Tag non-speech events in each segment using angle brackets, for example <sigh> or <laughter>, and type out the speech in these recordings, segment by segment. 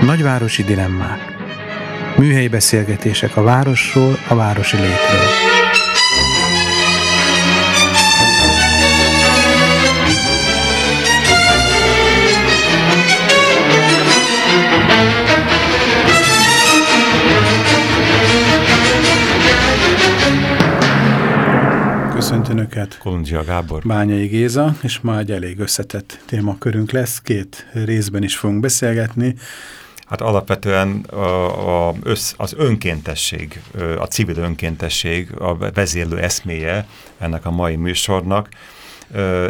Nagyvárosi dilemmák. Műhelyi beszélgetések a városról, a városi létről. Köszöntöm Önöket! Kolundzsia Gábor. Bányai Géza, és ma egy elég összetett témakörünk lesz. Két részben is fogunk beszélgetni. Hát alapvetően a, a, össz, az önkéntesség, a civil önkéntesség a vezérlő eszméje ennek a mai műsornak,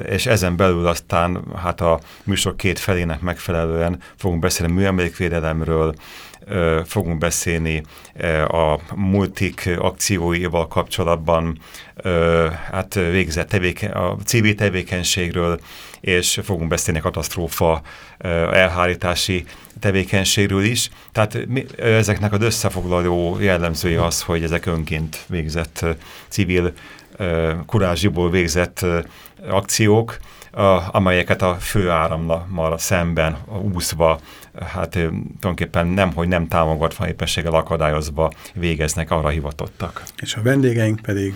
és ezen belül aztán hát a műsor két felének megfelelően fogunk beszélni műemlékvédelemről, fogunk beszélni a multik akcióival kapcsolatban, hát végzett tevéken, a civil tevékenységről, és fogunk beszélni katasztrófa elhárítási tevékenységről is. Tehát ezeknek az összefoglaló jellemzője az, hogy ezek önként végzett civil kurázsiból végzett akciók, amelyeket a főárammal szemben úszva, hát tulajdonképpen nem, hogy nem támogatva, éppenséggel akadályozva végeznek, arra hivatottak. És a vendégeink pedig?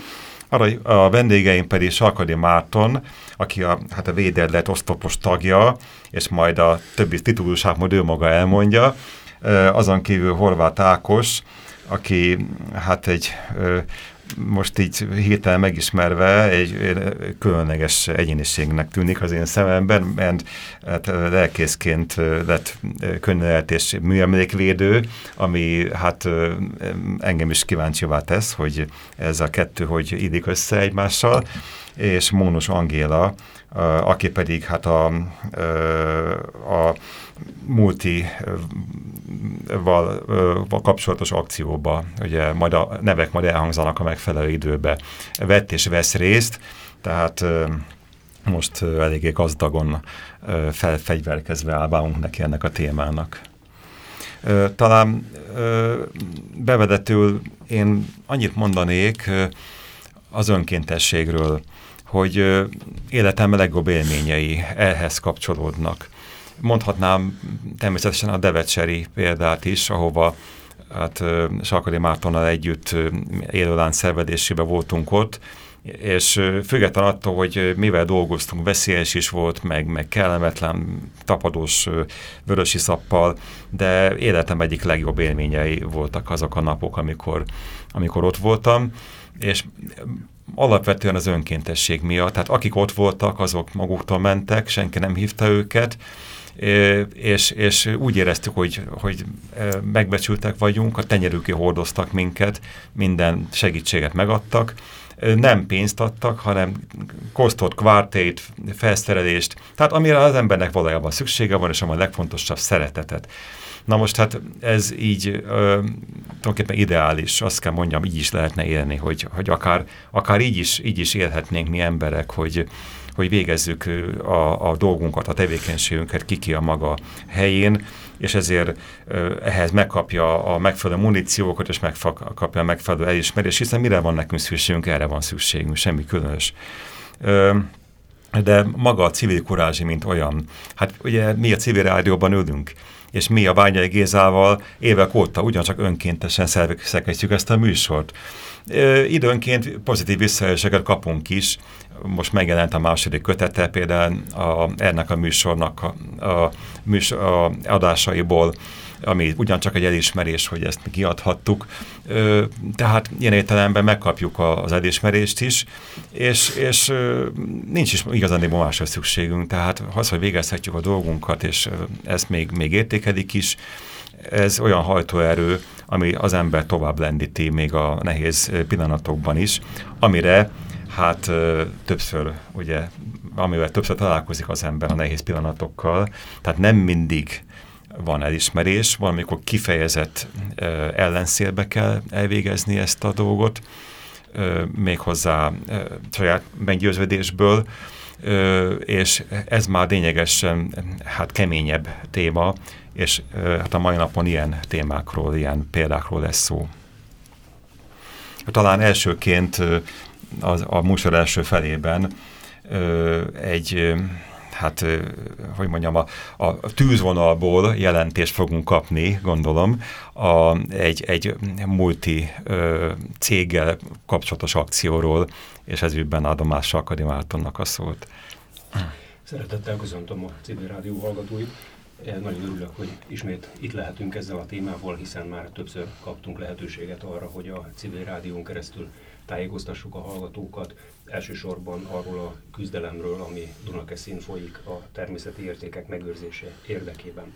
Arra, a vendégeink pedig Sarkadi Márton, aki a, hát a Véderlet osztopos tagja, és majd a többi titulusát majd ő maga elmondja. Azon kívül Horváth Ákos, aki hát egy most így hirtelen megismerve egy különleges egyéniségnek tűnik az én szememben, mert hát lelkészként lett könyvelet és műemlékvédő, ami hát engem is kíváncsivá tesz, hogy ez a kettő hogy illik össze egymással, és Mónus Angéla, aki pedig hát a, a multival kapcsolatos akcióba, ugye majd a nevek majd elhangzanak a megfelelő időbe, vett és vesz részt, tehát most eléggé gazdagon felfegyverkezve állunk neki ennek a témának. Talán bevedetül én annyit mondanék az önkéntességről, hogy életemben legjobb élményei ehhez kapcsolódnak. Mondhatnám természetesen a Devecseri példát is, ahova hát Sarkadi Mártonnal együtt élőlán szervedésében voltunk ott, és független attól, hogy mivel dolgoztunk, veszélyes is volt, meg, meg kellemetlen, tapadós vörösi szappal, de életem egyik legjobb élményei voltak azok a napok, amikor, amikor ott voltam, és alapvetően az önkéntesség miatt. Tehát akik ott voltak, azok maguktól mentek, senki nem hívta őket, és, és úgy éreztük, hogy, hogy megbecsültek vagyunk, a tenyerükké hordoztak minket, minden segítséget megadtak, nem pénzt adtak, hanem kosztot, kvártét, felszerelést, tehát amire az embernek valójában szüksége van, és ami a legfontosabb szeretetet. Na most hát ez így ö, tulajdonképpen ideális, azt kell mondjam, így is lehetne élni, hogy, hogy akár, akár így, is, így is élhetnénk mi emberek, hogy, hogy végezzük a, a dolgunkat, a tevékenységünket kiki a maga helyén, és ezért ehhez megkapja a megfelelő muníciókat, és megkapja a megfelelő elismerést, hiszen mire van nekünk szükségünk, erre van szükségünk, semmi különös. De maga a civil kurázsi, mint olyan. Hát ugye mi a civil rádióban ülünk, és mi a Bányai Gézával évek óta ugyancsak önkéntesen szervezjük ezt a műsort. Ö, időnként pozitív visszajelzéseket kapunk is, most megjelent a második kötete például a, ennek a műsornak a, a, műsor, a adásaiból, ami ugyancsak egy elismerés, hogy ezt mi kiadhattuk. Tehát ilyen értelemben megkapjuk a, az elismerést is, és, és nincs is igazán másra szükségünk, tehát az, hogy végezhetjük a dolgunkat, és ezt még, még értékelik is, ez olyan hajtóerő, ami az ember tovább lendíti még a nehéz pillanatokban is, amire hát többször, ugye, amivel többször találkozik az ember a nehéz pillanatokkal, tehát nem mindig van elismerés, valamikor kifejezett ellenszélbe kell elvégezni ezt a dolgot, méghozzá saját meggyőződésből, és ez már lényegesen hát keményebb téma, és hát a mai napon ilyen témákról, ilyen példákról lesz szó. Talán elsőként a, a műsor első felében egy hát, hogy mondjam, a, a tűzvonalból jelentést fogunk kapni, gondolom, a, egy, egy multi ö, céggel kapcsolatos akcióról, és ezügyben adom más Akadémátonnak a szót. Szeretettel köszöntöm a civil rádió hallgatóit. Nagyon örülök, hogy ismét itt lehetünk ezzel a témával, hiszen már többször kaptunk lehetőséget arra, hogy a civil rádión keresztül tájékoztassuk a hallgatókat elsősorban arról a küzdelemről, ami Dunakeszin folyik a természeti értékek megőrzése érdekében.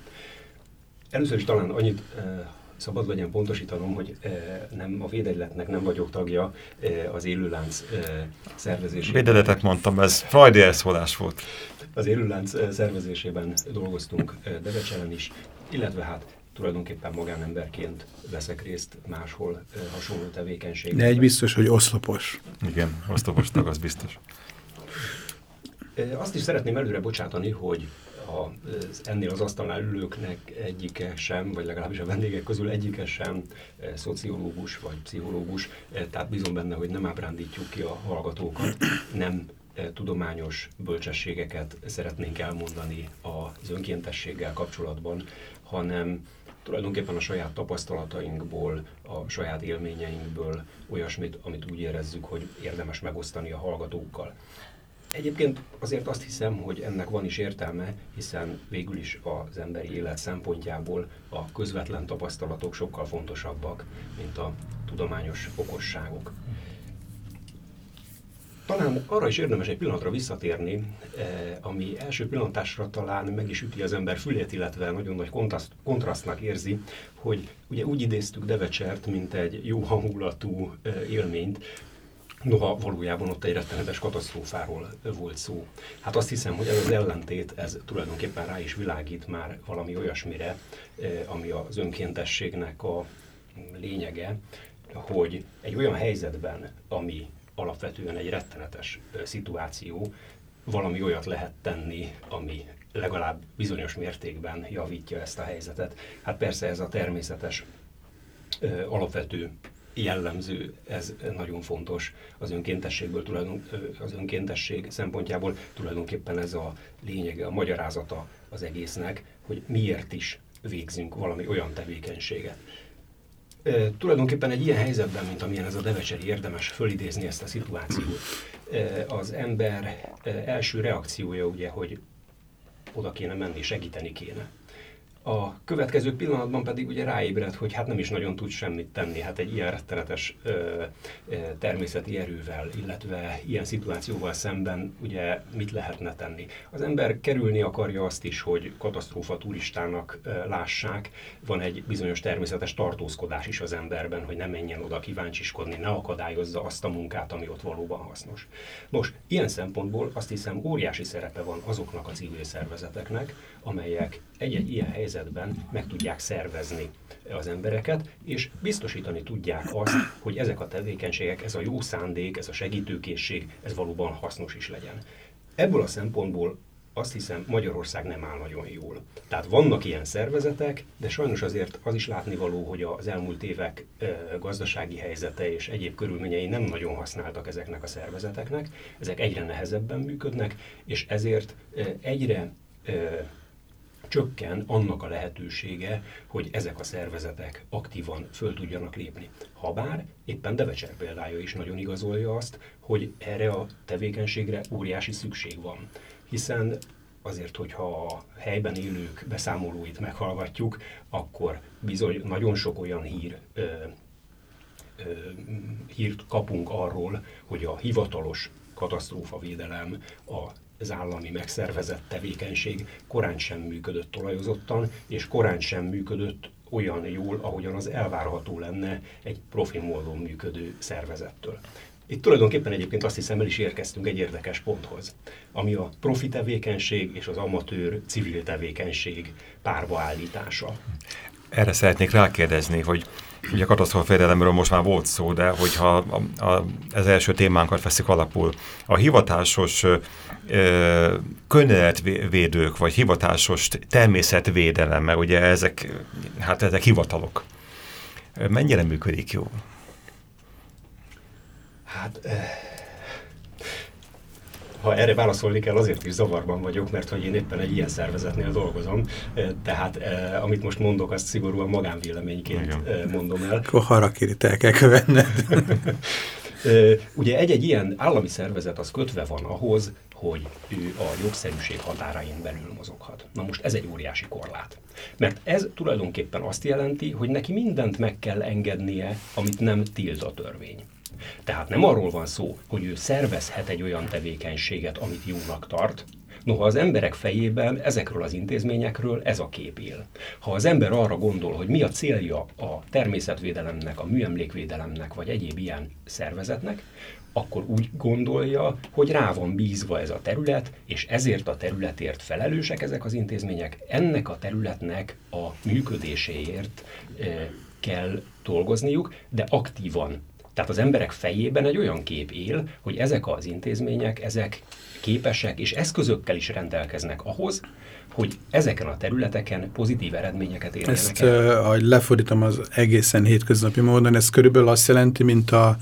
Először is talán annyit e, szabad legyen pontosítanom, hogy e, nem a védegyletnek nem vagyok tagja e, az élőlánc szervezésében. Védegyletet mondtam, ez frajdi elszólás volt. Az élőlánc szervezésében dolgoztunk Devecselen is, illetve hát tulajdonképpen magánemberként veszek részt máshol hasonló tevékenységben. De egy biztos, hogy oszlopos. Igen, oszlopos tag, az biztos. Azt is szeretném előre bocsátani, hogy a, ennél az asztalnál ülőknek egyike sem, vagy legalábbis a vendégek közül egyike sem szociológus vagy pszichológus, tehát bízom benne, hogy nem ábrándítjuk ki a hallgatókat, nem tudományos bölcsességeket szeretnénk elmondani az önkéntességgel kapcsolatban, hanem tulajdonképpen a saját tapasztalatainkból, a saját élményeinkből olyasmit, amit úgy érezzük, hogy érdemes megosztani a hallgatókkal. Egyébként azért azt hiszem, hogy ennek van is értelme, hiszen végül is az emberi élet szempontjából a közvetlen tapasztalatok sokkal fontosabbak, mint a tudományos okosságok. Talán arra is érdemes egy pillanatra visszatérni, eh, ami első pillantásra talán meg is üti az ember fülét, illetve nagyon nagy kontraszt, kontrasztnak érzi, hogy ugye úgy idéztük Devecsert, mint egy jó hangulatú eh, élményt, Noha valójában ott egy rettenetes katasztrófáról volt szó. Hát azt hiszem, hogy ez az ellentét, ez tulajdonképpen rá is világít már valami olyasmire, eh, ami az önkéntességnek a lényege, hogy egy olyan helyzetben, ami alapvetően egy rettenetes szituáció, valami olyat lehet tenni, ami legalább bizonyos mértékben javítja ezt a helyzetet. Hát persze ez a természetes alapvető jellemző, ez nagyon fontos az önkéntességből, tulajdon, az önkéntesség szempontjából. Tulajdonképpen ez a lényege, a magyarázata az egésznek, hogy miért is végzünk valami olyan tevékenységet tulajdonképpen egy ilyen helyzetben, mint amilyen ez a devecseri érdemes fölidézni ezt a szituációt. Az ember első reakciója ugye, hogy oda kéne menni, segíteni kéne. A következő pillanatban pedig ugye ráébred, hogy hát nem is nagyon tud semmit tenni, hát egy ilyen rettenetes ö, ö, természeti erővel, illetve ilyen szituációval szemben ugye mit lehetne tenni. Az ember kerülni akarja azt is, hogy katasztrófa turistának ö, lássák, van egy bizonyos természetes tartózkodás is az emberben, hogy ne menjen oda kíváncsiskodni, ne akadályozza azt a munkát, ami ott valóban hasznos. Nos, ilyen szempontból azt hiszem óriási szerepe van azoknak a civil szervezeteknek, amelyek egy-egy ilyen helyzetben meg tudják szervezni az embereket, és biztosítani tudják azt, hogy ezek a tevékenységek, ez a jó szándék, ez a segítőkészség, ez valóban hasznos is legyen. Ebből a szempontból azt hiszem Magyarország nem áll nagyon jól. Tehát vannak ilyen szervezetek, de sajnos azért az is látnivaló, hogy az elmúlt évek gazdasági helyzete és egyéb körülményei nem nagyon használtak ezeknek a szervezeteknek, ezek egyre nehezebben működnek, és ezért egyre csökken annak a lehetősége, hogy ezek a szervezetek aktívan föl tudjanak lépni. Habár éppen Devecser példája is nagyon igazolja azt, hogy erre a tevékenységre óriási szükség van. Hiszen azért, hogyha a helyben élők beszámolóit meghallgatjuk, akkor bizony nagyon sok olyan hír ö, ö, hírt kapunk arról, hogy a hivatalos katasztrófavédelem, a az állami megszervezett tevékenység korán sem működött olajozottan, és korán sem működött olyan jól, ahogyan az elvárható lenne egy profi módon működő szervezettől. Itt tulajdonképpen egyébként azt hiszem el is érkeztünk egy érdekes ponthoz, ami a profi tevékenység és az amatőr civil tevékenység párba állítása. Erre szeretnék rákérdezni, hogy ugye a katasztrofafédelemről most már volt szó, de hogyha a, a, az első témánkat veszik alapul, a hivatásos környezetvédők, vagy hivatásos természetvédelem, mert ugye ezek, hát ezek hivatalok, mennyire működik jó? Hát, ha erre válaszolni kell, azért is zavarban vagyok, mert hogy én éppen egy ilyen szervezetnél dolgozom, tehát amit most mondok, azt szigorúan magánvéleményként Igen. mondom el. Akkor harakirit el kell követned. Ugye egy-egy ilyen állami szervezet az kötve van ahhoz, hogy ő a jogszerűség határain belül mozoghat. Na most ez egy óriási korlát. Mert ez tulajdonképpen azt jelenti, hogy neki mindent meg kell engednie, amit nem tilt a törvény. Tehát nem arról van szó, hogy ő szervezhet egy olyan tevékenységet, amit jónak tart, Noha az emberek fejében ezekről az intézményekről ez a kép él. Ha az ember arra gondol, hogy mi a célja a természetvédelemnek, a műemlékvédelemnek, vagy egyéb ilyen szervezetnek, akkor úgy gondolja, hogy rá van bízva ez a terület, és ezért a területért felelősek ezek az intézmények, ennek a területnek a működéséért e, kell dolgozniuk, de aktívan. Tehát az emberek fejében egy olyan kép él, hogy ezek az intézmények, ezek képesek és eszközökkel is rendelkeznek ahhoz, hogy ezeken a területeken pozitív eredményeket érjenek Ezt, el. ahogy lefordítom az egészen hétköznapi módon, ez körülbelül azt jelenti, mint a,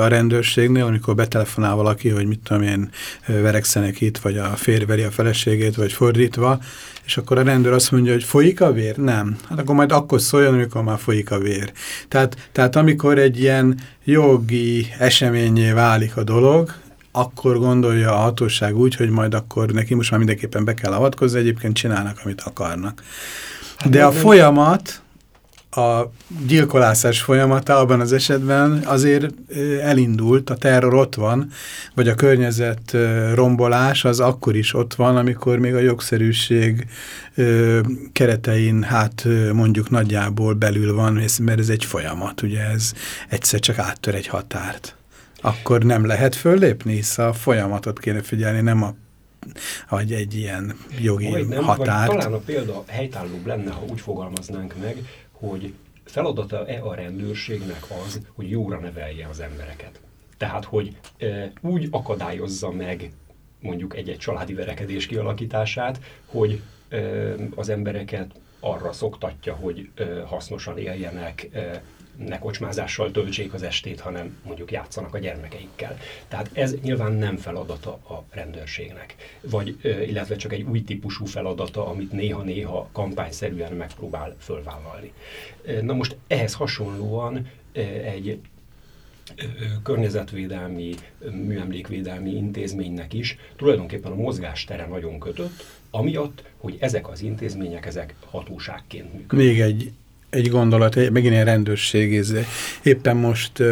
a rendőrségnél, amikor betelefonál valaki, hogy mit tudom én, verekszenek itt, vagy a férj veri a feleségét, vagy fordítva, és akkor a rendőr azt mondja, hogy folyik a vér? Nem. Hát akkor majd akkor szóljon, amikor már folyik a vér. Tehát, tehát amikor egy ilyen jogi eseményé válik a dolog, akkor gondolja a hatóság úgy, hogy majd akkor neki most már mindenképpen be kell avatkozni, egyébként csinálnak, amit akarnak. Hát De a folyamat, a gyilkolászás folyamata abban az esetben azért elindult, a terror ott van, vagy a környezet rombolás az akkor is ott van, amikor még a jogszerűség keretein hát mondjuk nagyjából belül van, mert ez egy folyamat, ugye ez egyszer csak áttör egy határt akkor nem lehet föllépni, hisz a folyamatot kéne figyelni, nem a vagy egy ilyen jogi nem, határt. Vagy talán a példa helytállóbb lenne, ha úgy fogalmaznánk meg, hogy feladata-e a rendőrségnek az, hogy jóra nevelje az embereket. Tehát, hogy e, úgy akadályozza meg mondjuk egy-egy családi verekedés kialakítását, hogy e, az embereket arra szoktatja, hogy e, hasznosan éljenek, e, ne kocsmázással töltsék az estét, hanem mondjuk játszanak a gyermekeikkel. Tehát ez nyilván nem feladata a rendőrségnek, vagy illetve csak egy új típusú feladata, amit néha-néha kampányszerűen megpróbál fölvállalni. Na most ehhez hasonlóan egy környezetvédelmi, műemlékvédelmi intézménynek is tulajdonképpen a mozgástere nagyon kötött, amiatt, hogy ezek az intézmények, ezek hatóságként működnek. Még egy egy gondolat, egy, megint egy rendőrség. Éppen most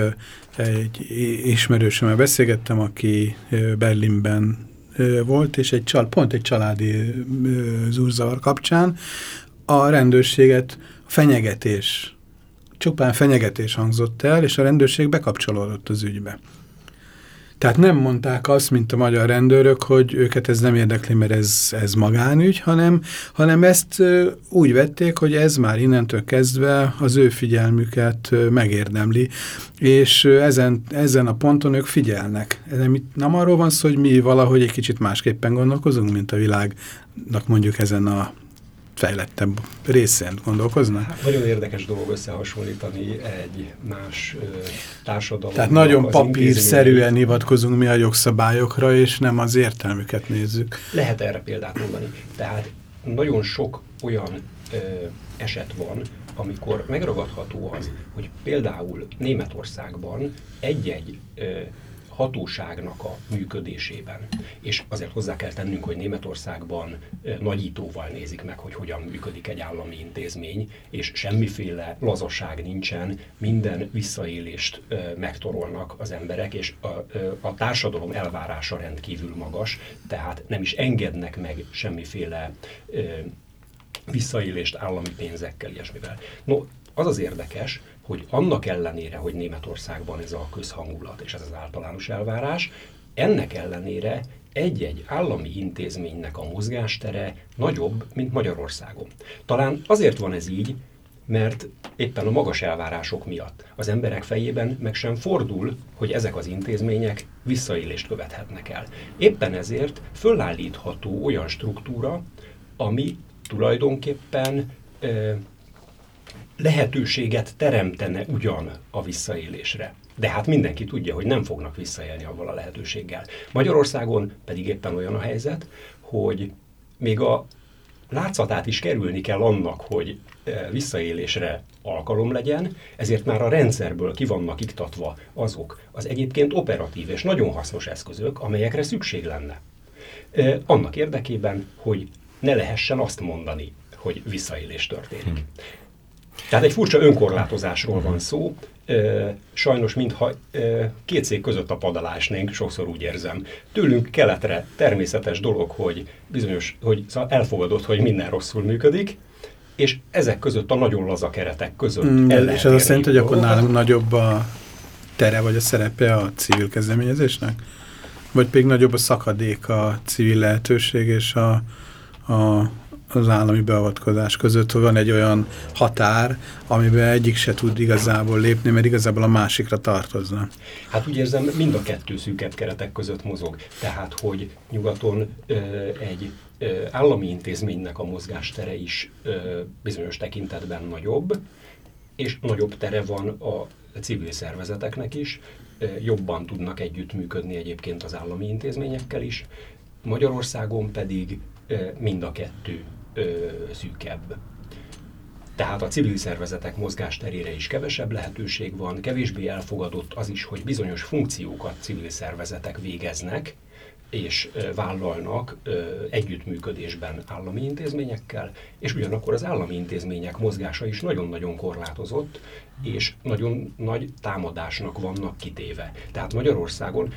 egy ismerősömmel beszélgettem, aki Berlinben volt, és egy csal, pont egy családi zúrzavar kapcsán a rendőrséget fenyegetés, csupán fenyegetés hangzott el, és a rendőrség bekapcsolódott az ügybe. Tehát nem mondták azt, mint a magyar rendőrök, hogy őket ez nem érdekli, mert ez, ez magánügy, hanem, hanem ezt úgy vették, hogy ez már innentől kezdve az ő figyelmüket megérdemli, és ezen, ezen a ponton ők figyelnek. Nem, nem arról van szó, hogy mi valahogy egy kicsit másképpen gondolkozunk, mint a világnak mondjuk ezen a fejlettebb részén gondolkoznak? Hát, nagyon érdekes dolog összehasonlítani egy más ö, társadalom. Tehát nagyon papírszerűen hivatkozunk mi a jogszabályokra, és nem az értelmüket nézzük. Lehet erre példát mondani. Tehát nagyon sok olyan ö, eset van, amikor megragadható az, hogy például Németországban egy-egy hatóságnak a működésében. És azért hozzá kell tennünk, hogy Németországban nagyítóval nézik meg, hogy hogyan működik egy állami intézmény, és semmiféle lazaság nincsen, minden visszaélést megtorolnak az emberek, és a, a társadalom elvárása rendkívül magas, tehát nem is engednek meg semmiféle visszaélést állami pénzekkel, ilyesmivel. No, az az érdekes, hogy annak ellenére, hogy Németországban ez a közhangulat és ez az általános elvárás, ennek ellenére egy-egy állami intézménynek a mozgástere nagyobb, mint Magyarországon. Talán azért van ez így, mert éppen a magas elvárások miatt az emberek fejében meg sem fordul, hogy ezek az intézmények visszaélést követhetnek el. Éppen ezért fölállítható olyan struktúra, ami tulajdonképpen lehetőséget teremtene ugyan a visszaélésre. De hát mindenki tudja, hogy nem fognak visszaélni avval a lehetőséggel. Magyarországon pedig éppen olyan a helyzet, hogy még a látszatát is kerülni kell annak, hogy visszaélésre alkalom legyen, ezért már a rendszerből ki vannak iktatva azok az egyébként operatív és nagyon hasznos eszközök, amelyekre szükség lenne. Annak érdekében, hogy ne lehessen azt mondani, hogy visszaélés történik. Hmm. Tehát egy furcsa önkorlátozásról van szó, sajnos mintha két szék között a padalásnénk, sokszor úgy érzem. Tőlünk keletre természetes dolog, hogy bizonyos, hogy szóval elfogadott, hogy minden rosszul működik, és ezek között a nagyon laza keretek között mm, el És ez azt jelenti, hogy akkor nálunk nagyobb a tere vagy a szerepe a civil kezdeményezésnek? Vagy pedig nagyobb a szakadék a civil lehetőség és a, a az állami beavatkozás között van egy olyan határ, amiben egyik se tud igazából lépni, mert igazából a másikra tartozna. Hát úgy érzem, mind a kettő szűkebb keretek között mozog. Tehát, hogy nyugaton ö, egy ö, állami intézménynek a mozgástere is ö, bizonyos tekintetben nagyobb, és nagyobb tere van a civil szervezeteknek is, jobban tudnak együttműködni egyébként az állami intézményekkel is. Magyarországon pedig mind a kettő szűkebb. Tehát a civil szervezetek mozgásterére is kevesebb lehetőség van, kevésbé elfogadott az is, hogy bizonyos funkciókat civil szervezetek végeznek, és vállalnak együttműködésben állami intézményekkel, és ugyanakkor az állami intézmények mozgása is nagyon-nagyon korlátozott, és nagyon nagy támadásnak vannak kitéve. Tehát Magyarországon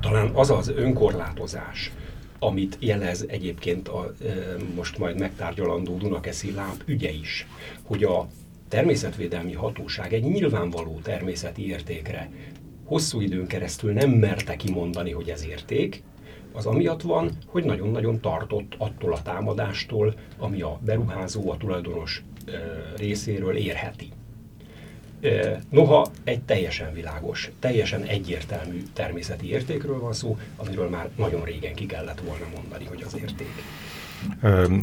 talán az az önkorlátozás, amit jelez egyébként a most majd megtárgyalandó Dunakeszi lámp ügye is, hogy a természetvédelmi hatóság egy nyilvánvaló természeti értékre hosszú időn keresztül nem merte kimondani, hogy ez érték, az amiatt van, hogy nagyon-nagyon tartott attól a támadástól, ami a beruházó, a tulajdonos részéről érheti. Noha egy teljesen világos, teljesen egyértelmű természeti értékről van szó, amiről már nagyon régen ki kellett volna mondani, hogy az érték.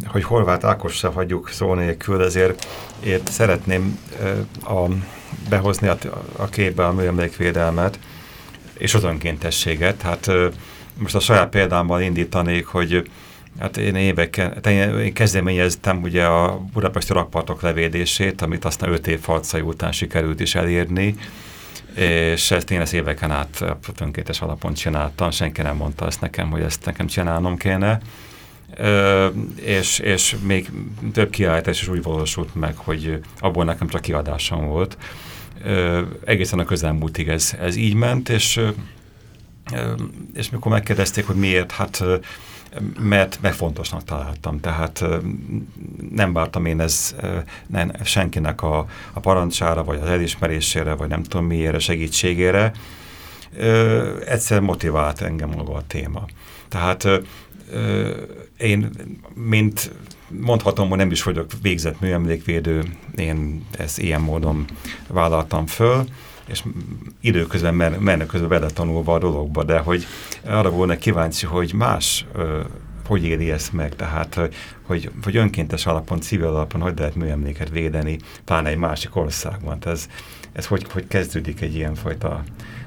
Hogy Horváth Ákossal hagyjuk szó nélkül, ezért én szeretném a, behozni a, a képbe a műemlékvédelmet és az önkéntességet. Hát most a saját példámban indítanék, hogy Hát én éveken, én kezdeményeztem ugye a budapesti rakpartok levédését, amit aztán öt év harcai után sikerült is elérni, és ezt én ezt éveken át önkétes alapon csináltam, senki nem mondta ezt nekem, hogy ezt nekem csinálnom kéne. Ö, és, és még több kiállítás is úgy valósult meg, hogy abból nekem csak kiadásom volt. Ö, egészen a közelmúltig ez, ez így ment, és, ö, és mikor megkérdezték, hogy miért, hát mert, mert találtam. Tehát nem vártam én ez nem, senkinek a, a parancsára, vagy az elismerésére, vagy nem tudom miért, segítségére. Egyszer motivált engem maga a téma. Tehát én, mint mondhatom, hogy nem is vagyok végzett műemlékvédő, én ezt ilyen módon vállaltam föl, és időközben mennek közben bele tanulva a dologba, de hogy arra volna kíváncsi, hogy más ö, hogy éri ezt meg, tehát hogy, hogy önkéntes alapon, civil alapon hogy lehet műemléket védeni, pláne egy másik országban. Tehát ez, ez hogy, hogy kezdődik egy ilyenfajta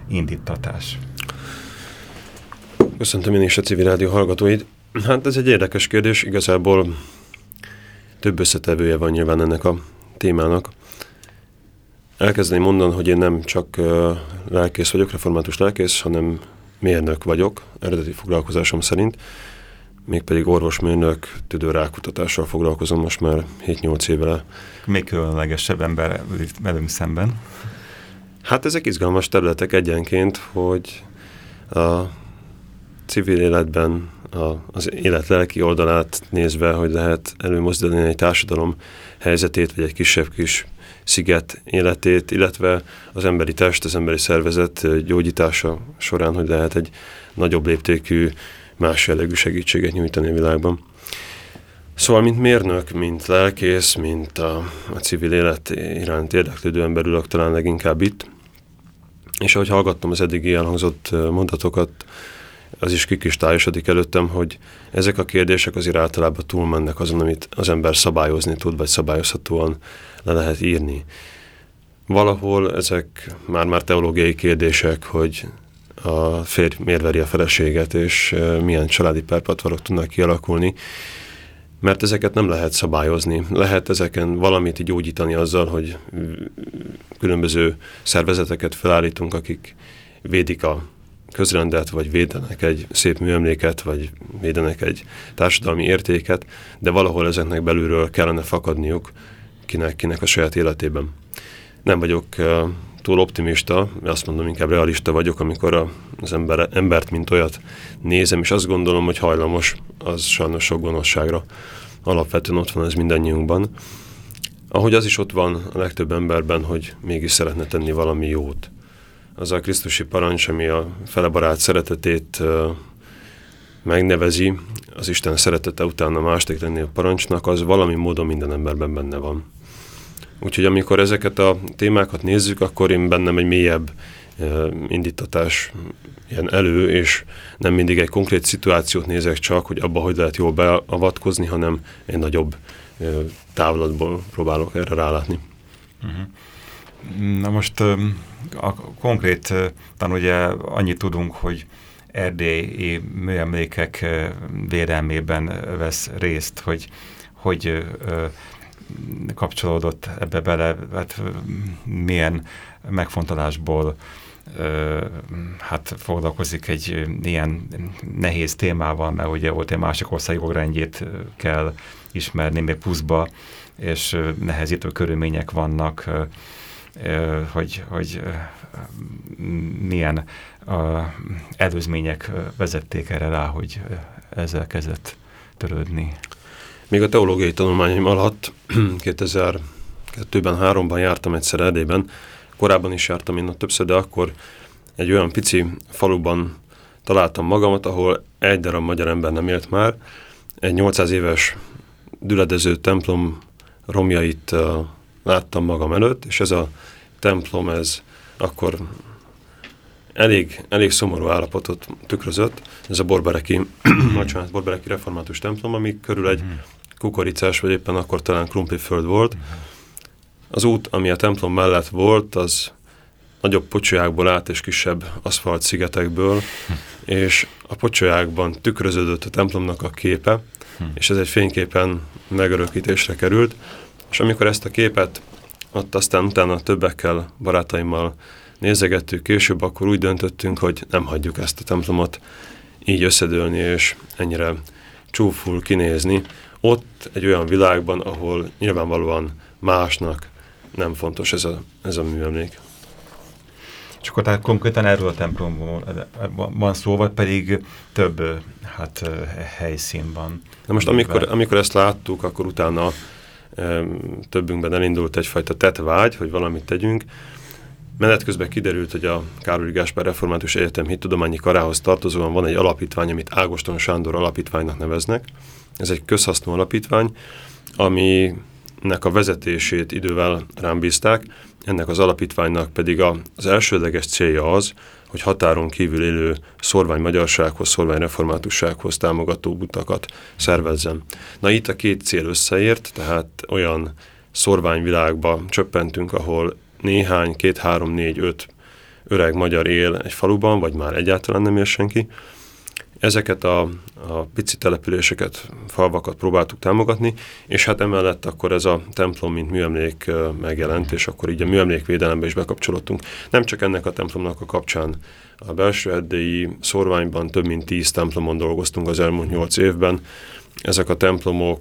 indítatás? Köszöntöm én is a civil rádió hallgatóid. Hát ez egy érdekes kérdés, igazából több összetevője van nyilván ennek a témának. Elkezdeném mondani, hogy én nem csak lelkész vagyok, református lelkész, hanem mérnök vagyok, eredeti foglalkozásom szerint, mégpedig orvosmérnök tüdőrákutatással foglalkozom most már 7-8 éve. Még különlegesebb ember velünk szemben? Hát ezek izgalmas területek egyenként, hogy a civil életben a, az élet lelki oldalát nézve, hogy lehet előmozdítani egy társadalom helyzetét, vagy egy kisebb kis sziget életét, illetve az emberi test, az emberi szervezet gyógyítása során, hogy lehet egy nagyobb léptékű, más jellegű segítséget nyújtani a világban. Szóval, mint mérnök, mint lelkész, mint a, a civil élet iránt érdeklődő ember ülök talán leginkább itt. És ahogy hallgattam az eddigi elhangzott mondatokat, az is kikistályosodik előttem, hogy ezek a kérdések azért általában túlmennek azon, amit az ember szabályozni tud, vagy szabályozhatóan le lehet írni. Valahol ezek már-már teológiai kérdések, hogy a férj miért veri a feleséget, és milyen családi perpatvarok tudnak kialakulni, mert ezeket nem lehet szabályozni. Lehet ezeken valamit gyógyítani azzal, hogy különböző szervezeteket felállítunk, akik védik a közrendet, vagy védenek egy szép műemléket, vagy védenek egy társadalmi értéket, de valahol ezeknek belülről kellene fakadniuk kinek, kinek a saját életében. Nem vagyok túl optimista, azt mondom, inkább realista vagyok, amikor az ember, embert, mint olyat nézem, és azt gondolom, hogy hajlamos, az sajnos sok gonoszságra. Alapvetően ott van ez mindannyiunkban. Ahogy az is ott van a legtöbb emberben, hogy mégis szeretne tenni valami jót az a Krisztusi parancs, ami a felebarát szeretetét megnevezi, az Isten szeretete után a másik lenni a parancsnak, az valami módon minden emberben benne van. Úgyhogy amikor ezeket a témákat nézzük, akkor én bennem egy mélyebb indítatás ilyen elő, és nem mindig egy konkrét szituációt nézek csak, hogy abba hogy lehet jól beavatkozni, hanem egy nagyobb távlatból próbálok erre rálátni. Uh-huh. Na most a konkrét, tan ugye annyit tudunk, hogy erdélyi műemlékek védelmében vesz részt, hogy, hogy kapcsolódott ebbe bele, hát milyen megfontolásból hát foglalkozik egy ilyen nehéz témával, mert ugye volt egy másik ország jogrendjét kell ismerni még pluszba, és nehezítő körülmények vannak, hogy, hogy milyen előzmények vezették erre rá, hogy ezzel kezdett törődni. Még a teológiai tanulmányaim alatt <clears throat> 2002-ben, 3-ban jártam egyszer Erdélyben, korábban is jártam én ott többször, de akkor egy olyan pici faluban találtam magamat, ahol egy darab magyar ember nem élt már, egy 800 éves düledező templom romjait uh, láttam magam előtt, és ez a templom, ez akkor elég, elég szomorú állapotot tükrözött. Ez a Borbereki, <clears throat> bocsánat, Borbereki református templom, ami körül egy mhm. Kukoricás, vagy éppen akkor talán krumpliföld volt. Az út, ami a templom mellett volt, az nagyobb pocsolyákból állt és kisebb aszfalt szigetekből, és a pocsolyákban tükröződött a templomnak a képe, és ez egy fényképen megörökítésre került, és amikor ezt a képet ott aztán utána többekkel, barátaimmal nézegettük később, akkor úgy döntöttünk, hogy nem hagyjuk ezt a templomot így összedőlni és ennyire csúful kinézni. Ott egy olyan világban, ahol nyilvánvalóan másnak nem fontos ez a, ez a műemlék. És akkor tehát konkrétan erről a templomból van szó, vagy pedig több hát, helyszín van? Na most amikor, amikor ezt láttuk, akkor utána többünkben elindult egyfajta tetvágy, hogy valamit tegyünk. Menet közben kiderült, hogy a Károly Gáspár Református Egyetem hittudományi karához tartozóan van egy alapítvány, amit Ágoston Sándor alapítványnak neveznek. Ez egy közhasznú alapítvány, aminek a vezetését idővel rám bízták, ennek az alapítványnak pedig az elsődleges célja az, hogy határon kívül élő szorvány magyarsághoz, szorvány reformátussághoz támogató utakat szervezzen. Na itt a két cél összeért, tehát olyan szorványvilágba csöppentünk, ahol néhány, két, három, négy, öt öreg magyar él egy faluban, vagy már egyáltalán nem él senki, Ezeket a, a pici településeket, falvakat próbáltuk támogatni, és hát emellett akkor ez a templom, mint műemlék megjelent, és akkor így a műemlékvédelembe is bekapcsolódtunk. Nem csak ennek a templomnak a kapcsán. A belső erdélyi szorványban több mint tíz templomon dolgoztunk az elmúlt nyolc évben. Ezek a templomok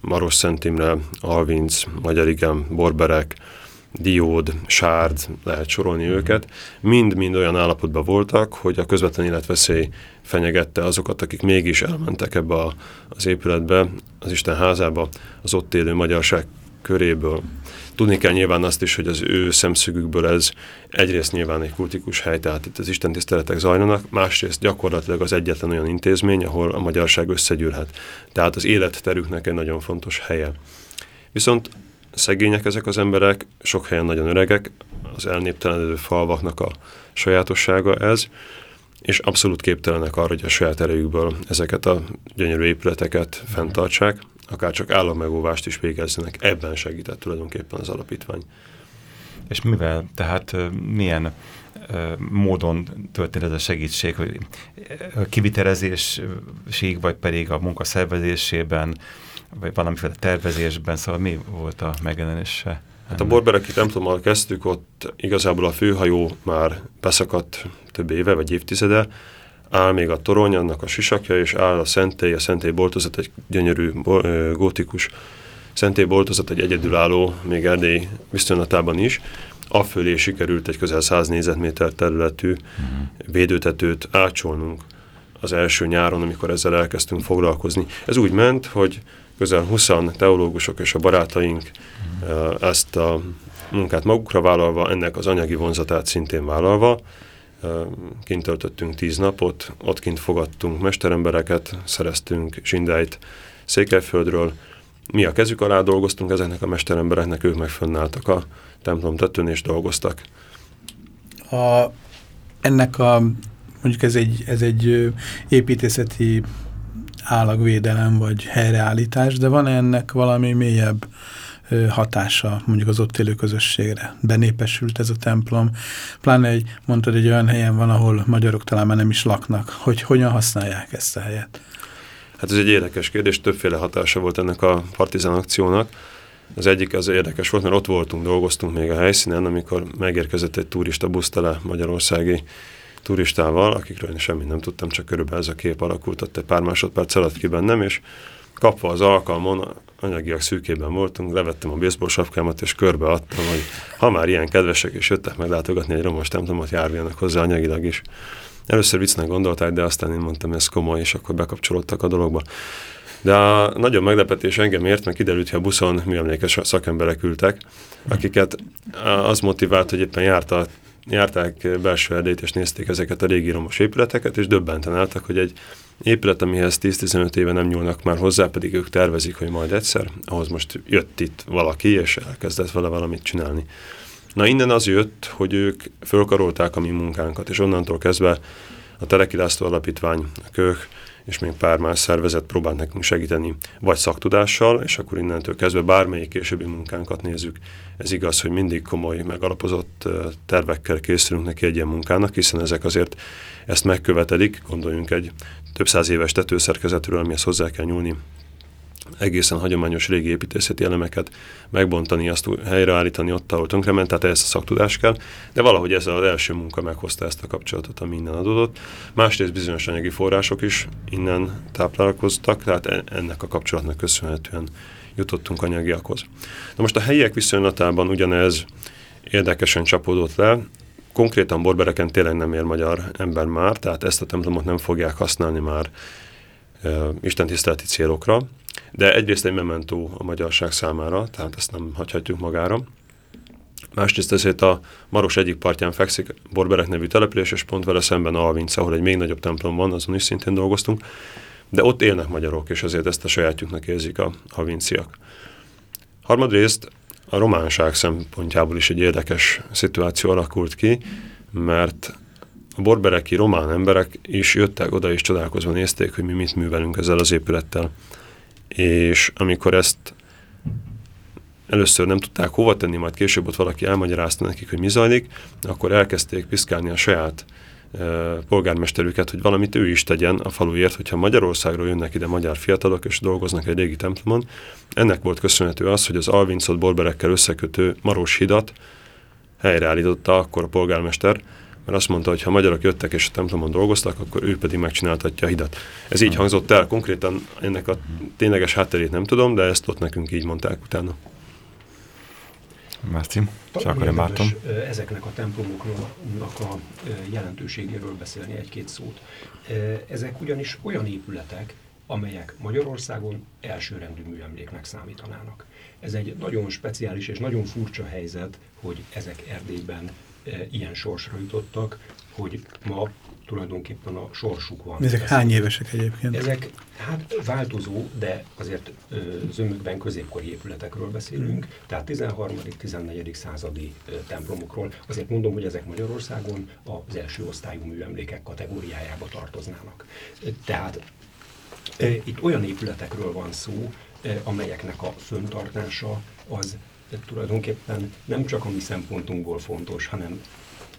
Maros Szent Imre, Alvinc, Magyarigem, Borberek, diód, sárd, lehet sorolni őket, mind-mind olyan állapotban voltak, hogy a közvetlen életveszély fenyegette azokat, akik mégis elmentek ebbe a, az épületbe, az Isten házába, az ott élő magyarság köréből. Tudni kell nyilván azt is, hogy az ő szemszögükből ez egyrészt nyilván egy kultikus hely, tehát itt az Isten tiszteletek zajlanak, másrészt gyakorlatilag az egyetlen olyan intézmény, ahol a magyarság összegyűlhet. Tehát az életterüknek egy nagyon fontos helye. Viszont szegények ezek az emberek, sok helyen nagyon öregek, az elnéptelenedő falvaknak a sajátossága ez, és abszolút képtelenek arra, hogy a saját erejükből ezeket a gyönyörű épületeket fenntartsák, akár csak állammegóvást is végezzenek. Ebben segített tulajdonképpen az alapítvány. És mivel, tehát milyen módon történt ez a segítség, hogy kivitelezésig, vagy pedig a munka szervezésében, vagy valamiféle tervezésben, szóval mi volt a megjelenése? Hát a Borbereki templommal kezdtük, ott igazából a főhajó már beszakadt több éve, vagy évtizede, áll még a torony, annak a sisakja, és áll a szentély, a szentély boltozat egy gyönyörű gótikus szentély boltozat, egy egyedülálló, még Erdély viszonylatában is. Afölé sikerült egy közel 100 négyzetméter területű uh-huh. védőtetőt ácsolnunk az első nyáron, amikor ezzel elkezdtünk foglalkozni. Ez úgy ment, hogy közel 20 teológusok és a barátaink uh-huh. ezt a munkát magukra vállalva, ennek az anyagi vonzatát szintén vállalva, kint töltöttünk tíz napot, ott kint fogadtunk mesterembereket, szereztünk zsindáit Székelyföldről, mi a kezük alá dolgoztunk ezeknek a mesterembereknek, ők meg fönnálltak a templom tetőn és dolgoztak. A, ennek a, mondjuk ez egy, ez egy építészeti állagvédelem vagy helyreállítás, de van -e ennek valami mélyebb hatása mondjuk az ott élő közösségre. Benépesült ez a templom, pláne egy, mondtad, egy olyan helyen van, ahol magyarok talán már nem is laknak. Hogy hogyan használják ezt a helyet? Hát ez egy érdekes kérdés, többféle hatása volt ennek a partizán akciónak. Az egyik az érdekes volt, mert ott voltunk, dolgoztunk még a helyszínen, amikor megérkezett egy turista busz tele magyarországi turistával, akikről én semmit nem tudtam, csak körülbelül ez a kép alakult ott egy pár másodperc alatt ki bennem, és kapva az alkalmon, anyagiak szűkében voltunk, levettem a baseball sapkámat, és körbeadtam, hogy ha már ilyen kedvesek és jöttek meglátogatni egy romos templomot, járjanak hozzá anyagilag is. Először viccnek gondolták, de aztán én mondtam, ez komoly, és akkor bekapcsolódtak a dologba. De a nagyon meglepetés engem ért, mert kiderült, hogy a buszon műemlékes szakemberek ültek, akiket az motivált, hogy éppen járt a járták belső erdét, és nézték ezeket a régi romos épületeket, és döbbenten álltak, hogy egy épület, amihez 10-15 éve nem nyúlnak már hozzá, pedig ők tervezik, hogy majd egyszer, ahhoz most jött itt valaki, és elkezdett vele valamit csinálni. Na innen az jött, hogy ők fölkarolták a mi munkánkat, és onnantól kezdve a Telekilászló Alapítvány, a Kök, és még pár más szervezet próbált nekünk segíteni, vagy szaktudással, és akkor innentől kezdve bármelyik későbbi munkánkat nézzük. Ez igaz, hogy mindig komoly, megalapozott tervekkel készülünk neki egy ilyen munkának, hiszen ezek azért ezt megkövetelik, gondoljunk egy több száz éves tetőszerkezetről, amihez hozzá kell nyúlni egészen hagyományos régi építészeti elemeket megbontani, azt helyreállítani ott, ahol tönkrement, tehát ehhez a szaktudás kell, de valahogy ez az első munka meghozta ezt a kapcsolatot, ami innen adódott. Másrészt bizonyos anyagi források is innen táplálkoztak, tehát e- ennek a kapcsolatnak köszönhetően jutottunk anyagiakhoz. Na most a helyiek viszonylatában ugyanez érdekesen csapódott le, konkrétan Borbereken tényleg nem ér magyar ember már, tehát ezt a templomot nem fogják használni már e, istentiszteleti célokra, de egyrészt egy mementó a magyarság számára, tehát ezt nem hagyhatjuk magára. Másrészt ezért a Maros egyik partján fekszik Borberek nevű település, és pont vele szemben Alvinc, ahol egy még nagyobb templom van, azon is szintén dolgoztunk, de ott élnek magyarok, és azért ezt a sajátjuknak érzik a alvinciak. Harmadrészt a románság szempontjából is egy érdekes szituáció alakult ki, mert a borbereki román emberek is jöttek oda, és csodálkozva nézték, hogy mi mit művelünk ezzel az épülettel és amikor ezt először nem tudták hova tenni, majd később ott valaki elmagyarázta nekik, hogy mi zajlik, akkor elkezdték piszkálni a saját polgármesterüket, hogy valamit ő is tegyen a faluért, hogyha Magyarországról jönnek ide magyar fiatalok, és dolgoznak egy régi templomon. Ennek volt köszönhető az, hogy az Alvincot borberekkel összekötő Maros hidat helyreállította akkor a polgármester, mert azt mondta, hogy ha magyarok jöttek és a templomon dolgoztak, akkor ő pedig megcsináltatja a hidat. Ez így hangzott el, konkrétan ennek a tényleges hátterét nem tudom, de ezt ott nekünk így mondták utána. Márci, csak akkor Márton. Ezeknek a templomoknak a jelentőségéről beszélni egy-két szót. Ezek ugyanis olyan épületek, amelyek Magyarországon elsőrendű műemléknek számítanának. Ez egy nagyon speciális és nagyon furcsa helyzet, hogy ezek Erdélyben ilyen sorsra jutottak, hogy ma tulajdonképpen a sorsuk van. Ezek hány évesek egyébként? Ezek hát változó, de azért ö, zömükben középkori épületekről beszélünk, hmm. tehát 13.-14. századi ö, templomokról. Azért mondom, hogy ezek Magyarországon az első osztályú műemlékek kategóriájába tartoznának. Tehát ö, itt olyan épületekről van szó, ö, amelyeknek a föntartása az tulajdonképpen nem csak a mi szempontunkból fontos, hanem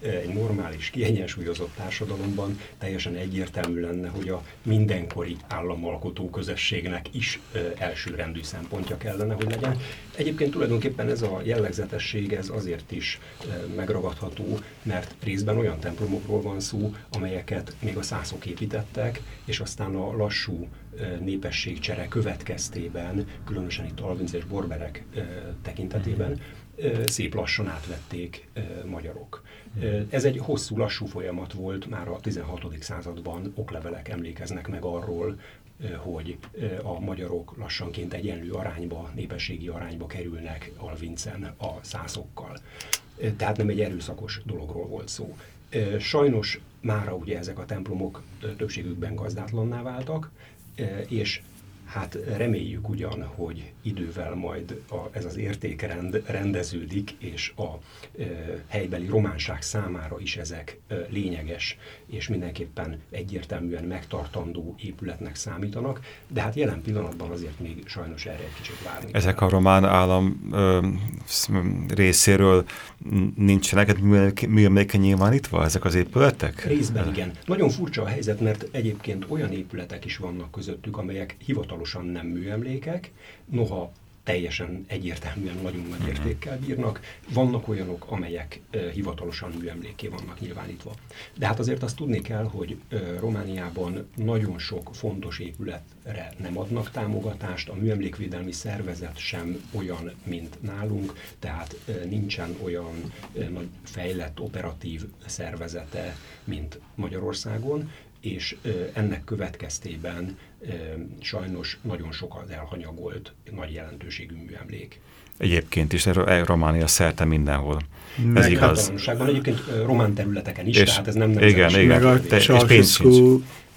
egy normális, kiegyensúlyozott társadalomban teljesen egyértelmű lenne, hogy a mindenkori államalkotó közösségnek is elsőrendű szempontja kellene, hogy legyen. Egyébként tulajdonképpen ez a jellegzetesség ez azért is megragadható, mert részben olyan templomokról van szó, amelyeket még a szászok építettek, és aztán a lassú népességcsere következtében, különösen itt Alvinc és Borberek tekintetében, szép lassan átvették magyarok. Ez egy hosszú, lassú folyamat volt, már a 16. században oklevelek emlékeznek meg arról, hogy a magyarok lassanként egyenlő arányba, népességi arányba kerülnek Alvincen a szászokkal. Tehát nem egy erőszakos dologról volt szó. Sajnos mára ugye ezek a templomok többségükben gazdátlanná váltak, és Hát reméljük ugyan, hogy idővel majd a, ez az értékrend rendeződik, és a e, helybeli románság számára is ezek e, lényeges, és mindenképpen egyértelműen megtartandó épületnek számítanak, de hát jelen pillanatban azért még sajnos erre egy kicsit várni. Ezek a román állam ö, részéről nincsenek műemléke nyilvánítva, ezek az épületek? Részben igen. Nagyon furcsa a helyzet, mert egyébként olyan épületek is vannak közöttük, amelyek hivatalosan nem műemlékek, noha teljesen egyértelműen nagyon nagy mhm. értékkel bírnak. Vannak olyanok, amelyek hivatalosan műemléké vannak nyilvánítva. De hát azért azt tudni kell, hogy Romániában nagyon sok fontos épületre nem adnak támogatást, a műemlékvédelmi szervezet sem olyan, mint nálunk, tehát nincsen olyan fejlett operatív szervezete, mint Magyarországon, és ennek következtében sajnos nagyon sok az elhanyagolt, nagy jelentőségű műemlék. Egyébként is, Románia szerte mindenhol. Ez igaz. Egyébként román területeken is, és tehát ez nem nem Igen, igen. Meg a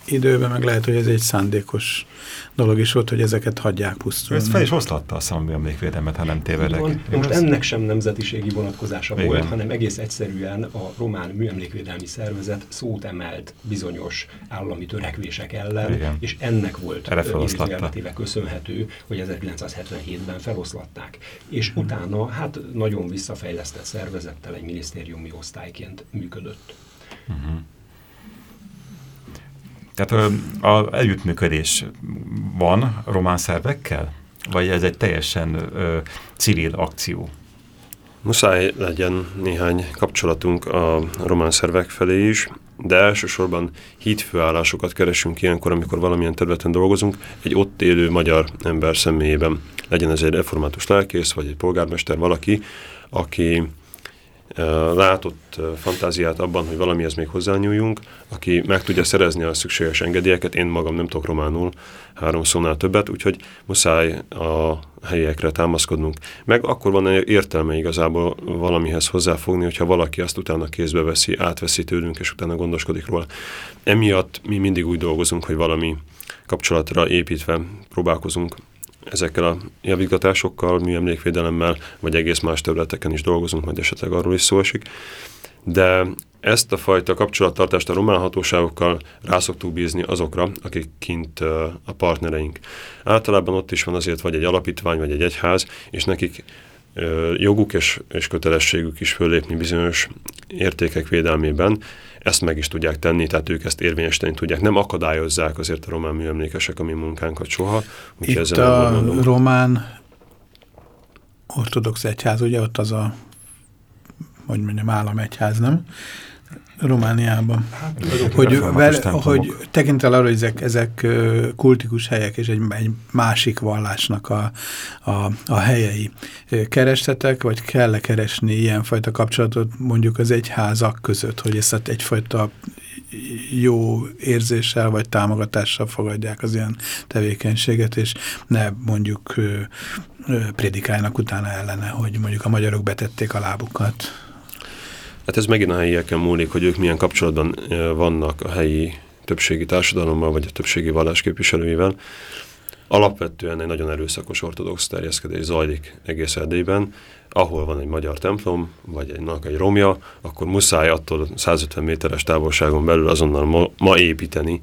időben meg lehet, hogy ez egy szándékos dolog is volt, hogy ezeket hagyják pusztulni. Ez fel is oszlatta a szambi emlékvédelmet, ha nem tévedek. Van, most ennek sem nemzetiségi vonatkozása Igen. volt, hanem egész egyszerűen a román műemlékvédelmi szervezet szót emelt bizonyos állami törekvések ellen, Igen. és ennek volt idézőjelmetéve köszönhető, hogy 1977-ben feloszlatták. És hmm. utána hát nagyon visszafejlesztett szervezettel egy minisztériumi osztályként működött. Hmm. Tehát az együttműködés van román szervekkel? Vagy ez egy teljesen ö, civil akció? Muszáj legyen néhány kapcsolatunk a román szervek felé is, de elsősorban hídfőállásokat keresünk ilyenkor, amikor valamilyen területen dolgozunk, egy ott élő magyar ember személyében. Legyen ez egy református lelkész, vagy egy polgármester, valaki, aki látott fantáziát abban, hogy valamihez még hozzányúljunk, aki meg tudja szerezni a szükséges engedélyeket, én magam nem tudok románul három szónál többet, úgyhogy muszáj a helyekre támaszkodnunk. Meg akkor van értelme igazából valamihez hozzáfogni, hogyha valaki azt utána kézbe veszi, átveszi tőlünk, és utána gondoskodik róla. Emiatt mi mindig úgy dolgozunk, hogy valami kapcsolatra építve próbálkozunk ezekkel a javítgatásokkal, műemlékvédelemmel, vagy egész más területeken is dolgozunk, majd esetleg arról is szó esik. De ezt a fajta kapcsolattartást a román hatóságokkal rászoktuk bízni azokra, akik kint a partnereink. Általában ott is van azért vagy egy alapítvány, vagy egy egyház, és nekik joguk és, és kötelességük is fölépni bizonyos értékek védelmében, ezt meg is tudják tenni, tehát ők ezt érvényesíteni tudják. Nem akadályozzák azért a román műemlékesek a mi munkánkat soha. Itt a román ortodox egyház, ugye ott az a, hogy mondjam, államegyház, nem? Romániában. Hát, hogy, vel, hogy tekintel arra, hogy ezek, ezek kultikus helyek és egy, egy másik vallásnak a, a, a helyei. Kerestetek, vagy kell-e keresni ilyenfajta kapcsolatot mondjuk az egyházak között, hogy ezt egyfajta jó érzéssel vagy támogatással fogadják az ilyen tevékenységet, és ne mondjuk prédikálnak utána ellene, hogy mondjuk a magyarok betették a lábukat. Hát ez megint a helyieken múlik, hogy ők milyen kapcsolatban vannak a helyi többségi társadalommal, vagy a többségi vallás. Alapvetően egy nagyon erőszakos ortodox terjeszkedés zajlik egész Erdélyben, ahol van egy magyar templom, vagy egy, egy romja, akkor muszáj attól 150 méteres távolságon belül azonnal ma, ma építeni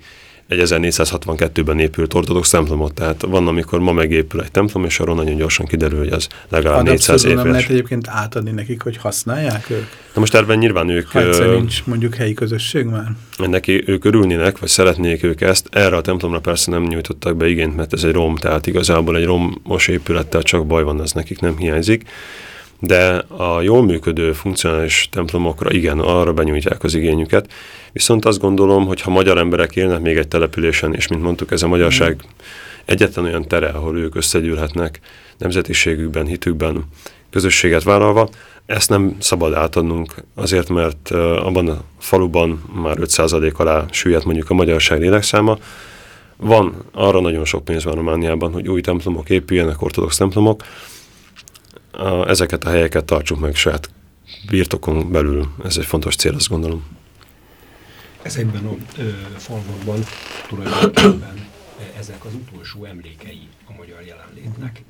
egy 1462-ben épült ortodox templomot, tehát van, amikor ma megépül egy templom, és arról nagyon gyorsan kiderül, hogy az legalább a 400 éves. nem lehet egyébként átadni nekik, hogy használják ők? Na most ebben nyilván ők... Ha nincs mondjuk helyi közösség már? Neki ők örülnének, vagy szeretnék ők ezt. Erre a templomra persze nem nyújtottak be igényt, mert ez egy rom, tehát igazából egy romos épülettel csak baj van, ez nekik nem hiányzik de a jól működő funkcionális templomokra igen, arra benyújtják az igényüket. Viszont azt gondolom, hogy ha magyar emberek élnek még egy településen, és mint mondtuk, ez a magyarság mm. egyetlen olyan tere, ahol ők összegyűlhetnek nemzetiségükben, hitükben, közösséget vállalva, ezt nem szabad átadnunk azért, mert abban a faluban már 5% alá süllyedt mondjuk a magyarság lélekszáma. Van, arra nagyon sok pénz van Romániában, hogy új templomok épüljenek, ortodox templomok, ezeket a helyeket tartsuk meg saját birtokon belül. Ez egy fontos cél, azt gondolom. Ezekben a ö, falvakban tulajdonképpen ezek az utolsó emlékei a magyar jelenlétnek.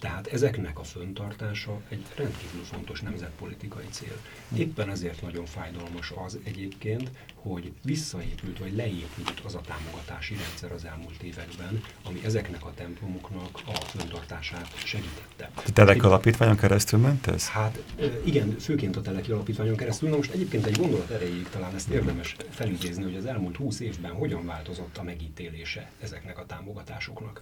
Tehát ezeknek a föntartása egy rendkívül fontos nemzetpolitikai cél. Éppen ezért nagyon fájdalmas az egyébként, hogy visszaépült vagy leépült az a támogatási rendszer az elmúlt években, ami ezeknek a templomoknak a föntartását segítette. A Telek Alapítványon keresztül ment ez? Hát igen, főként a Teleki Alapítványon keresztül. Na most egyébként egy gondolat erejéig talán ezt érdemes felidézni, hogy az elmúlt húsz évben hogyan változott a megítélése ezeknek a támogatásoknak.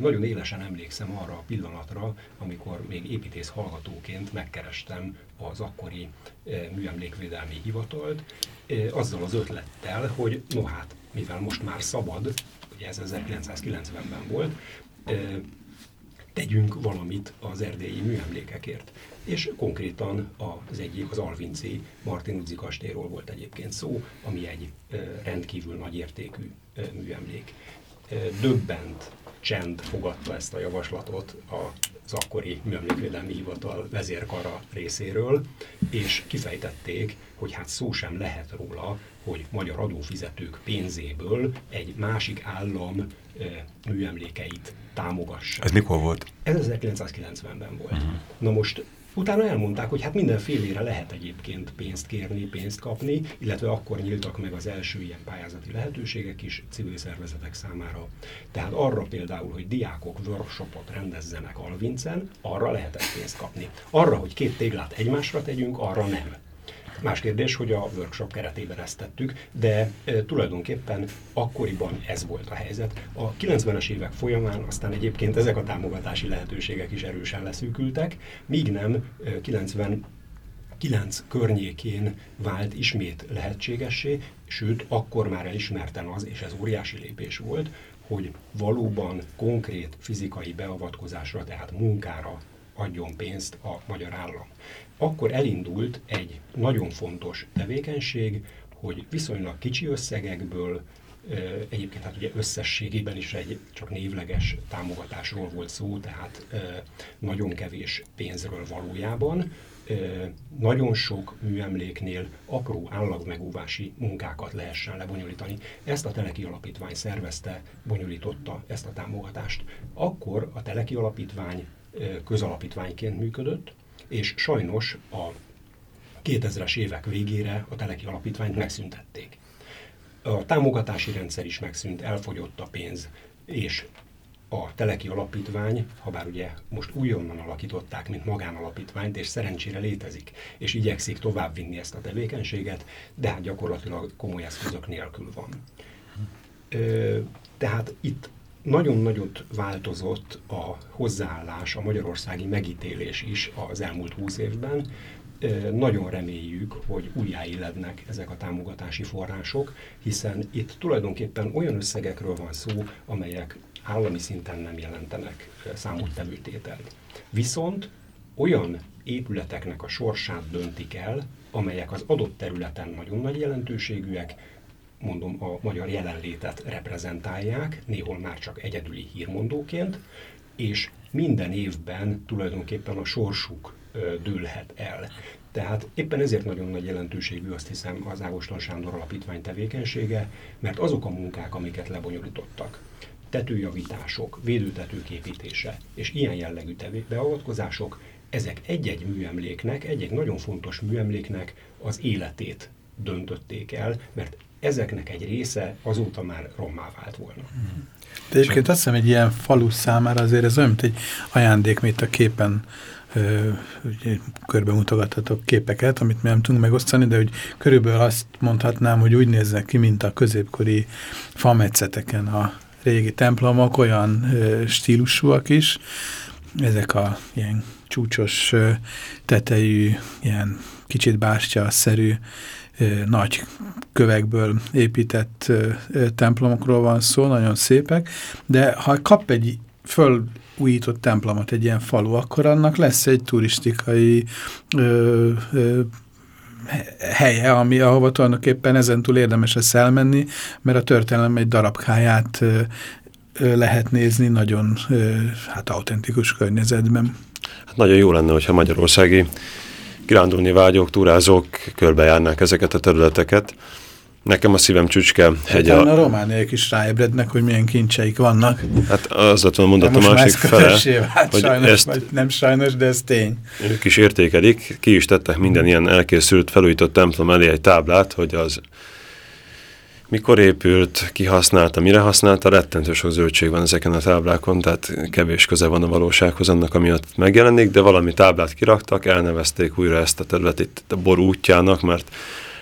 Nagyon élesen emlékszem arra a pillanatra, amikor még építész hallgatóként megkerestem az akkori műemlékvédelmi hivatalt, azzal az ötlettel, hogy no hát, mivel most már szabad, ugye ez 1990-ben volt, tegyünk valamit az erdélyi műemlékekért. És konkrétan az egyik, az Alvinci Martin Udzi kastélyról volt egyébként szó, ami egy rendkívül nagy értékű műemlék. Döbbent csend fogadta ezt a javaslatot az akkori műemlékvédelmi hivatal vezérkara részéről, és kifejtették, hogy hát szó sem lehet róla, hogy magyar adófizetők pénzéből egy másik állam műemlékeit támogassa. Ez mikor volt? Ez 1990-ben volt. Uh-huh. Na most Utána elmondták, hogy hát mindenfélére lehet egyébként pénzt kérni, pénzt kapni, illetve akkor nyíltak meg az első ilyen pályázati lehetőségek is civil szervezetek számára. Tehát arra például, hogy diákok workshopot rendezzenek Alvincen, arra lehetett pénzt kapni. Arra, hogy két téglát egymásra tegyünk, arra nem. Más kérdés, hogy a workshop keretében ezt tettük, de e, tulajdonképpen akkoriban ez volt a helyzet. A 90-es évek folyamán aztán egyébként ezek a támogatási lehetőségek is erősen leszűkültek, míg nem e, 90 9 környékén vált ismét lehetségessé, sőt, akkor már elismerten az, és ez óriási lépés volt, hogy valóban konkrét fizikai beavatkozásra, tehát munkára adjon pénzt a magyar állam akkor elindult egy nagyon fontos tevékenység, hogy viszonylag kicsi összegekből, egyébként hát ugye összességében is egy csak névleges támogatásról volt szó, tehát nagyon kevés pénzről valójában, nagyon sok műemléknél apró állagmegóvási munkákat lehessen lebonyolítani. Ezt a Teleki Alapítvány szervezte, bonyolította ezt a támogatást. Akkor a Teleki Alapítvány közalapítványként működött, és sajnos a 2000-es évek végére a Teleki Alapítványt megszüntették. A támogatási rendszer is megszűnt, elfogyott a pénz, és a Teleki Alapítvány, ha bár ugye most újonnan alakították, mint magánalapítványt, és szerencsére létezik, és igyekszik továbbvinni ezt a tevékenységet, de hát gyakorlatilag komoly eszközök nélkül van. tehát itt nagyon nagyot változott a hozzáállás, a magyarországi megítélés is az elmúlt húsz évben. Nagyon reméljük, hogy újjáélednek ezek a támogatási források, hiszen itt tulajdonképpen olyan összegekről van szó, amelyek állami szinten nem jelentenek számottevő tételt. Viszont olyan épületeknek a sorsát döntik el, amelyek az adott területen nagyon nagy jelentőségűek, mondom, a magyar jelenlétet reprezentálják, néhol már csak egyedüli hírmondóként, és minden évben tulajdonképpen a sorsuk dőlhet el. Tehát éppen ezért nagyon nagy jelentőségű azt hiszem az Ágoston Sándor Alapítvány tevékenysége, mert azok a munkák, amiket lebonyolítottak, tetőjavítások, védőtetők építése és ilyen jellegű beavatkozások, ezek egy-egy műemléknek, egy-egy nagyon fontos műemléknek az életét döntötték el, mert ezeknek egy része azóta már rommá vált volna. De egyébként azt hiszem, egy ilyen falu számára azért ez olyan, mint egy ajándék, mint a képen körbe mutogathatok képeket, amit mi nem tudunk megosztani, de hogy körülbelül azt mondhatnám, hogy úgy néznek ki, mint a középkori fametszeteken a régi templomok, olyan stílusúak is, ezek a ilyen csúcsos tetejű, ilyen kicsit bástya-szerű nagy kövekből épített templomokról van szó, nagyon szépek, de ha kap egy föl újított templomot, egy ilyen falu, akkor annak lesz egy turistikai ö, ö, helye, ami, ahova tulajdonképpen ezentúl érdemes lesz elmenni, mert a történelem egy darabkáját lehet nézni nagyon hát autentikus környezetben. Hát nagyon jó lenne, hogyha magyarországi kirándulni vágyók, túrázók körbejárnák ezeket a területeket, Nekem a szívem csücske hegy a... a romániak is ráébrednek, hogy milyen kincseik vannak. Hát az lett volna mondat a másik fele. hogy sajnos, ezt vagy nem sajnos, de ez tény. Ők is értékelik, ki is tettek minden ilyen elkészült, felújított templom elé egy táblát, hogy az mikor épült, ki használta, mire használta, rettentő sok zöldség van ezeken a táblákon, tehát kevés köze van a valósághoz annak, ami ott megjelenik, de valami táblát kiraktak, elnevezték újra ezt a területet a bor útjának, mert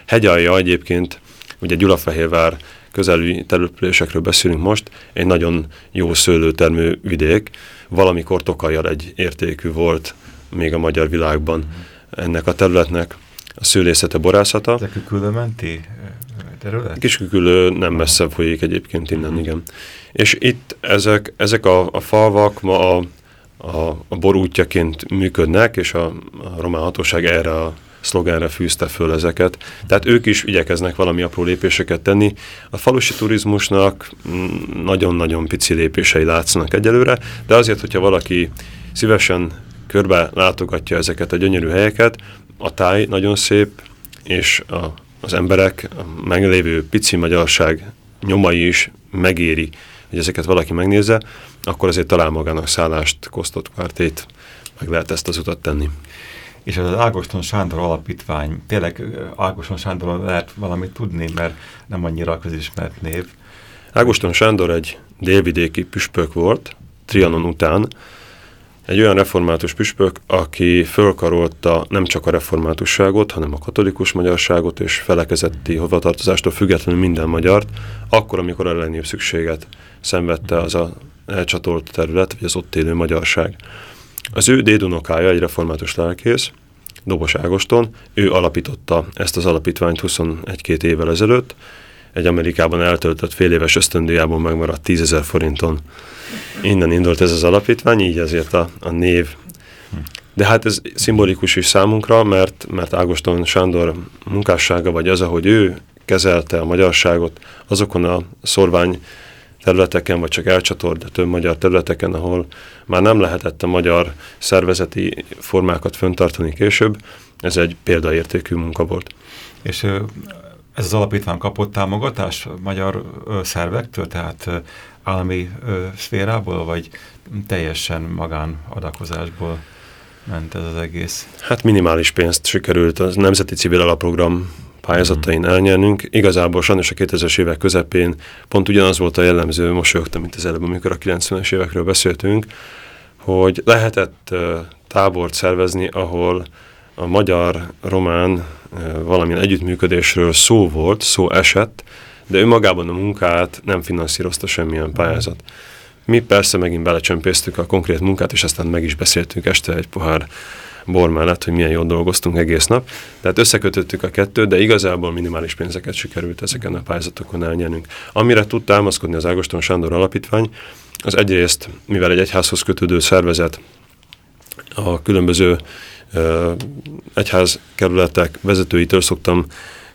hegyalja egyébként ugye Gyulafehérvár közelű településekről beszélünk most, egy nagyon jó szőlőtermő vidék, valamikor Tokajjal egy értékű volt még a magyar világban ennek a területnek a szőlészete, borászata. Ezek a különmenti terület? Kiskükülő nem messze folyik egyébként innen, igen. És itt ezek, ezek a, a falvak ma a, a, a borútjaként működnek, és a, a román hatóság erre a szlogenre fűzte föl ezeket. Tehát ők is igyekeznek valami apró lépéseket tenni. A falusi turizmusnak nagyon-nagyon pici lépései látszanak egyelőre, de azért, hogyha valaki szívesen körbe látogatja ezeket a gyönyörű helyeket, a táj nagyon szép, és a, az emberek, a meglévő pici magyarság nyomai is megéri, hogy ezeket valaki megnézze, akkor azért talál magának szállást, kosztott kvártét, meg lehet ezt az utat tenni és az Ágoston Sándor alapítvány, tényleg Ágoston Sándorról lehet valamit tudni, mert nem annyira közismert név. Ágoston Sándor egy délvidéki püspök volt, Trianon után, egy olyan református püspök, aki fölkarolta nem csak a reformátusságot, hanem a katolikus magyarságot és felekezeti hovatartozástól függetlenül minden magyart, akkor, amikor a legnagyobb szükséget szenvedte az a elcsatolt terület, vagy az ott élő magyarság. Az ő dédunokája egy református lelkész, Dobos Ágoston, ő alapította ezt az alapítványt 21-2 évvel ezelőtt, egy Amerikában eltöltött fél éves ösztöndíjából megmaradt 10 forinton. Innen indult ez az alapítvány, így ezért a, a név. De hát ez szimbolikus is számunkra, mert, mert Ágoston Sándor munkássága, vagy az, ahogy ő kezelte a magyarságot azokon a szorvány területeken, vagy csak elcsatort több magyar területeken, ahol már nem lehetett a magyar szervezeti formákat föntartani később, ez egy példaértékű munka volt. És ez az alapítvány kapott támogatás magyar szervektől, tehát állami szférából, vagy teljesen magánadakozásból ment ez az egész? Hát minimális pénzt sikerült az Nemzeti Civil Alapprogram pályázatain elnyernünk. Igazából sajnos a 2000-es évek közepén pont ugyanaz volt a jellemző, mosolyogtam, mint az előbb, amikor a 90-es évekről beszéltünk, hogy lehetett tábort szervezni, ahol a magyar-román valamilyen együttműködésről szó volt, szó esett, de önmagában a munkát nem finanszírozta semmilyen pályázat. Mi persze megint belecsempésztük a konkrét munkát, és aztán meg is beszéltünk este egy pohár bor mellett, hogy milyen jól dolgoztunk egész nap. Tehát összekötöttük a kettőt, de igazából minimális pénzeket sikerült ezeken a pályázatokon elnyernünk. Amire tud támaszkodni az Ágoston Sándor Alapítvány, az egyrészt, mivel egy egyházhoz kötődő szervezet, a különböző egyházkerületek vezetőitől szoktam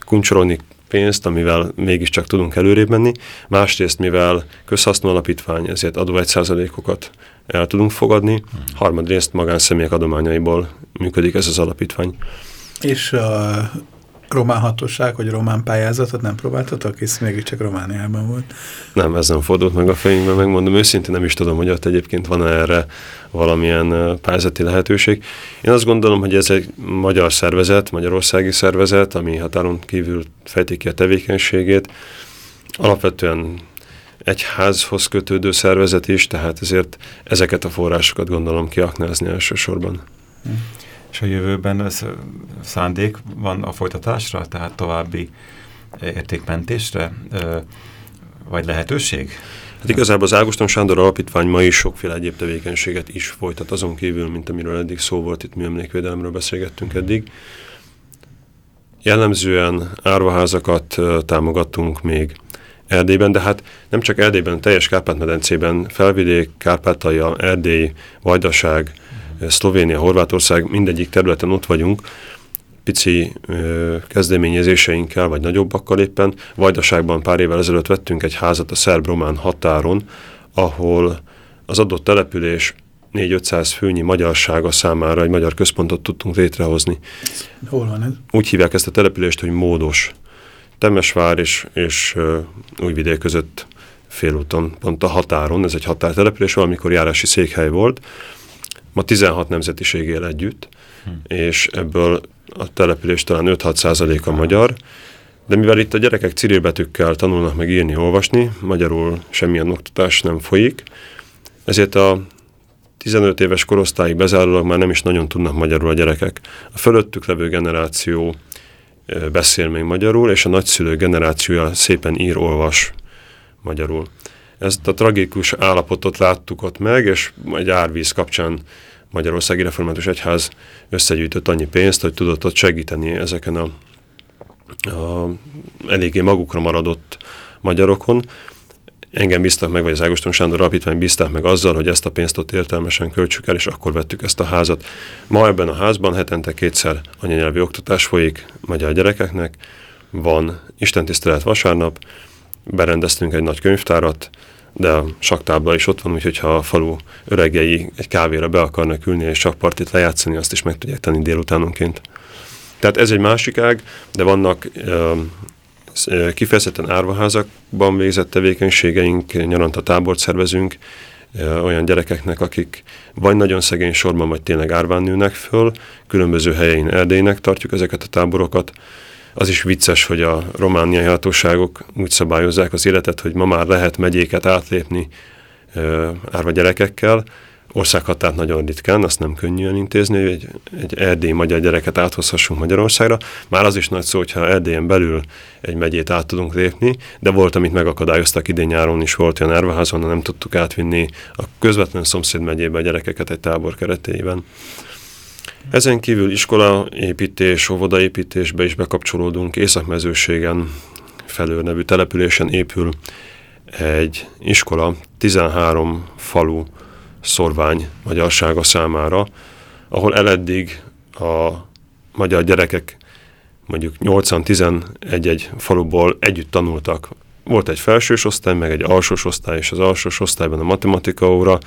kuncsorolni pénzt, amivel mégiscsak tudunk előrébb menni, másrészt, mivel közhasznú alapítvány, ezért adó egy százalékokat el tudunk fogadni, hmm. harmadrészt magánszemélyek adományaiból működik ez az alapítvány. És a román hatóság, vagy román pályázatot nem próbáltatok, hisz mégiscsak Romániában volt. Nem, ez nem fordult meg a fejünkben, megmondom őszintén, nem is tudom, hogy ott egyébként van -e erre valamilyen pályázati lehetőség. Én azt gondolom, hogy ez egy magyar szervezet, magyarországi szervezet, ami határon kívül fejti ki a tevékenységét. Alapvetően egy házhoz kötődő szervezet is, tehát ezért ezeket a forrásokat gondolom kiaknázni elsősorban. Hm. És a jövőben ez szándék van a folytatásra, tehát további értékmentésre, vagy lehetőség? Hát igazából az Ágoston Sándor Alapítvány ma is sokféle egyéb tevékenységet is folytat, azon kívül, mint amiről eddig szó volt, itt műemlékvédelemről beszélgettünk eddig. Jellemzően árvaházakat támogattunk még Erdélyben, de hát nem csak Erdélyben, teljes Kárpát-medencében, Felvidék, Kárpátalja, Erdély, Vajdaság, Szlovénia, Horvátország, mindegyik területen ott vagyunk, pici ö, kezdeményezéseinkkel, vagy nagyobbakkal éppen. Vajdaságban pár évvel ezelőtt vettünk egy házat a szerb-román határon, ahol az adott település 4-500 főnyi magyarsága számára egy magyar központot tudtunk létrehozni. Hol van ez? Úgy hívják ezt a települést, hogy Módos. Temesvár és, és uh, Újvidék között félúton, pont a határon, ez egy határtelepülés, valamikor járási székhely volt, Ma 16 nemzetiség él együtt, hm. és ebből a település talán 5-6 százaléka magyar, de mivel itt a gyerekek cirilbetűkkel tanulnak meg írni, olvasni, magyarul semmilyen oktatás nem folyik, ezért a 15 éves korosztályig bezárólag már nem is nagyon tudnak magyarul a gyerekek. A fölöttük levő generáció beszél még magyarul, és a nagyszülő generációja szépen ír, olvas magyarul. Ezt a tragikus állapotot láttuk ott meg, és egy árvíz kapcsán Magyarországi Református Egyház összegyűjtött annyi pénzt, hogy tudott ott segíteni ezeken a, a eléggé magukra maradott magyarokon. Engem bíztak meg, vagy az Ágoston Sándor Alapítvány bízták meg azzal, hogy ezt a pénzt ott értelmesen költsük el, és akkor vettük ezt a házat. Ma ebben a házban hetente kétszer anyanyelvi oktatás folyik magyar gyerekeknek, van istentisztelet vasárnap, berendeztünk egy nagy könyvtárat, de a saktábla is ott van, úgyhogy ha a falu öregei egy kávéra be akarnak ülni és sakpartit lejátszani, azt is meg tudják tenni délutánonként. Tehát ez egy másik ág, de vannak uh, kifejezetten árvaházakban végzett tevékenységeink, nyaranta tábort szervezünk, olyan gyerekeknek, akik vagy nagyon szegény sorban, vagy tényleg árván nőnek föl, különböző helyein Erdélynek tartjuk ezeket a táborokat, az is vicces, hogy a romániai hatóságok úgy szabályozzák az életet, hogy ma már lehet megyéket átlépni ö, árva gyerekekkel, országhatárt nagyon ritkán, azt nem könnyű intézni, hogy egy, egy erdélyi magyar gyereket áthozhassunk Magyarországra. Már az is nagy szó, hogyha Erdélyen belül egy megyét át tudunk lépni, de volt, amit megakadályoztak idén nyáron is, volt olyan árvaházon, nem tudtuk átvinni a közvetlen szomszéd megyébe a gyerekeket egy tábor keretében. Ezen kívül iskolaépítés, óvodaépítésbe is bekapcsolódunk. Északmezőségen felől nevű településen épül egy iskola 13 falu szorvány magyarsága számára, ahol eleddig a magyar gyerekek mondjuk 8-11 faluból együtt tanultak. Volt egy felsős osztály, meg egy alsós osztály, és az alsós osztályban a matematika óra,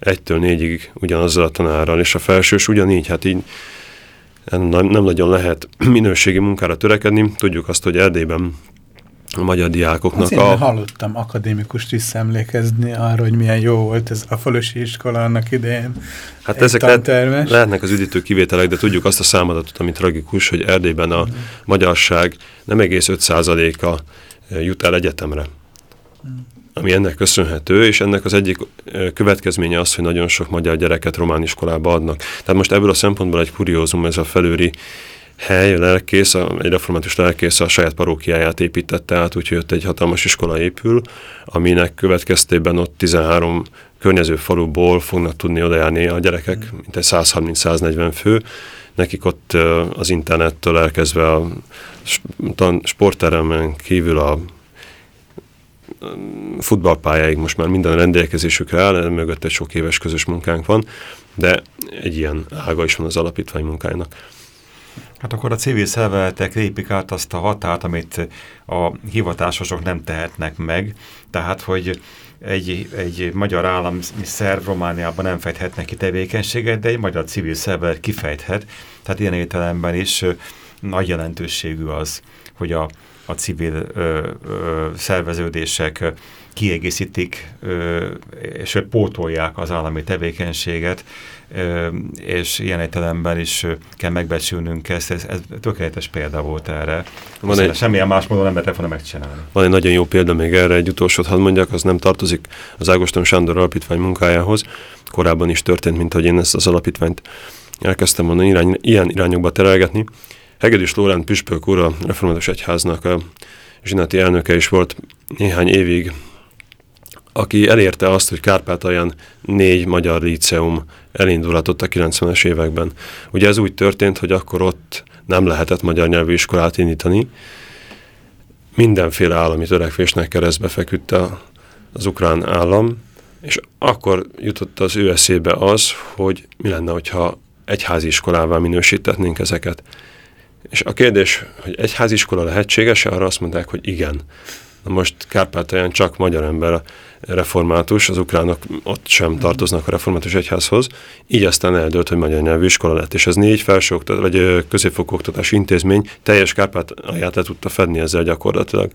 egytől négyig ugyanazzal a tanárral, és a felsős ugyanígy, hát így nem, nagyon lehet <clears throat> minőségi munkára törekedni. Tudjuk azt, hogy Erdélyben a magyar diákoknak Azért a... hallottam akadémikust visszaemlékezni arra, hogy milyen jó volt ez a falusi iskola annak idején. Hát ezek lehet, lehetnek az üdítő kivételek, de tudjuk azt a számadatot, ami tragikus, hogy Erdélyben a mm. magyarság nem egész 5%-a jut el egyetemre. Mm ami ennek köszönhető, és ennek az egyik következménye az, hogy nagyon sok magyar gyereket román iskolába adnak. Tehát most ebből a szempontból egy kuriózum ez a felőri hely, a lelkész, a, egy református lelkész a saját parókiáját építette át, úgyhogy ott egy hatalmas iskola épül, aminek következtében ott 13 környező faluból fognak tudni odajárni a gyerekek, mint egy 130-140 fő. Nekik ott az internettől elkezdve a sportteremen kívül a futballpályáig most már minden rendelkezésükre áll, mögött egy sok éves közös munkánk van, de egy ilyen ága is van az alapítvány munkájának. Hát akkor a civil szervezetek lépik át azt a határt, amit a hivatásosok nem tehetnek meg, tehát hogy egy, egy magyar állami szerv Romániában nem fejthetnek ki tevékenységet, de egy magyar civil szervezet kifejthet. Tehát ilyen értelemben is nagy jelentőségű az, hogy a, a civil ö, ö, szerveződések kiegészítik, ö, és pótolják az állami tevékenységet, ö, és ilyen értelemben is kell megbecsülnünk ezt. Ez, ez tökéletes példa volt erre. Van egy, semmilyen más módon nem lehetett volna megcsinálni. Van egy nagyon jó példa még erre, egy utolsót hadd mondjak, az nem tartozik az Ágoston Sándor alapítvány munkájához. Korábban is történt, mint hogy én ezt az alapítványt elkezdtem volna irány, ilyen irányokba terelgetni. Hegedűs Lórán Püspök úr, a Református Egyháznak a zsinati elnöke is volt néhány évig, aki elérte azt, hogy Kárpátalján négy magyar líceum elindulhatott a 90-es években. Ugye ez úgy történt, hogy akkor ott nem lehetett magyar nyelvű iskolát indítani. Mindenféle állami törekvésnek keresztbe feküdt az ukrán állam, és akkor jutott az ő eszébe az, hogy mi lenne, hogyha egyházi iskolává minősítetnénk ezeket. És a kérdés, hogy egyházi iskola lehetséges-e, arra azt mondták, hogy igen. Na most Kárpátalján csak magyar ember református, az ukránok ott sem tartoznak a református egyházhoz, így aztán eldőlt, hogy magyar nyelvű iskola lett, és ez négy felsőoktatás, vagy középfokú oktatási intézmény teljes Kárpátalját le tudta fedni ezzel gyakorlatilag.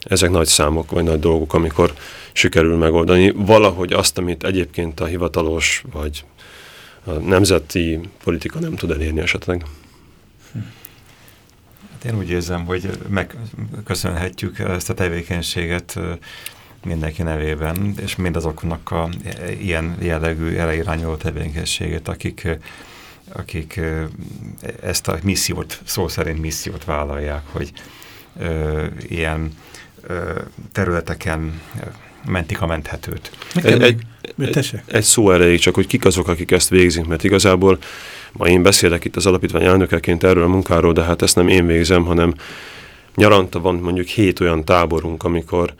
Ezek nagy számok, vagy nagy dolgok, amikor sikerül megoldani valahogy azt, amit egyébként a hivatalos, vagy a nemzeti politika nem tud elérni esetleg. Hát én úgy érzem, hogy megköszönhetjük ezt a tevékenységet mindenki nevében, és mindazoknak a ilyen jellegű, erre irányuló tevékenységet, akik, akik ezt a missziót, szó szerint missziót vállalják, hogy ö, ilyen ö, területeken mentik a menthetőt. Egy, egy, egy, egy szó erejéig csak, hogy kik azok, akik ezt végzik, mert igazából Ma én beszélek itt az alapítvány elnökeként erről a munkáról, de hát ezt nem én végzem, hanem nyaranta van mondjuk hét olyan táborunk, amikor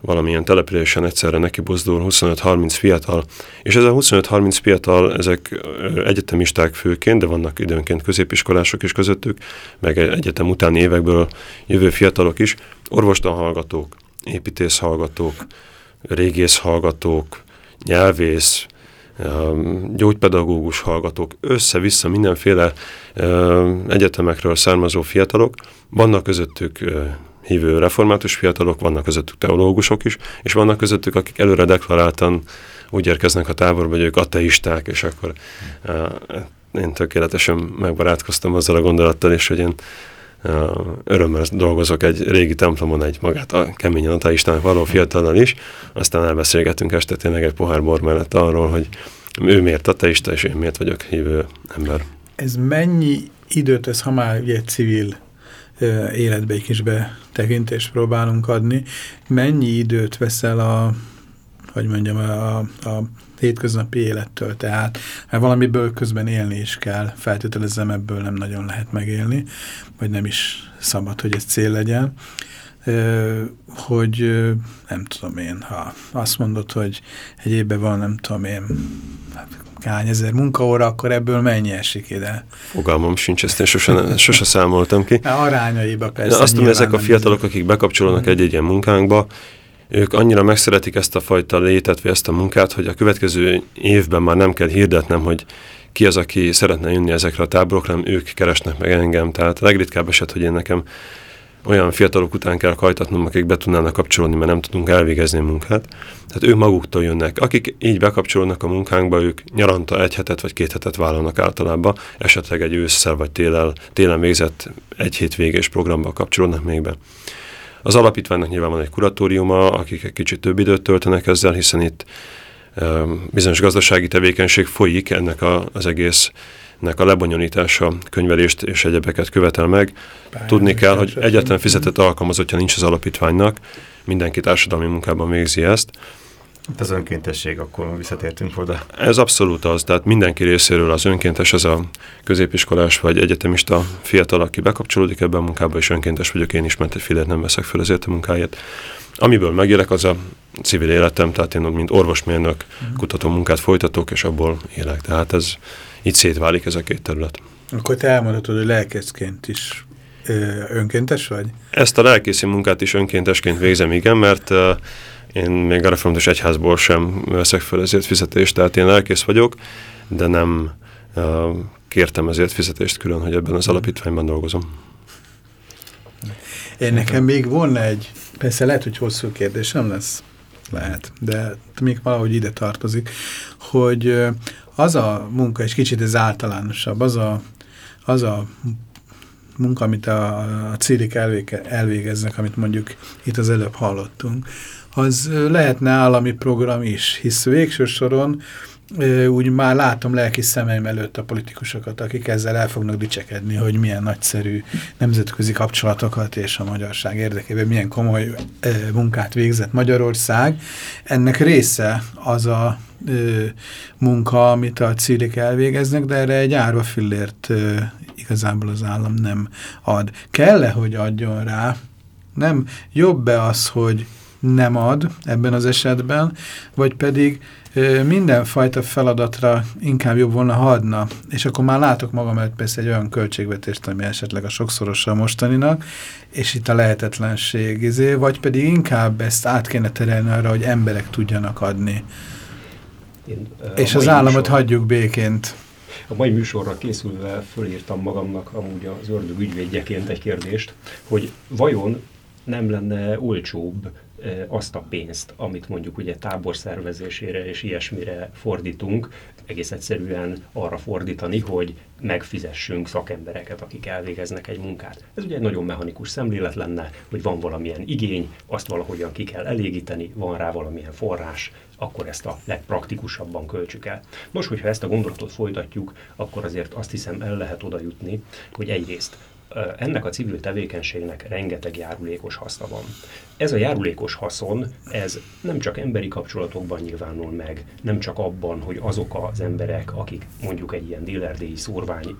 valamilyen településen egyszerre neki buzdul 25-30 fiatal, és ez a 25-30 fiatal, ezek egyetemisták főként, de vannak időnként középiskolások is közöttük, meg egyetem utáni évekből jövő fiatalok is, orvostan hallgatók, építész hallgatók, régész hallgatók, nyelvész, gyógypedagógus hallgatók, össze-vissza mindenféle egyetemekről származó fiatalok, vannak közöttük hívő református fiatalok, vannak közöttük teológusok is, és vannak közöttük, akik előre deklaráltan úgy érkeznek a táborba, hogy ők ateisták, és akkor én tökéletesen megbarátkoztam azzal a gondolattal is, hogy én örömmel dolgozok egy régi templomon egy magát a keményen ateistának való fiatallal is, aztán elbeszélgetünk este tényleg egy pohár bor mellett arról, hogy ő miért ateista, és én miért vagyok hívő ember. Ez mennyi időt, ez ha már egy civil életbe egy kis betekintést próbálunk adni, mennyi időt veszel a, hogy mondjam, a, a hétköznapi élettől, tehát hát valamiből közben élni is kell, feltételezem ebből nem nagyon lehet megélni, vagy nem is szabad, hogy ez cél legyen, hogy nem tudom én, ha azt mondod, hogy egy évben van, nem tudom én, hát hány ezer munkaóra, akkor ebből mennyi esik ide? Fogalmam sincs, ezt én sose, sose számoltam ki. Arányaiba persze. De azt tudom, ezek a fiatalok, akik bekapcsolódnak egy-egy ilyen munkánkba, ők annyira megszeretik ezt a fajta létet, vagy ezt a munkát, hogy a következő évben már nem kell hirdetnem, hogy ki az, aki szeretne jönni ezekre a táborokra, ők keresnek meg engem. Tehát a legritkább eset, hogy én nekem olyan fiatalok után kell kajtatnom, akik be tudnának kapcsolódni, mert nem tudunk elvégezni a munkát. Tehát ők maguktól jönnek. Akik így bekapcsolódnak a munkánkba, ők nyaranta egy hetet vagy két hetet vállalnak általában, esetleg egy ősszel vagy télen, télen végzett egy hét végés programba kapcsolódnak még be. Az alapítványnak nyilván van egy kuratóriuma, akik egy kicsit több időt töltenek ezzel, hiszen itt bizonyos gazdasági tevékenység folyik ennek a, az egésznek a lebonyolítása, könyvelést és egyebeket követel meg. Bár Tudni kell, hogy egyetlen fizetett alkalmazottja nincs az alapítványnak, mindenki társadalmi munkában végzi ezt, itt az önkéntesség, akkor visszatértünk oda. Ez abszolút az, tehát mindenki részéről az önkéntes, ez a középiskolás vagy egyetemista fiatal, aki bekapcsolódik ebben a munkába, és önkéntes vagyok én is, mert egy filét nem veszek fel ezért a munkáját. Amiből megélek, az a civil életem, tehát én mint orvosmérnök kutató munkát folytatok, és abból élek. Tehát ez így szétválik ez a két terület. Akkor te elmondhatod, hogy lelkészként is önkéntes vagy? Ezt a lelkészi munkát is önkéntesként végzem, igen, mert én még a református egyházból sem veszek fel ezért fizetést, tehát én lelkész vagyok, de nem kértem ezért fizetést külön, hogy ebben az alapítványban dolgozom. Én nekem még volna egy, persze lehet, hogy hosszú kérdés nem lesz, lehet, de még valahogy ide tartozik, hogy az a munka, és kicsit ez általánosabb, az a, az a munka, amit a, a círik elvége, elvégeznek, amit mondjuk itt az előbb hallottunk, az lehetne állami program is, hisz végső soron úgy már látom lelki szemeim előtt a politikusokat, akik ezzel el fognak dicsekedni, hogy milyen nagyszerű nemzetközi kapcsolatokat és a magyarság érdekében milyen komoly munkát végzett Magyarország. Ennek része az a munka, amit a círik elvégeznek, de erre egy árva fillért igazából az állam nem ad. Kell-e, hogy adjon rá? Nem jobb-e az, hogy nem ad ebben az esetben, vagy pedig mindenfajta feladatra inkább jobb volna, ha adna, és akkor már látok magam előtt persze egy olyan költségvetést, ami esetleg a sokszorosa a mostaninak, és itt a lehetetlenség izé, vagy pedig inkább ezt át kéne terelni arra, hogy emberek tudjanak adni. Én, és az államot műsor, hagyjuk béként. A mai műsorra készülve fölírtam magamnak amúgy az ördög ügyvédjeként egy kérdést, hogy vajon nem lenne olcsóbb azt a pénzt, amit mondjuk ugye tábor szervezésére és ilyesmire fordítunk, egész egyszerűen arra fordítani, hogy megfizessünk szakembereket, akik elvégeznek egy munkát. Ez ugye egy nagyon mechanikus szemlélet lenne, hogy van valamilyen igény, azt valahogyan ki kell elégíteni, van rá valamilyen forrás, akkor ezt a legpraktikusabban költsük el. Nos, hogyha ezt a gondolatot folytatjuk, akkor azért azt hiszem el lehet oda jutni, hogy egyrészt ennek a civil tevékenységnek rengeteg járulékos haszna van. Ez a járulékos haszon, ez nem csak emberi kapcsolatokban nyilvánul meg, nem csak abban, hogy azok az emberek, akik mondjuk egy ilyen dillerdéi szórvány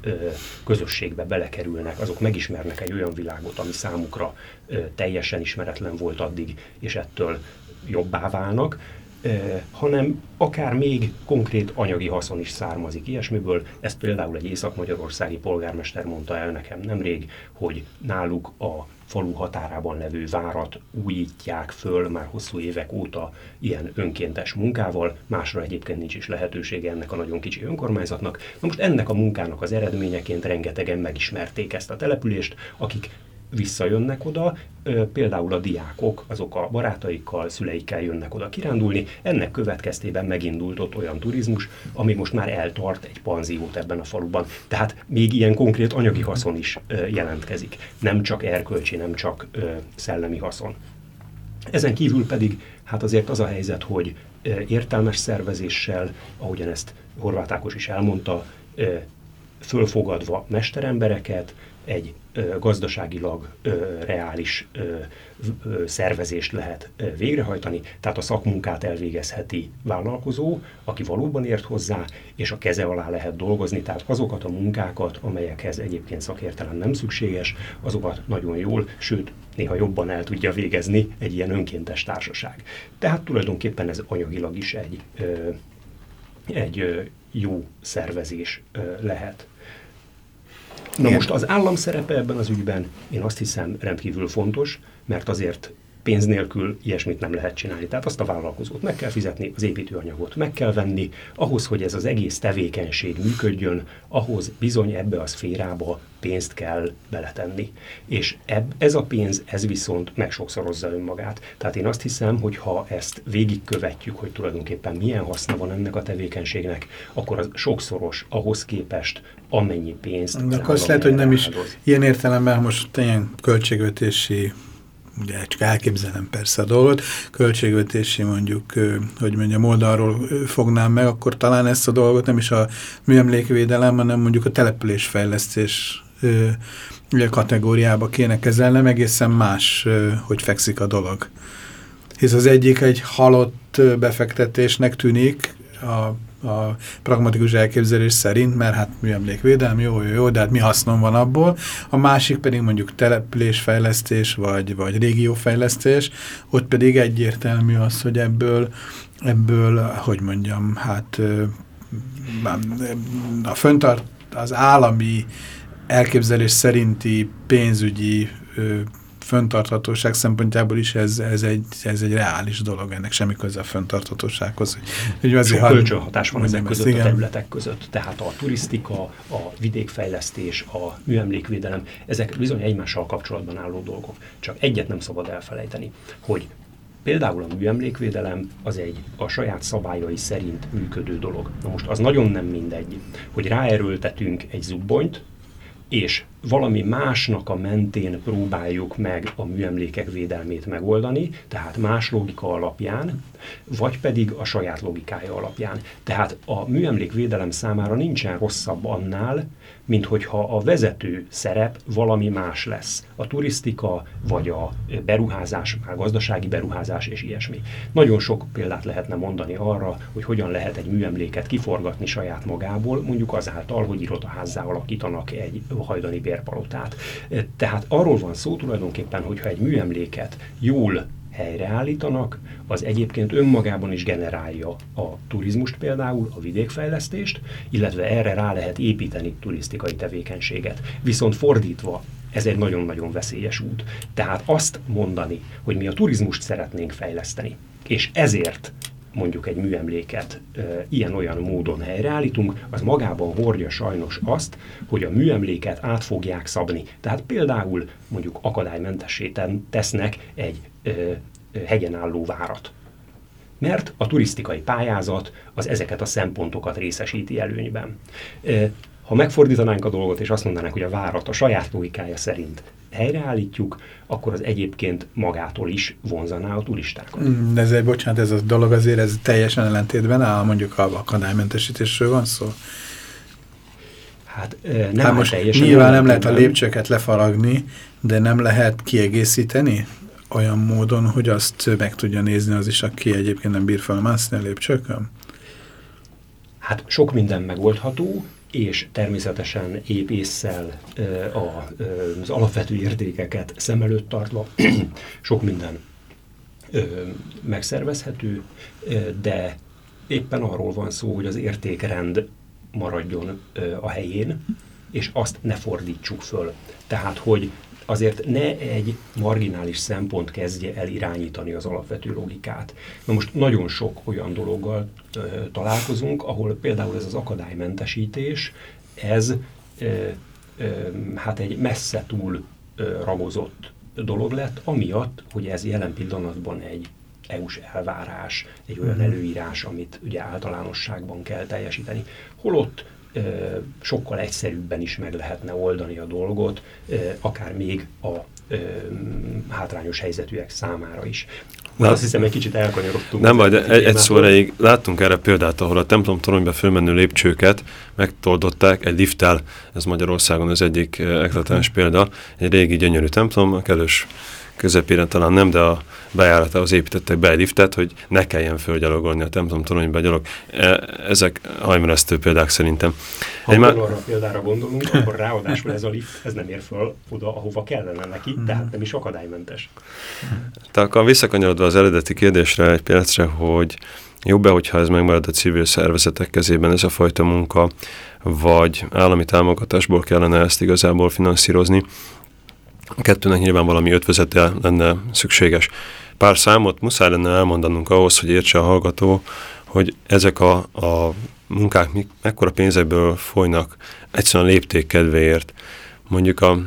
közösségbe belekerülnek, azok megismernek egy olyan világot, ami számukra teljesen ismeretlen volt addig, és ettől jobbá válnak, hanem akár még konkrét anyagi haszon is származik ilyesmiből. Ezt például egy észak-magyarországi polgármester mondta el nekem nemrég, hogy náluk a falu határában levő várat újítják föl már hosszú évek óta ilyen önkéntes munkával, másra egyébként nincs is lehetősége ennek a nagyon kicsi önkormányzatnak. Na most ennek a munkának az eredményeként rengetegen megismerték ezt a települést, akik visszajönnek oda, például a diákok, azok a barátaikkal, szüleikkel jönnek oda kirándulni, ennek következtében megindult ott olyan turizmus, ami most már eltart egy panziót ebben a faluban. Tehát még ilyen konkrét anyagi haszon is jelentkezik. Nem csak erkölcsi, nem csak szellemi haszon. Ezen kívül pedig hát azért az a helyzet, hogy értelmes szervezéssel, ahogyan ezt Horváth Ákos is elmondta, fölfogadva mesterembereket, egy gazdaságilag reális szervezést lehet végrehajtani, tehát a szakmunkát elvégezheti vállalkozó, aki valóban ért hozzá, és a keze alá lehet dolgozni, tehát azokat a munkákat, amelyekhez egyébként szakértelem nem szükséges, azokat nagyon jól, sőt, néha jobban el tudja végezni egy ilyen önkéntes társaság. Tehát tulajdonképpen ez anyagilag is egy, egy jó szervezés lehet. Na most az állam szerepe ebben az ügyben én azt hiszem rendkívül fontos, mert azért pénz nélkül ilyesmit nem lehet csinálni. Tehát azt a vállalkozót meg kell fizetni, az építőanyagot meg kell venni, ahhoz, hogy ez az egész tevékenység működjön, ahhoz bizony ebbe a szférába pénzt kell beletenni. És ebb, ez a pénz, ez viszont megsokszorozza önmagát. Tehát én azt hiszem, hogy ha ezt végigkövetjük, hogy tulajdonképpen milyen haszna van ennek a tevékenységnek, akkor az sokszoros ahhoz képest, amennyi pénzt... De akkor azt lehet, hogy nem is ilyen értelemben most ilyen költségvetési ugye csak elképzelem persze a dolgot, költségvetési mondjuk, hogy mondjam, oldalról fognám meg, akkor talán ezt a dolgot nem is a műemlékvédelem, hanem mondjuk a településfejlesztés kategóriába kéne kezelnem, egészen más, hogy fekszik a dolog. Hisz az egyik egy halott befektetésnek tűnik, a a pragmatikus elképzelés szerint, mert hát műemlékvédelmi, jó, jó, jó, de hát mi hasznom van abból. A másik pedig mondjuk településfejlesztés, vagy, vagy régiófejlesztés, ott pedig egyértelmű az, hogy ebből, ebből hogy mondjam, hát a föntart az állami elképzelés szerinti pénzügyi ö, föntarthatóság szempontjából is ez, ez, egy, ez egy reális dolog, ennek semmi köze a föntarthatósághoz. Hogy Sok kölcsönhatás van ezek között igen. a területek között, tehát a turisztika, a vidékfejlesztés, a műemlékvédelem, ezek bizony egymással kapcsolatban álló dolgok. Csak egyet nem szabad elfelejteni, hogy Például a műemlékvédelem az egy a saját szabályai szerint működő dolog. Na most az nagyon nem mindegy, hogy ráerőltetünk egy zubbonyt, és valami másnak a mentén próbáljuk meg a műemlékek védelmét megoldani, tehát más logika alapján, vagy pedig a saját logikája alapján. Tehát a műemlékvédelem számára nincsen rosszabb annál, mint hogyha a vezető szerep valami más lesz. A turisztika, vagy a beruházás, a gazdasági beruházás és ilyesmi. Nagyon sok példát lehetne mondani arra, hogy hogyan lehet egy műemléket kiforgatni saját magából, mondjuk azáltal, hogy irodaházzá alakítanak egy hajdani bérpalotát. Tehát arról van szó tulajdonképpen, hogyha egy műemléket jól helyreállítanak, az egyébként önmagában is generálja a turizmust például, a vidékfejlesztést, illetve erre rá lehet építeni turisztikai tevékenységet. Viszont fordítva, ez egy nagyon-nagyon veszélyes út. Tehát azt mondani, hogy mi a turizmust szeretnénk fejleszteni, és ezért mondjuk egy műemléket e, ilyen-olyan módon helyreállítunk, az magában hordja sajnos azt, hogy a műemléket át fogják szabni. Tehát például mondjuk akadálymentessé tesznek egy hegyen álló várat. Mert a turisztikai pályázat az ezeket a szempontokat részesíti előnyben. Ha megfordítanánk a dolgot, és azt mondanánk, hogy a várat a saját logikája szerint helyreállítjuk, akkor az egyébként magától is vonzaná a turistákat. Mm, de ez egy, bocsánat, ez a dolog azért ez teljesen ellentétben áll, mondjuk a akadálymentesítésről van szó? Hát nem hát most teljesen nyilván nem lehet a lépcsőket lefaragni, de nem lehet kiegészíteni olyan módon, hogy azt meg tudja nézni az is, aki egyébként nem bír felmászni a lépcsőkön? Hát sok minden megoldható, és természetesen épp észszel az alapvető értékeket szem előtt tartva <clears throat> sok minden megszervezhető, de éppen arról van szó, hogy az értékrend maradjon a helyén, és azt ne fordítsuk föl. Tehát, hogy azért ne egy marginális szempont kezdje el irányítani az alapvető logikát. Na most nagyon sok olyan dologgal ö, találkozunk, ahol például ez az akadálymentesítés, ez ö, ö, hát egy messze túl ö, ragozott dolog lett, amiatt, hogy ez jelen pillanatban egy EU-s elvárás, egy olyan mhm. előírás, amit ugye általánosságban kell teljesíteni. Holott sokkal egyszerűbben is meg lehetne oldani a dolgot, akár még a hátrányos helyzetűek számára is. Na, azt hiszem, egy kicsit elkanyarodtunk. Nem baj, de egy, egy szó erejéig láttunk erre példát, ahol a templom toronyba fölmenő lépcsőket megtoldották egy lifttel, ez Magyarországon az egyik eklatás példa, egy régi gyönyörű templom, kellős közepére talán nem, de a bejáratához építettek be egy liftet, hogy ne kelljen fölgyalogolni a templom toronyba gyalog. E, ezek hajmeresztő példák szerintem. Ha egy már... arra példára gondolunk, akkor ráadásul ez a lift, ez nem ér föl oda, ahova kellene neki, mm. tehát nem is akadálymentes. Tehát akkor visszakanyarodva az eredeti kérdésre egy percre, hogy jobb-e, hogyha ez megmarad a civil szervezetek kezében ez a fajta munka, vagy állami támogatásból kellene ezt igazából finanszírozni. A kettőnek nyilván valami ötvezete lenne szükséges. Pár számot muszáj lenne elmondanunk ahhoz, hogy értse a hallgató, hogy ezek a, a munkák mekkora pénzekből folynak egyszerűen lépték kedvéért. Mondjuk a,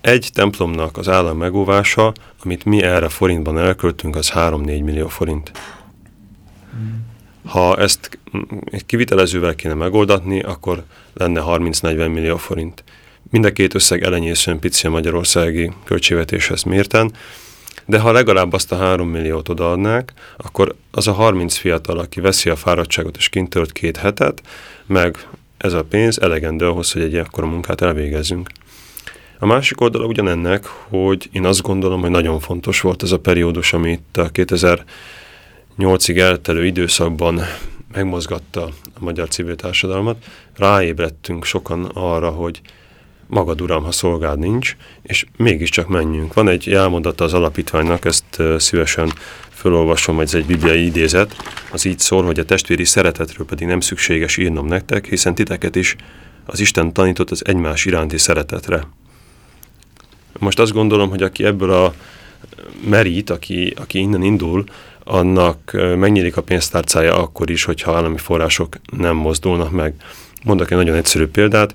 egy templomnak az állam megóvása, amit mi erre forintban elköltünk, az 3-4 millió forint. Ha ezt egy kivitelezővel kéne megoldatni, akkor lenne 30-40 millió forint. Mind a két összeg elenyészően pici a magyarországi költségvetéshez mérten, de ha legalább azt a 3 milliót odaadnák, akkor az a 30 fiatal, aki veszi a fáradtságot és kint tölt két hetet, meg ez a pénz elegendő ahhoz, hogy egy akkora munkát elvégezzünk. A másik oldala ugyanennek, hogy én azt gondolom, hogy nagyon fontos volt ez a periódus, amit a 2008-ig eltelő időszakban megmozgatta a magyar civil társadalmat. Ráébredtünk sokan arra, hogy magad uram, ha szolgád nincs, és mégiscsak menjünk. Van egy elmondata az alapítványnak, ezt szívesen Fölolvasom, hogy ez egy bibliai idézet. Az így szól, hogy a testvéri szeretetről pedig nem szükséges írnom nektek, hiszen titeket is az Isten tanított az egymás iránti szeretetre. Most azt gondolom, hogy aki ebből a merít, aki, aki innen indul, annak megnyílik a pénztárcája akkor is, hogyha állami források nem mozdulnak meg. Mondok egy nagyon egyszerű példát.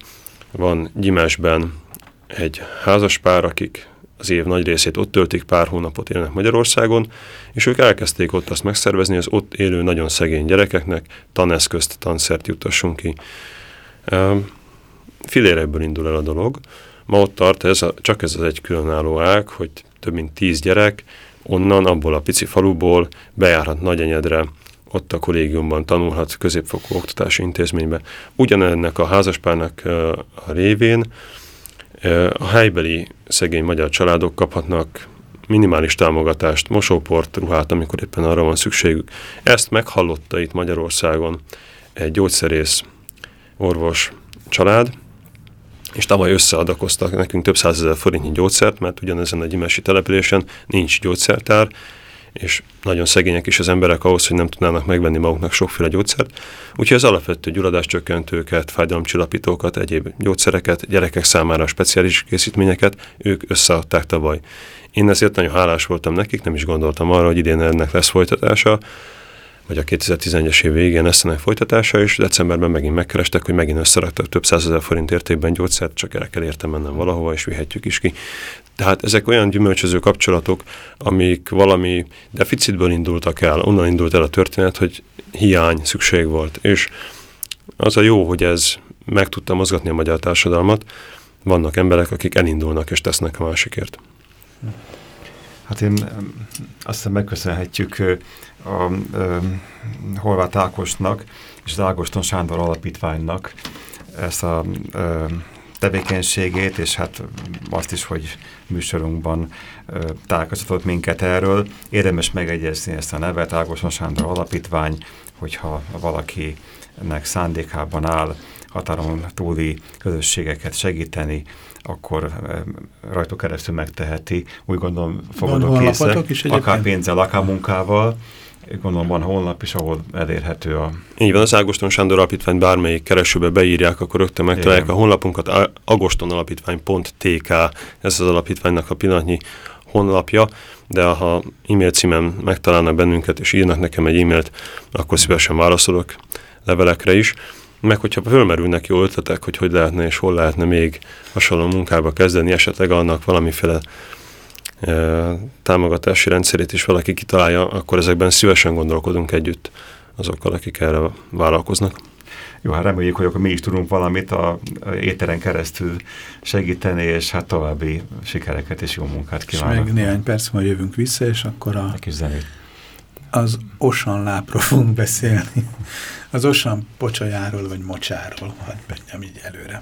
Van Gyimesben egy házaspár, akik az év nagy részét ott töltik, pár hónapot élnek Magyarországon, és ők elkezdték ott azt megszervezni, az ott élő nagyon szegény gyerekeknek taneszközt, tanszert jutassunk ki. Filérekből indul el a dolog. Ma ott tart, ez a, csak ez az egy különálló ág, hogy több mint tíz gyerek onnan, abból a pici faluból bejárhat Nagyenyedre, ott a kollégiumban tanulhat középfokú oktatási intézménybe. Ugyanennek a házaspárnak a révén a helybeli szegény magyar családok kaphatnak minimális támogatást, mosóport, ruhát, amikor éppen arra van szükségük. Ezt meghallotta itt Magyarországon egy gyógyszerész, orvos család, és tavaly összeadakoztak nekünk több százezer forintnyi gyógyszert, mert ugyanezen a gyimesi településen nincs gyógyszertár, és nagyon szegények is az emberek ahhoz, hogy nem tudnának megvenni maguknak sokféle gyógyszert. Úgyhogy az alapvető gyulladáscsökkentőket, fájdalomcsillapítókat, egyéb gyógyszereket, gyerekek számára speciális készítményeket ők összeadták tavaly. Én ezért nagyon hálás voltam nekik, nem is gondoltam arra, hogy idén ennek lesz folytatása, vagy a 2011-es év végén lesz ennek folytatása, és decemberben megint megkerestek, hogy megint összeraktak több százezer forint értékben gyógyszert, csak el kell értem mennem valahova, és vihetjük is ki. Tehát ezek olyan gyümölcsöző kapcsolatok, amik valami deficitből indultak el, onnan indult el a történet, hogy hiány, szükség volt. És az a jó, hogy ez meg tudta mozgatni a magyar társadalmat, vannak emberek, akik elindulnak és tesznek a másikért. Hát én azt hiszem megköszönhetjük a, a, a Horváth Ákosnak és az Ágoston Sándor Alapítványnak ezt a, a tevékenységét, és hát azt is, hogy műsorunkban tájékoztatott minket erről. Érdemes megegyezni ezt a nevet, Ágoston Sándor Alapítvány, hogyha valakinek szándékában áll határon túli közösségeket segíteni, akkor rajtuk keresztül megteheti. Úgy gondolom fogadókészek, akár pénzzel, akár munkával, gondolom van honlap is, ahol elérhető a... Így van, az Ágoston Sándor Alapítvány bármelyik keresőbe beírják, akkor rögtön megtalálják a honlapunkat, agostonalapítvány.tk, ez az alapítványnak a pillanatnyi honlapja, de ha e-mail címen megtalálnak bennünket és írnak nekem egy e-mailt, akkor szívesen válaszolok levelekre is. Meg hogyha fölmerülnek jó ötletek, hogy hogy lehetne és hol lehetne még hasonló munkába kezdeni, esetleg annak valamiféle támogatási rendszerét is valaki kitalálja, akkor ezekben szívesen gondolkodunk együtt azokkal, akik erre vállalkoznak. Jó, hát reméljük, hogy akkor mi is tudunk valamit a éteren keresztül segíteni, és hát további sikereket és jó munkát kívánok. És még néhány perc majd jövünk vissza, és akkor a, az Osan lápról fogunk beszélni. Az Osan pocsajáról, vagy mocsáról, hát menjem így előre.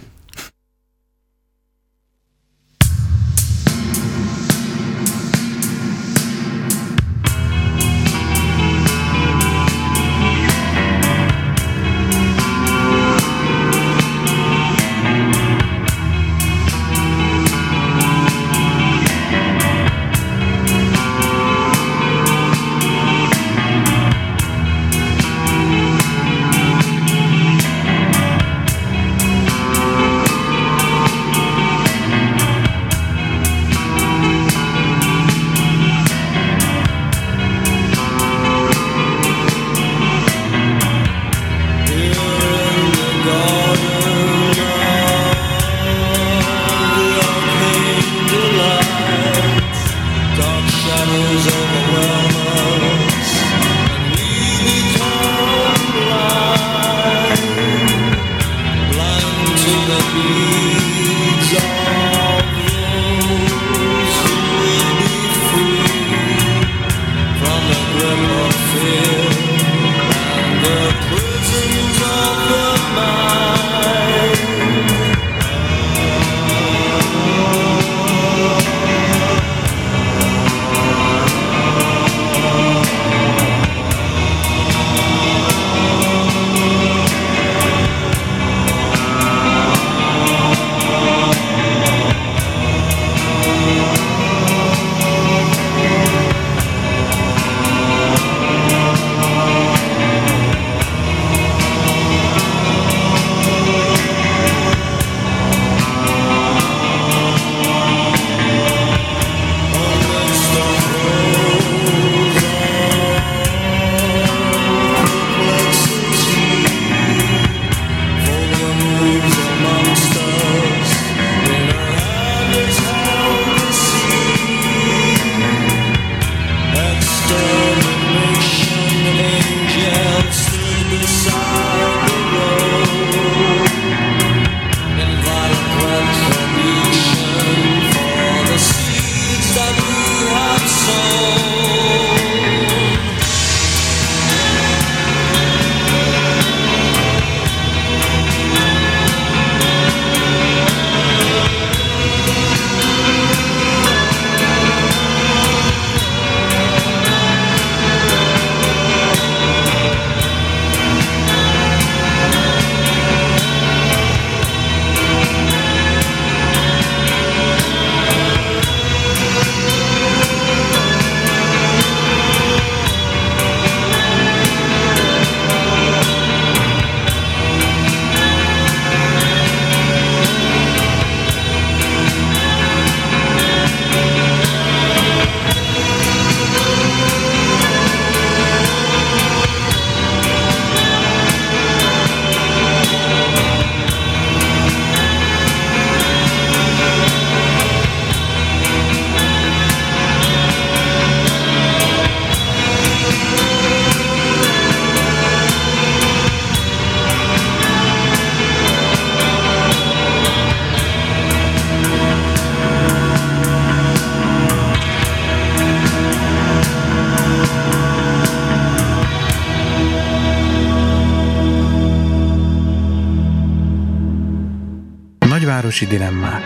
Városi dilemmák.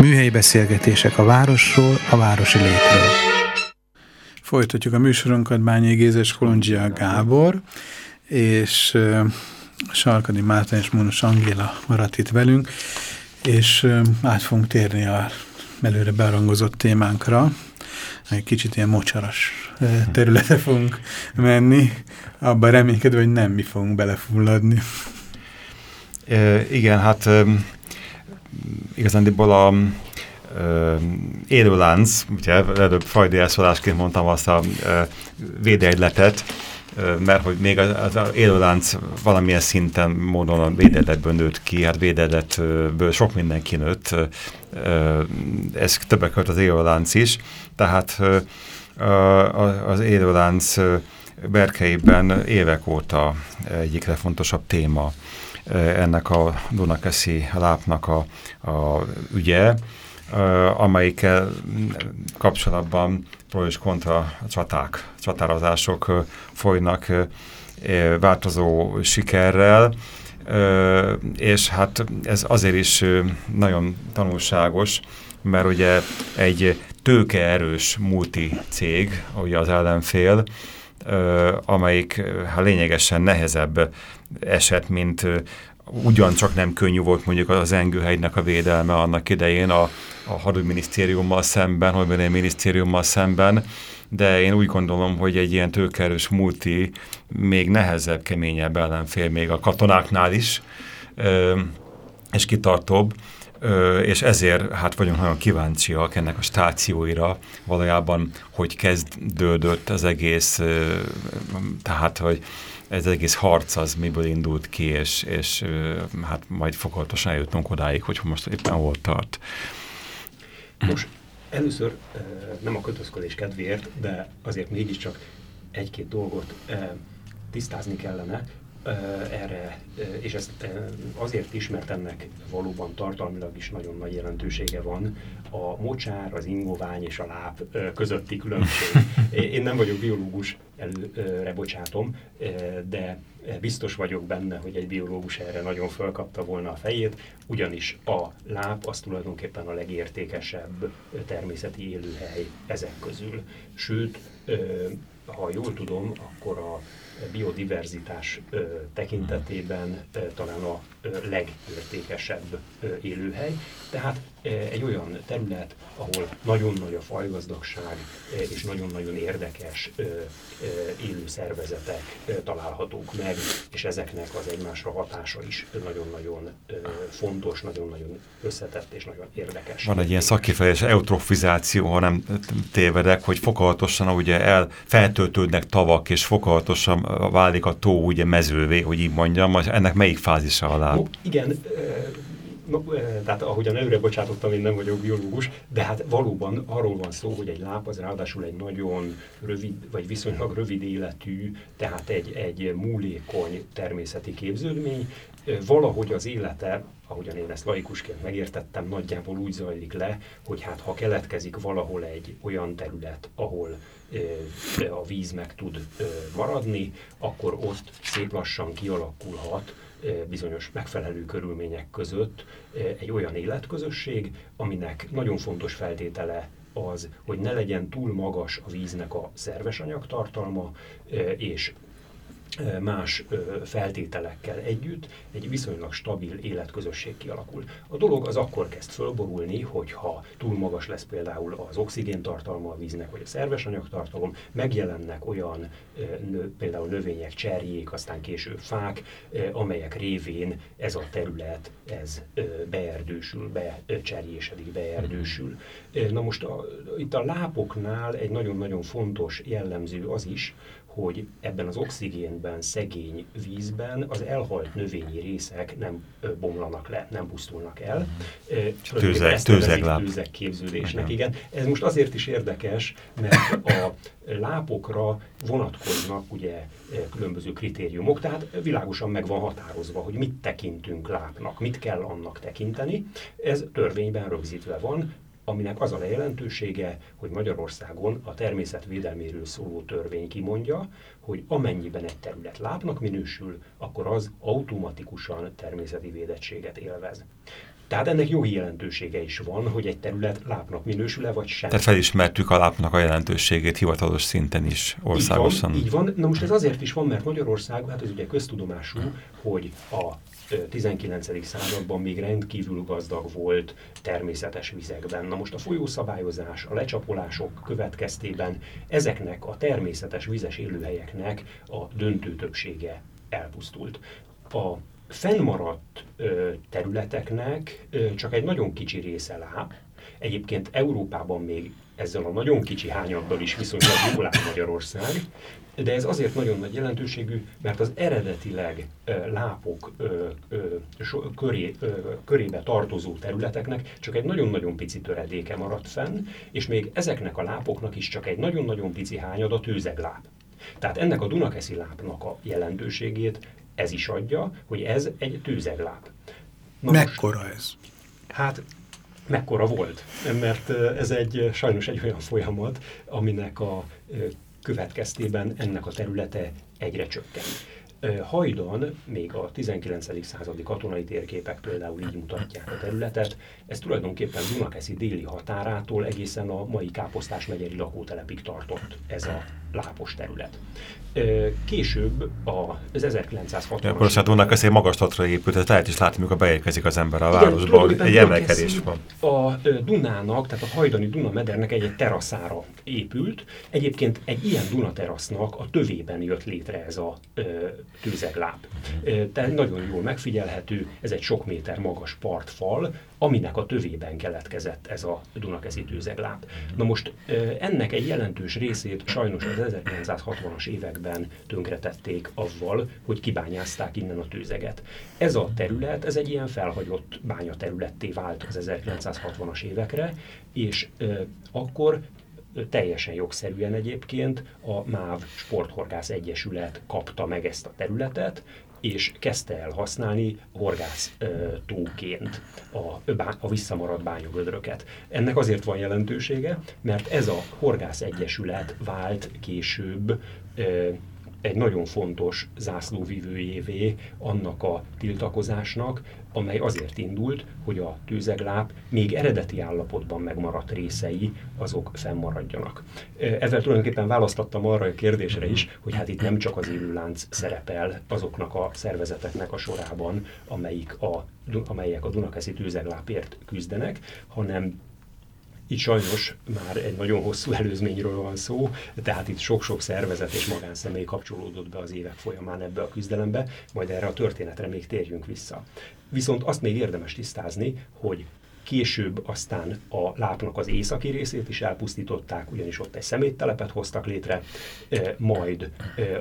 Műhelyi beszélgetések a városról, a városi létről. Folytatjuk a műsorunkat Bányai Gézes Kolondzsia Gábor, és Sarkadi Márton és Mónos Angéla maradt itt velünk, és át fogunk térni a előre bearangozott témánkra. Egy kicsit ilyen mocsaras területre fogunk menni, abban reménykedve, hogy nem mi fogunk belefulladni. E, igen, hát igazándiból a e, élőlánc, ugye előbb fajdi elszólásként mondtam azt a védegyletet, mert hogy még az, az élőlánc valamilyen szinten módon a védeletből nőtt ki, hát védeletből sok minden kinőtt, ez többek között az élőlánc is, tehát az élőlánc berkeiben évek óta egyik legfontosabb téma ennek a Dunakeszi lápnak a, a ügye, amelyikkel kapcsolatban pro és kontra csaták, csatározások folynak változó sikerrel, és hát ez azért is nagyon tanulságos, mert ugye egy tőkeerős multi cég, ugye az ellenfél, amelyik hát lényegesen nehezebb eset, mint ugyancsak nem könnyű volt mondjuk az Engőhegynek a védelme annak idején a, a hadügyminisztériummal szemben, hogy minisztériummal szemben, de én úgy gondolom, hogy egy ilyen tőkerős multi még nehezebb, keményebb ellenfél még a katonáknál is, és kitartóbb, és ezért hát vagyunk nagyon kíváncsiak ennek a stációira, valójában, hogy kezdődött az egész, tehát, hogy ez egész harc az miből indult ki, és, és hát majd fokozatosan eljutunk odáig, hogy most éppen hol tart. Most először nem a kötözködés kedvéért, de azért mégiscsak egy-két dolgot tisztázni kellene erre, és ezt azért is, mert ennek valóban tartalmilag is nagyon nagy jelentősége van, a mocsár, az ingovány és a láb közötti különbség. <laughs> Én nem vagyok biológus, előre bocsátom, de biztos vagyok benne, hogy egy biológus erre nagyon fölkapta volna a fejét, ugyanis a láb az tulajdonképpen a legértékesebb természeti élőhely ezek közül. Sőt, ha jól tudom, akkor a biodiverzitás tekintetében talán a legértékesebb élőhely. Tehát egy olyan terület, ahol nagyon nagy a fajgazdagság és nagyon-nagyon érdekes élő szervezetek találhatók meg, és ezeknek az egymásra hatása is nagyon-nagyon fontos, nagyon-nagyon összetett és nagyon érdekes. Van egy ilyen szakkifejezés, eutrofizáció, ha nem tévedek, hogy fokozatosan ugye el feltöltődnek tavak, és fokozatosan válik a tó ugye mezővé, hogy így mondjam, ennek melyik fázisa alá? No, igen, no, tehát ahogyan előre bocsátottam, én nem vagyok biológus, de hát valóban arról van szó, hogy egy láp az ráadásul egy nagyon rövid, vagy viszonylag rövid életű, tehát egy, egy múlékony természeti képződmény, valahogy az élete, ahogyan én ezt laikusként megértettem, nagyjából úgy zajlik le, hogy hát ha keletkezik valahol egy olyan terület, ahol a víz meg tud maradni, akkor ott szép lassan kialakulhat bizonyos megfelelő körülmények között egy olyan életközösség, aminek nagyon fontos feltétele az, hogy ne legyen túl magas a víznek a szerves anyagtartalma, és más feltételekkel együtt egy viszonylag stabil életközösség kialakul. A dolog az akkor kezd fölborulni, hogyha túl magas lesz például az oxigéntartalma a víznek, vagy a szerves anyagtartalom, megjelennek olyan például növények, cserjék, aztán később fák, amelyek révén ez a terület ez beerdősül, becserjésedik, beerdősül. Na most a, itt a lápoknál egy nagyon-nagyon fontos jellemző az is, hogy ebben az oxigénben szegény vízben az elhalt növényi részek nem bomlanak le, nem pusztulnak el. Tőzeg, tőzeg, tőzeg képződésnek, igen. Ez most azért is érdekes, mert a lápokra vonatkoznak ugye különböző kritériumok, tehát világosan meg van határozva, hogy mit tekintünk lápnak, mit kell annak tekinteni. Ez törvényben rögzítve van, aminek az a jelentősége, hogy Magyarországon a természetvédelméről szóló törvény kimondja, hogy amennyiben egy terület lábnak minősül, akkor az automatikusan természeti védettséget élvez. Tehát ennek jogi jelentősége is van, hogy egy terület lápnak minősül-e, vagy sem. Tehát felismertük a lápnak a jelentőségét hivatalos szinten is országosan. Így van, így van. Na most ez azért is van, mert Magyarország, hát ez ugye köztudomású, hogy a 19. században még rendkívül gazdag volt természetes vizekben. Na most a folyószabályozás, a lecsapolások következtében ezeknek a természetes vizes élőhelyeknek a döntő többsége elpusztult. A fennmaradt ö, területeknek ö, csak egy nagyon kicsi része láb. Egyébként Európában még ezzel a nagyon kicsi hányaddal is viszonylag jól áll Magyarország, de ez azért nagyon nagy jelentőségű, mert az eredetileg lápok ö, so, köré, körébe tartozó területeknek csak egy nagyon-nagyon pici töredéke maradt fenn, és még ezeknek a lápoknak is csak egy nagyon-nagyon pici hányada tőzegláb. Tehát ennek a Dunakeszi lápnak a jelentőségét ez is adja, hogy ez egy tőzegláb. Na Mekkora most, ez? Hát mekkora volt, mert ez egy sajnos egy olyan folyamat, aminek a következtében ennek a területe egyre csökken. Hajdan, még a 19. századi katonai térképek például így mutatják a területet, ez tulajdonképpen Dunakeszi déli határától egészen a mai Káposztás megyeri lakótelepig tartott ez a lápos terület. Később az 1960 Akkor a Dunakeszi magas tatra épült, tehát lehet is látni, amikor beérkezik az ember a városba, egy emelkedés van. A Dunának, tehát a hajdani Duna medernek egy-egy teraszára épült. Egyébként egy ilyen Duna terasznak a tövében jött létre ez a tőzegláb. Tehát nagyon jól megfigyelhető, ez egy sok méter magas partfal, aminek a tövében keletkezett ez a Dunakeszi tőzegláb. Na most ennek egy jelentős részét sajnos az 1960-as években tönkretették avval, hogy kibányázták innen a tőzeget. Ez a terület, ez egy ilyen felhagyott bányaterületté vált az 1960-as évekre, és akkor teljesen jogszerűen egyébként a MÁV Sporthorgász Egyesület kapta meg ezt a területet, és kezdte el használni horgásztóként a, a visszamaradt bányagödröket. Ennek azért van jelentősége, mert ez a horgász egyesület vált később egy nagyon fontos zászlóvivőjévé annak a tiltakozásnak, amely azért indult, hogy a tűzegláp még eredeti állapotban megmaradt részei azok fennmaradjanak. Ezzel tulajdonképpen választottam arra a kérdésre is, hogy hát itt nem csak az élőlánc szerepel azoknak a szervezeteknek a sorában, amelyik a, amelyek a Dunakeszi tűzeglápért küzdenek, hanem itt sajnos már egy nagyon hosszú előzményről van szó, tehát itt sok-sok szervezet és magánszemély kapcsolódott be az évek folyamán ebbe a küzdelembe, majd erre a történetre még térjünk vissza. Viszont azt még érdemes tisztázni, hogy Később aztán a lápnak az északi részét is elpusztították, ugyanis ott egy szeméttelepet hoztak létre, majd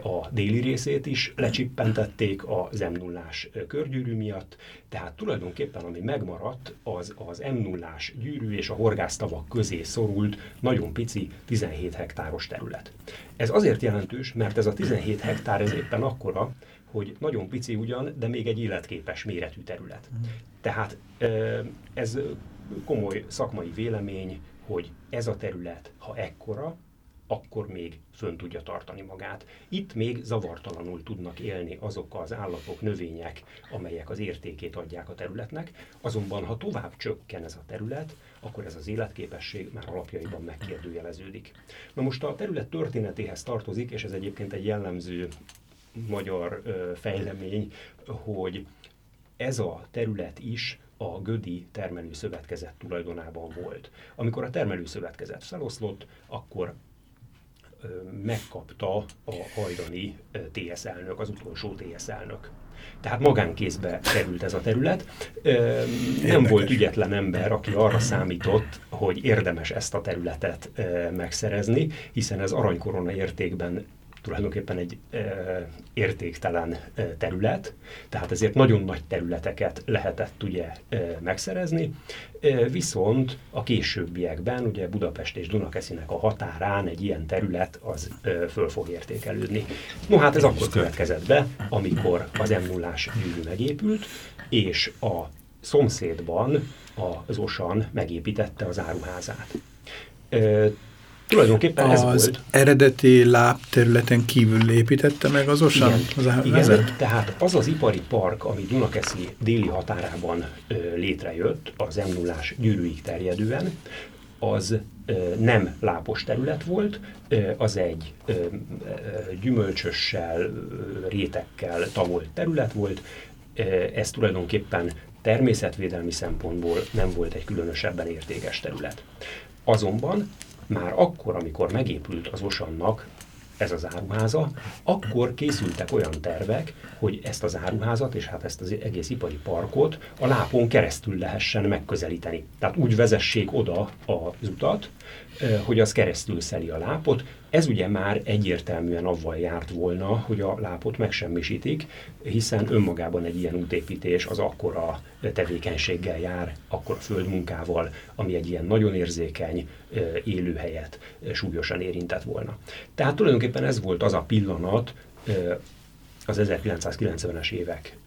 a déli részét is lecsippentették a m 0 körgyűrű miatt, tehát tulajdonképpen ami megmaradt, az az m 0 gyűrű és a horgásztavak közé szorult nagyon pici 17 hektáros terület. Ez azért jelentős, mert ez a 17 hektár ez éppen akkora, hogy nagyon pici ugyan, de még egy életképes méretű terület. Mm. Tehát ez komoly szakmai vélemény, hogy ez a terület, ha ekkora, akkor még fönn tudja tartani magát. Itt még zavartalanul tudnak élni azok az állatok, növények, amelyek az értékét adják a területnek, azonban ha tovább csökken ez a terület, akkor ez az életképesség már alapjaiban megkérdőjeleződik. Na most a terület történetéhez tartozik, és ez egyébként egy jellemző magyar fejlemény, hogy ez a terület is a Gödi termelőszövetkezet tulajdonában volt. Amikor a termelőszövetkezet feloszlott, akkor megkapta a hajdani TS elnök, az utolsó TS elnök. Tehát magánkézbe került ez a terület. Nem volt ügyetlen ember, aki arra számított, hogy érdemes ezt a területet megszerezni, hiszen ez aranykorona értékben tulajdonképpen egy e, értéktelen terület, tehát ezért nagyon nagy területeket lehetett ugye e, megszerezni, e, viszont a későbbiekben ugye Budapest és Dunakeszinek a határán egy ilyen terület az e, föl fog értékelődni. No hát ez akkor következett be, amikor az m 0 gyűrű megépült, és a szomszédban az Osan megépítette az áruházát. Tulajdonképpen az ez volt. eredeti lábterületen kívül építette meg az OSAN Igen, az igen, tehát az az ipari park, ami Dunakeszi déli határában ö, létrejött, az m 0 gyűrűig terjedően, az ö, nem lápos terület volt, ö, az egy ö, gyümölcsössel, rétekkel tagolt terület volt, ez tulajdonképpen természetvédelmi szempontból nem volt egy különösebben értékes terület. Azonban már akkor, amikor megépült az Osannak ez az áruháza, akkor készültek olyan tervek, hogy ezt az áruházat és hát ezt az egész ipari parkot a lápon keresztül lehessen megközelíteni. Tehát úgy vezessék oda az utat, hogy az keresztül szeli a lápot. Ez ugye már egyértelműen avval járt volna, hogy a lápot megsemmisítik, hiszen önmagában egy ilyen útépítés az akkora tevékenységgel jár, akkora földmunkával, ami egy ilyen nagyon érzékeny élőhelyet súlyosan érintett volna. Tehát tulajdonképpen ez volt az a pillanat az 1990-es évek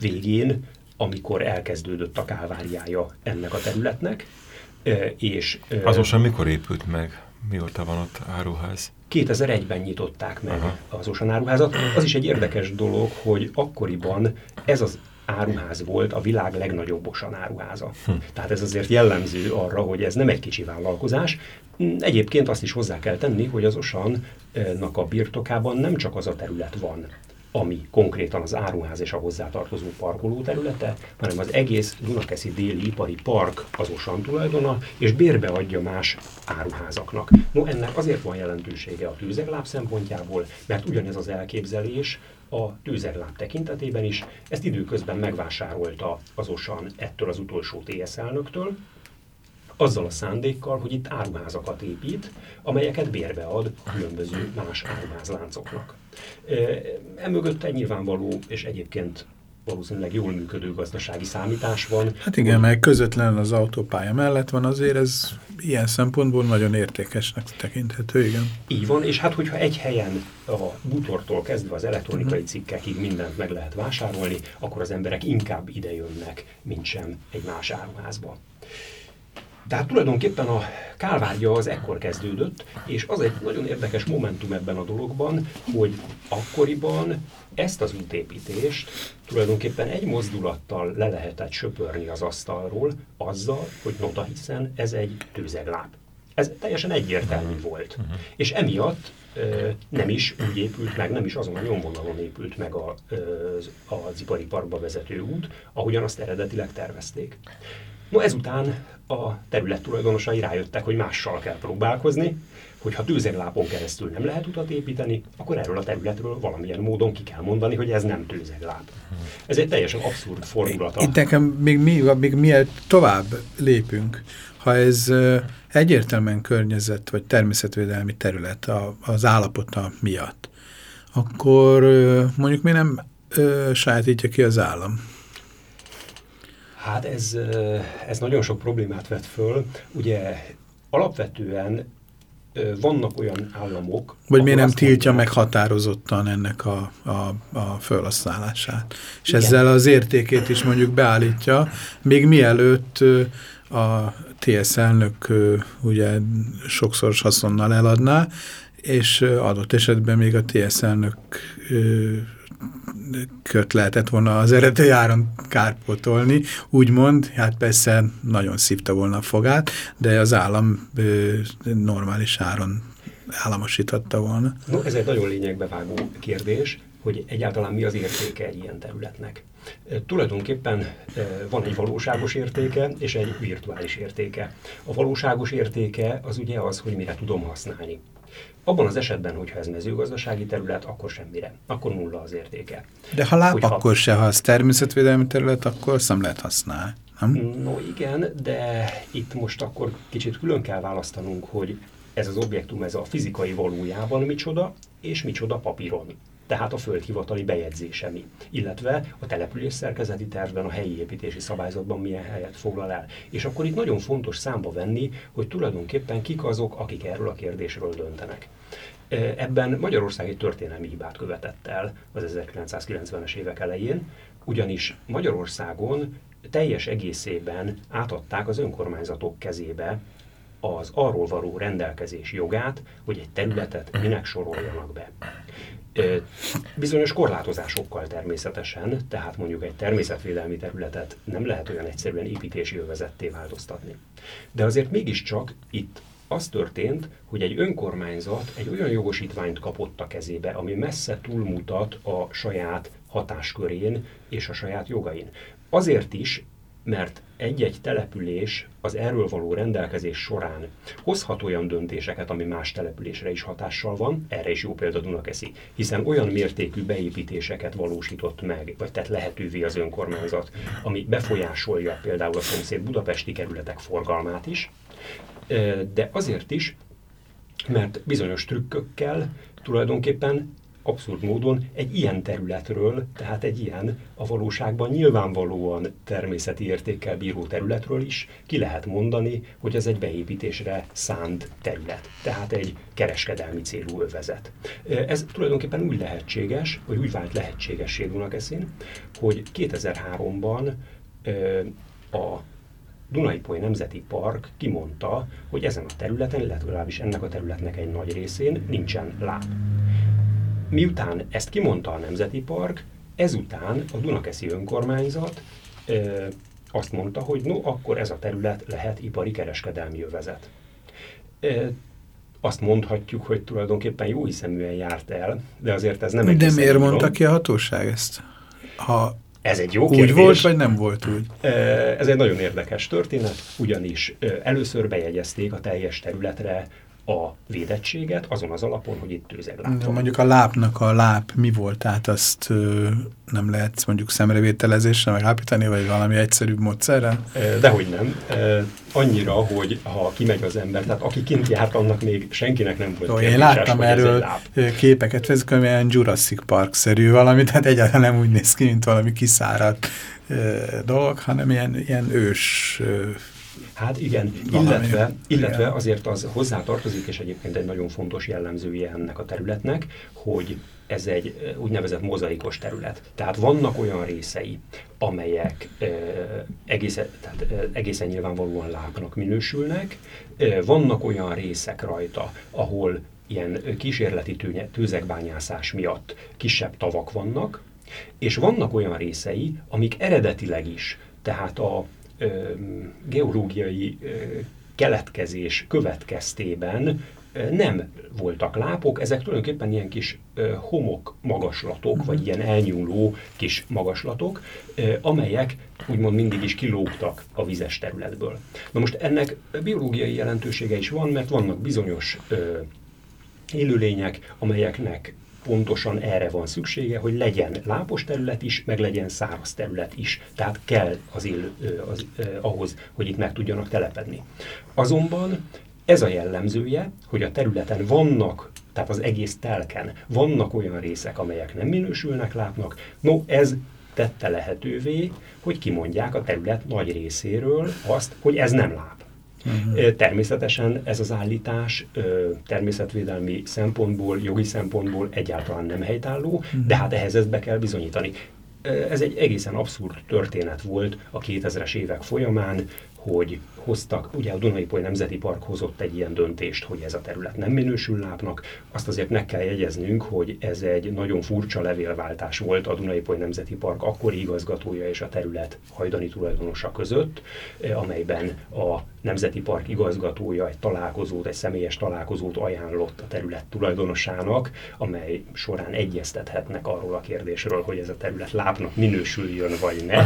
végén, amikor elkezdődött a kálváriája ennek a területnek, és... Azosan mikor épült meg? Mióta van ott áruház? 2001-ben nyitották meg Aha. az Osan áruházat. Az is egy érdekes dolog, hogy akkoriban ez az áruház volt a világ legnagyobb Osan áruháza. Hm. Tehát ez azért jellemző arra, hogy ez nem egy kicsi vállalkozás. Egyébként azt is hozzá kell tenni, hogy az Osannak a birtokában nem csak az a terület van, ami konkrétan az áruház és a hozzátartozó parkoló területe, hanem az egész Dunakeszi déli ipari park az Osan tulajdona, és bérbe adja más áruházaknak. No, ennek azért van jelentősége a tűzegláb szempontjából, mert ugyanez az elképzelés a tűzegláb tekintetében is. Ezt időközben megvásárolta az Osan ettől az utolsó TSZ elnöktől, azzal a szándékkal, hogy itt áruházakat épít, amelyeket bérbe ad különböző más áruházláncoknak. Emögött egy nyilvánvaló és egyébként valószínűleg jól működő gazdasági számítás van. Hát igen, hogy... mert közvetlenül az autópálya mellett van, azért ez ilyen szempontból nagyon értékesnek tekinthető, igen. Így van, és hát hogyha egy helyen a bútortól kezdve az elektronikai mhm. cikkekig mindent meg lehet vásárolni, akkor az emberek inkább ide jönnek, mint sem egy más áruházba. Tehát tulajdonképpen a kálvárja az ekkor kezdődött, és az egy nagyon érdekes momentum ebben a dologban, hogy akkoriban ezt az útépítést tulajdonképpen egy mozdulattal le lehetett söpörni az asztalról, azzal, hogy nota hiszen ez egy tőzegláb. Ez teljesen egyértelmű uh-huh. volt. Uh-huh. És emiatt ö, nem is úgy épült meg, nem is azon a nyomvonalon épült meg a, az, az ipari parkba vezető út, ahogyan azt eredetileg tervezték. No ezután a terület tulajdonosai rájöttek, hogy mással kell próbálkozni, hogy ha tőzeglápon keresztül nem lehet utat építeni, akkor erről a területről valamilyen módon ki kell mondani, hogy ez nem tőzegláp. Ez egy teljesen abszurd fordulata. Itt nekem még, mi, még mielőtt tovább lépünk, ha ez egyértelműen környezet vagy természetvédelmi terület az állapota miatt, akkor mondjuk mi nem sajátítja ki az állam? Hát ez, ez nagyon sok problémát vet föl. Ugye alapvetően vannak olyan államok... Vagy miért nem tiltja meg határozottan ennek a, a, a felhasználását. És Igen. ezzel az értékét is mondjuk beállítja, még mielőtt a TSZ elnök ugye sokszoros haszonnal eladná, és adott esetben még a TSZ elnök köt lehetett volna az eredeti áron kárpotolni, úgymond, hát persze nagyon szívta volna a fogát, de az állam ö, normális áron államosította volna. No, ez egy nagyon lényegbevágó kérdés, hogy egyáltalán mi az értéke egy ilyen területnek. E, tulajdonképpen e, van egy valóságos értéke és egy virtuális értéke. A valóságos értéke az ugye az, hogy mire tudom használni. Abban az esetben, hogyha ez mezőgazdasági terület, akkor semmire. Akkor nulla az értéke. De ha láp, hogyha... akkor se. Ha ez természetvédelmi terület, akkor lehet használni. Nem? No igen, de itt most akkor kicsit külön kell választanunk, hogy ez az objektum, ez a fizikai valójában micsoda, és micsoda papíron tehát a földhivatali bejegyzése mi, illetve a település szerkezeti tervben, a helyi építési szabályzatban milyen helyet foglal el. És akkor itt nagyon fontos számba venni, hogy tulajdonképpen kik azok, akik erről a kérdésről döntenek. Ebben Magyarország egy történelmi hibát követett el az 1990-es évek elején, ugyanis Magyarországon teljes egészében átadták az önkormányzatok kezébe az arról való rendelkezés jogát, hogy egy területet minek soroljanak be. Bizonyos korlátozásokkal természetesen, tehát mondjuk egy természetvédelmi területet nem lehet olyan egyszerűen építési övezetté változtatni. De azért mégiscsak itt az történt, hogy egy önkormányzat egy olyan jogosítványt kapott a kezébe, ami messze túlmutat a saját hatáskörén és a saját jogain. Azért is, mert egy-egy település az erről való rendelkezés során hozhat olyan döntéseket, ami más településre is hatással van, erre is jó példa Dunakeszi, hiszen olyan mértékű beépítéseket valósított meg, vagy tett lehetővé az önkormányzat, ami befolyásolja például a szomszéd budapesti kerületek forgalmát is, de azért is, mert bizonyos trükkökkel tulajdonképpen abszurd módon egy ilyen területről, tehát egy ilyen a valóságban nyilvánvalóan természeti értékkel bíró területről is ki lehet mondani, hogy ez egy beépítésre szánt terület, tehát egy kereskedelmi célú övezet. Ez tulajdonképpen úgy lehetséges, vagy úgy vált lehetségessé Dunakeszin, hogy 2003-ban a Dunaipoly Nemzeti Park kimondta, hogy ezen a területen, legalábbis ennek a területnek egy nagy részén nincsen láb. Miután ezt kimondta a Nemzeti Park, ezután a Dunakeszi önkormányzat ö, azt mondta, hogy no, akkor ez a terület lehet ipari kereskedelmi övezet. Ö, azt mondhatjuk, hogy tulajdonképpen jó hiszeműen járt el, de azért ez nem De miért mondta ki a hatóság ezt? Ha ez egy jó úgy kérdés. volt, vagy nem volt úgy? Ez egy nagyon érdekes történet, ugyanis először bejegyezték a teljes területre a védettséget azon az alapon, hogy itt tőzegláp van. Mondjuk a lápnak a láp mi volt, tehát azt ö, nem lehet mondjuk szemrevételezésre megállapítani, vagy valami egyszerűbb módszerrel? Dehogy nem. Annyira, hogy ha kimegy az ember, tehát aki kint járt, annak még senkinek nem volt Jó, Én láttam erről képeket, ez olyan Jurassic Park-szerű valami, tehát egyáltalán nem úgy néz ki, mint valami kiszáradt dolog, hanem ilyen, ilyen ős Hát igen, illetve, illetve azért az hozzá tartozik, és egyébként egy nagyon fontos jellemzője ennek a területnek, hogy ez egy úgynevezett mozaikos terület. Tehát vannak olyan részei, amelyek e, egészen, tehát, egészen nyilvánvalóan lábnak minősülnek, vannak olyan részek rajta, ahol ilyen kísérleti tőzekbányászás miatt kisebb tavak vannak, és vannak olyan részei, amik eredetileg is, tehát a geológiai keletkezés következtében nem voltak lápok, ezek tulajdonképpen ilyen kis homok magaslatok, uh-huh. vagy mhm. ilyen elnyúló kis magaslatok, amelyek úgymond mindig is kilógtak a vizes területből. Na most ennek biológiai jelentősége is van, mert vannak bizonyos élőlények, amelyeknek pontosan erre van szüksége, hogy legyen lápos terület is, meg legyen száraz terület is. Tehát kell az él, az, eh, ahhoz, hogy itt meg tudjanak telepedni. Azonban ez a jellemzője, hogy a területen vannak, tehát az egész telken vannak olyan részek, amelyek nem minősülnek lápnak. No, ez tette lehetővé, hogy kimondják a terület nagy részéről azt, hogy ez nem láp. Uh-huh. Természetesen ez az állítás természetvédelmi szempontból, jogi szempontból egyáltalán nem helytálló, uh-huh. de hát ehhez ezt be kell bizonyítani. Ez egy egészen abszurd történet volt a 2000-es évek folyamán, hogy hoztak, ugye a Dunai-Poly Nemzeti Park hozott egy ilyen döntést, hogy ez a terület nem minősül lápnak. Azt azért meg kell jegyeznünk, hogy ez egy nagyon furcsa levélváltás volt a Dunai-Poly Nemzeti Park akkori igazgatója és a terület hajdani tulajdonosa között, amelyben a Nemzeti Park igazgatója egy találkozót, egy személyes találkozót ajánlott a terület tulajdonosának, amely során egyeztethetnek arról a kérdésről, hogy ez a terület lápnak minősüljön vagy ne.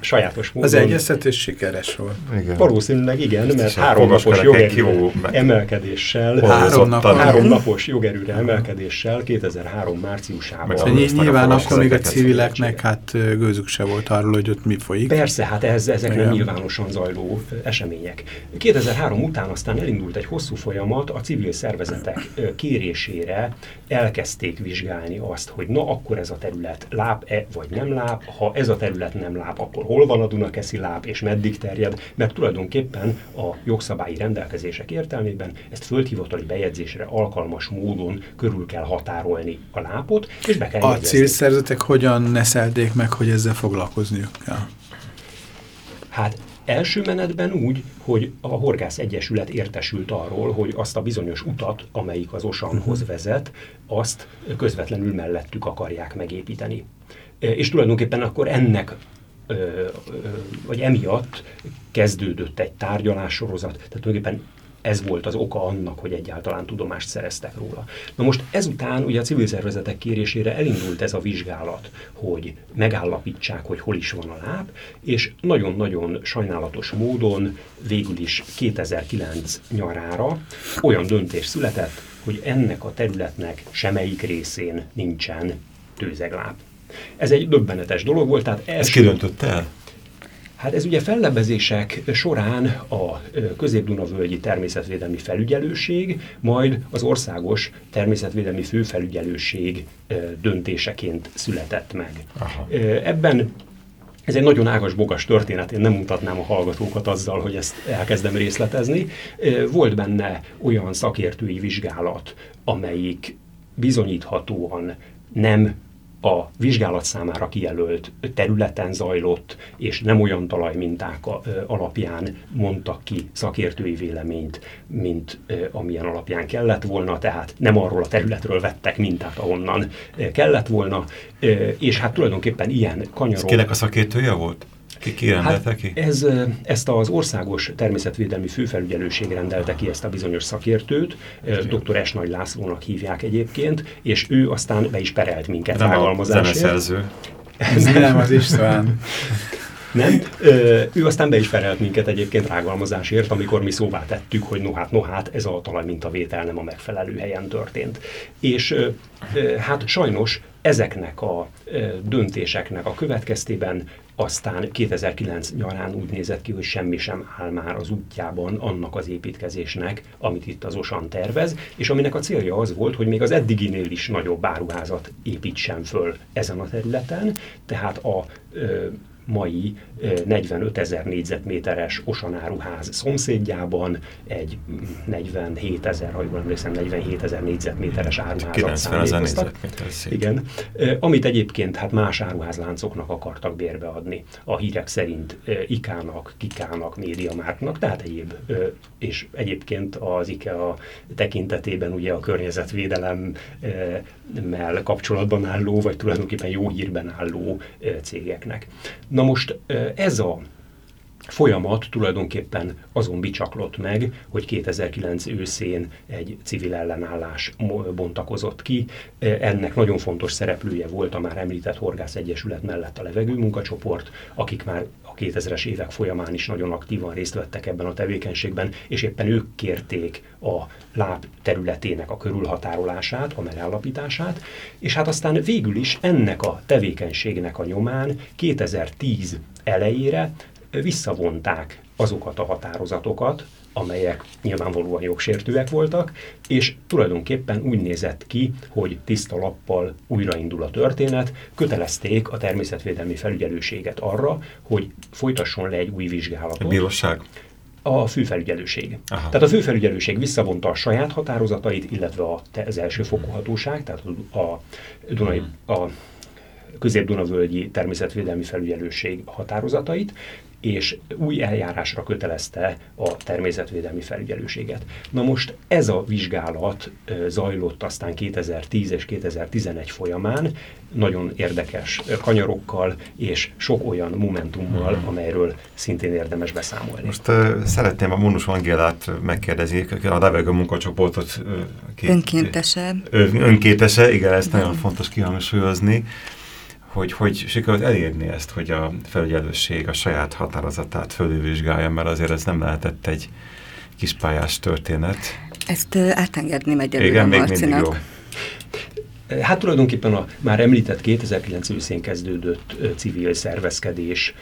Sajátos módon... Az egyeztetés sikeres volt. Igen. Valószínűleg igen, mert három napos jogerőre emelkedéssel, három, napos, három napos jogerőre emelkedéssel 2003 márciusában. Nyilván akkor még a civileknek hát gőzük se volt arról, hogy ott mi folyik. Persze, hát ez, ezekre nyilvánosan zajló események. 2003 után aztán elindult egy hosszú folyamat, a civil szervezetek kérésére elkezdték vizsgálni azt, hogy na akkor ez a terület láb-e vagy nem láb, ha ez a terület nem láb, akkor hol van a Dunakeszi láb, és meddig terjed, mert tulajdonképpen a jogszabályi rendelkezések értelmében ezt földhivatali bejegyzésre alkalmas módon körül kell határolni a lápot, és be kell A célszerzetek hogyan neszelték meg, hogy ezzel foglalkozniuk kell? Hát Első menetben úgy, hogy a Horgász Egyesület értesült arról, hogy azt a bizonyos utat, amelyik az Osanhoz mhm. vezet, azt közvetlenül mellettük akarják megépíteni. És tulajdonképpen akkor ennek vagy emiatt kezdődött egy tárgyalássorozat, tehát tulajdonképpen ez volt az oka annak, hogy egyáltalán tudomást szereztek róla. Na most ezután ugye a civil szervezetek kérésére elindult ez a vizsgálat, hogy megállapítsák, hogy hol is van a láb, és nagyon-nagyon sajnálatos módon végül is 2009 nyarára olyan döntés született, hogy ennek a területnek semmelyik részén nincsen tőzegláb. Ez egy döbbenetes dolog volt. Tehát első... Ez ki döntött el? Hát ez ugye fellebezések során a Közép-Dunavölgyi Természetvédelmi Felügyelőség, majd az Országos Természetvédelmi Főfelügyelőség döntéseként született meg. Aha. Ebben ez egy nagyon ágas bogas történet, én nem mutatnám a hallgatókat azzal, hogy ezt elkezdem részletezni. Volt benne olyan szakértői vizsgálat, amelyik bizonyíthatóan nem a vizsgálat számára kijelölt területen zajlott, és nem olyan talajminták alapján mondtak ki szakértői véleményt, mint amilyen alapján kellett volna, tehát nem arról a területről vettek mintát, ahonnan kellett volna, és hát tulajdonképpen ilyen kanyarok... Ez kinek a szakértője volt? Ki, ki rendelte hát ki? Ez, ezt az országos természetvédelmi főfelügyelőség rendelte ki ezt a bizonyos szakértőt, dr. S. Nagy Lászlónak hívják egyébként, és ő aztán be is perelt minket Nem rágalmazásért. a zeneszerző. Ez nem az István. <laughs> Nem? Ö, ő aztán be is perelt minket egyébként rágalmazásért, amikor mi szóvá tettük, hogy no hát, no hát, ez a talajmintavétel nem a megfelelő helyen történt. És ö, ö, hát sajnos ezeknek a ö, döntéseknek a következtében aztán 2009 nyarán úgy nézett ki, hogy semmi sem áll már az útjában annak az építkezésnek, amit itt az OSAN tervez, és aminek a célja az volt, hogy még az eddiginél is nagyobb áruházat építsen föl ezen a területen, tehát a mai 45 ezer négyzetméteres osanáruház szomszédjában egy 47 ezer, ha jól emlékszem, 47 ezer négyzetméteres áruházat szállítottak. Igen, amit egyébként hát más áruházláncoknak akartak bérbeadni. A hírek szerint IKA-nak, Kikának, Médiamárknak, tehát egyéb, és egyébként az IKEA tekintetében ugye a környezetvédelemmel kapcsolatban álló, vagy tulajdonképpen jó hírben álló cégeknek. Na most ez a folyamat tulajdonképpen azon bicsaklott meg, hogy 2009 őszén egy civil ellenállás bontakozott ki. Ennek nagyon fontos szereplője volt a már említett Horgász Egyesület mellett a levegő munkacsoport, akik már a 2000-es évek folyamán is nagyon aktívan részt vettek ebben a tevékenységben, és éppen ők kérték a láb területének a körülhatárolását, a megállapítását, és hát aztán végül is ennek a tevékenységnek a nyomán 2010 elejére visszavonták azokat a határozatokat, amelyek nyilvánvalóan jogsértőek voltak, és tulajdonképpen úgy nézett ki, hogy tiszta lappal újraindul a történet, kötelezték a természetvédelmi felügyelőséget arra, hogy folytasson le egy új vizsgálatot. A bíróság? A főfelügyelőség. Aha. Tehát a főfelügyelőség visszavonta a saját határozatait, illetve az elsőfokú hatóság, tehát a, Dunai, hmm. a Közép-Dunavölgyi Természetvédelmi Felügyelőség határozatait, és új eljárásra kötelezte a természetvédelmi felügyelőséget. Na most ez a vizsgálat zajlott aztán 2010 és 2011 folyamán, nagyon érdekes kanyarokkal és sok olyan momentummal, hmm. amelyről szintén érdemes beszámolni. Most uh, szeretném a Monus Angélát megkérdezni, a levegő munkacsoportot. Uh, két, önkéntese. önkéntese, igen, ezt nagyon fontos kihangsúlyozni hogy, hogy sikerült elérni ezt, hogy a felügyelőség a saját határozatát fölülvizsgálja, mert azért ez nem lehetett egy kispályás történet. Ezt uh, átengedném egyelőre Igen, még mindig jó. Hát tulajdonképpen a már említett 2009 őszén kezdődött civil szervezkedés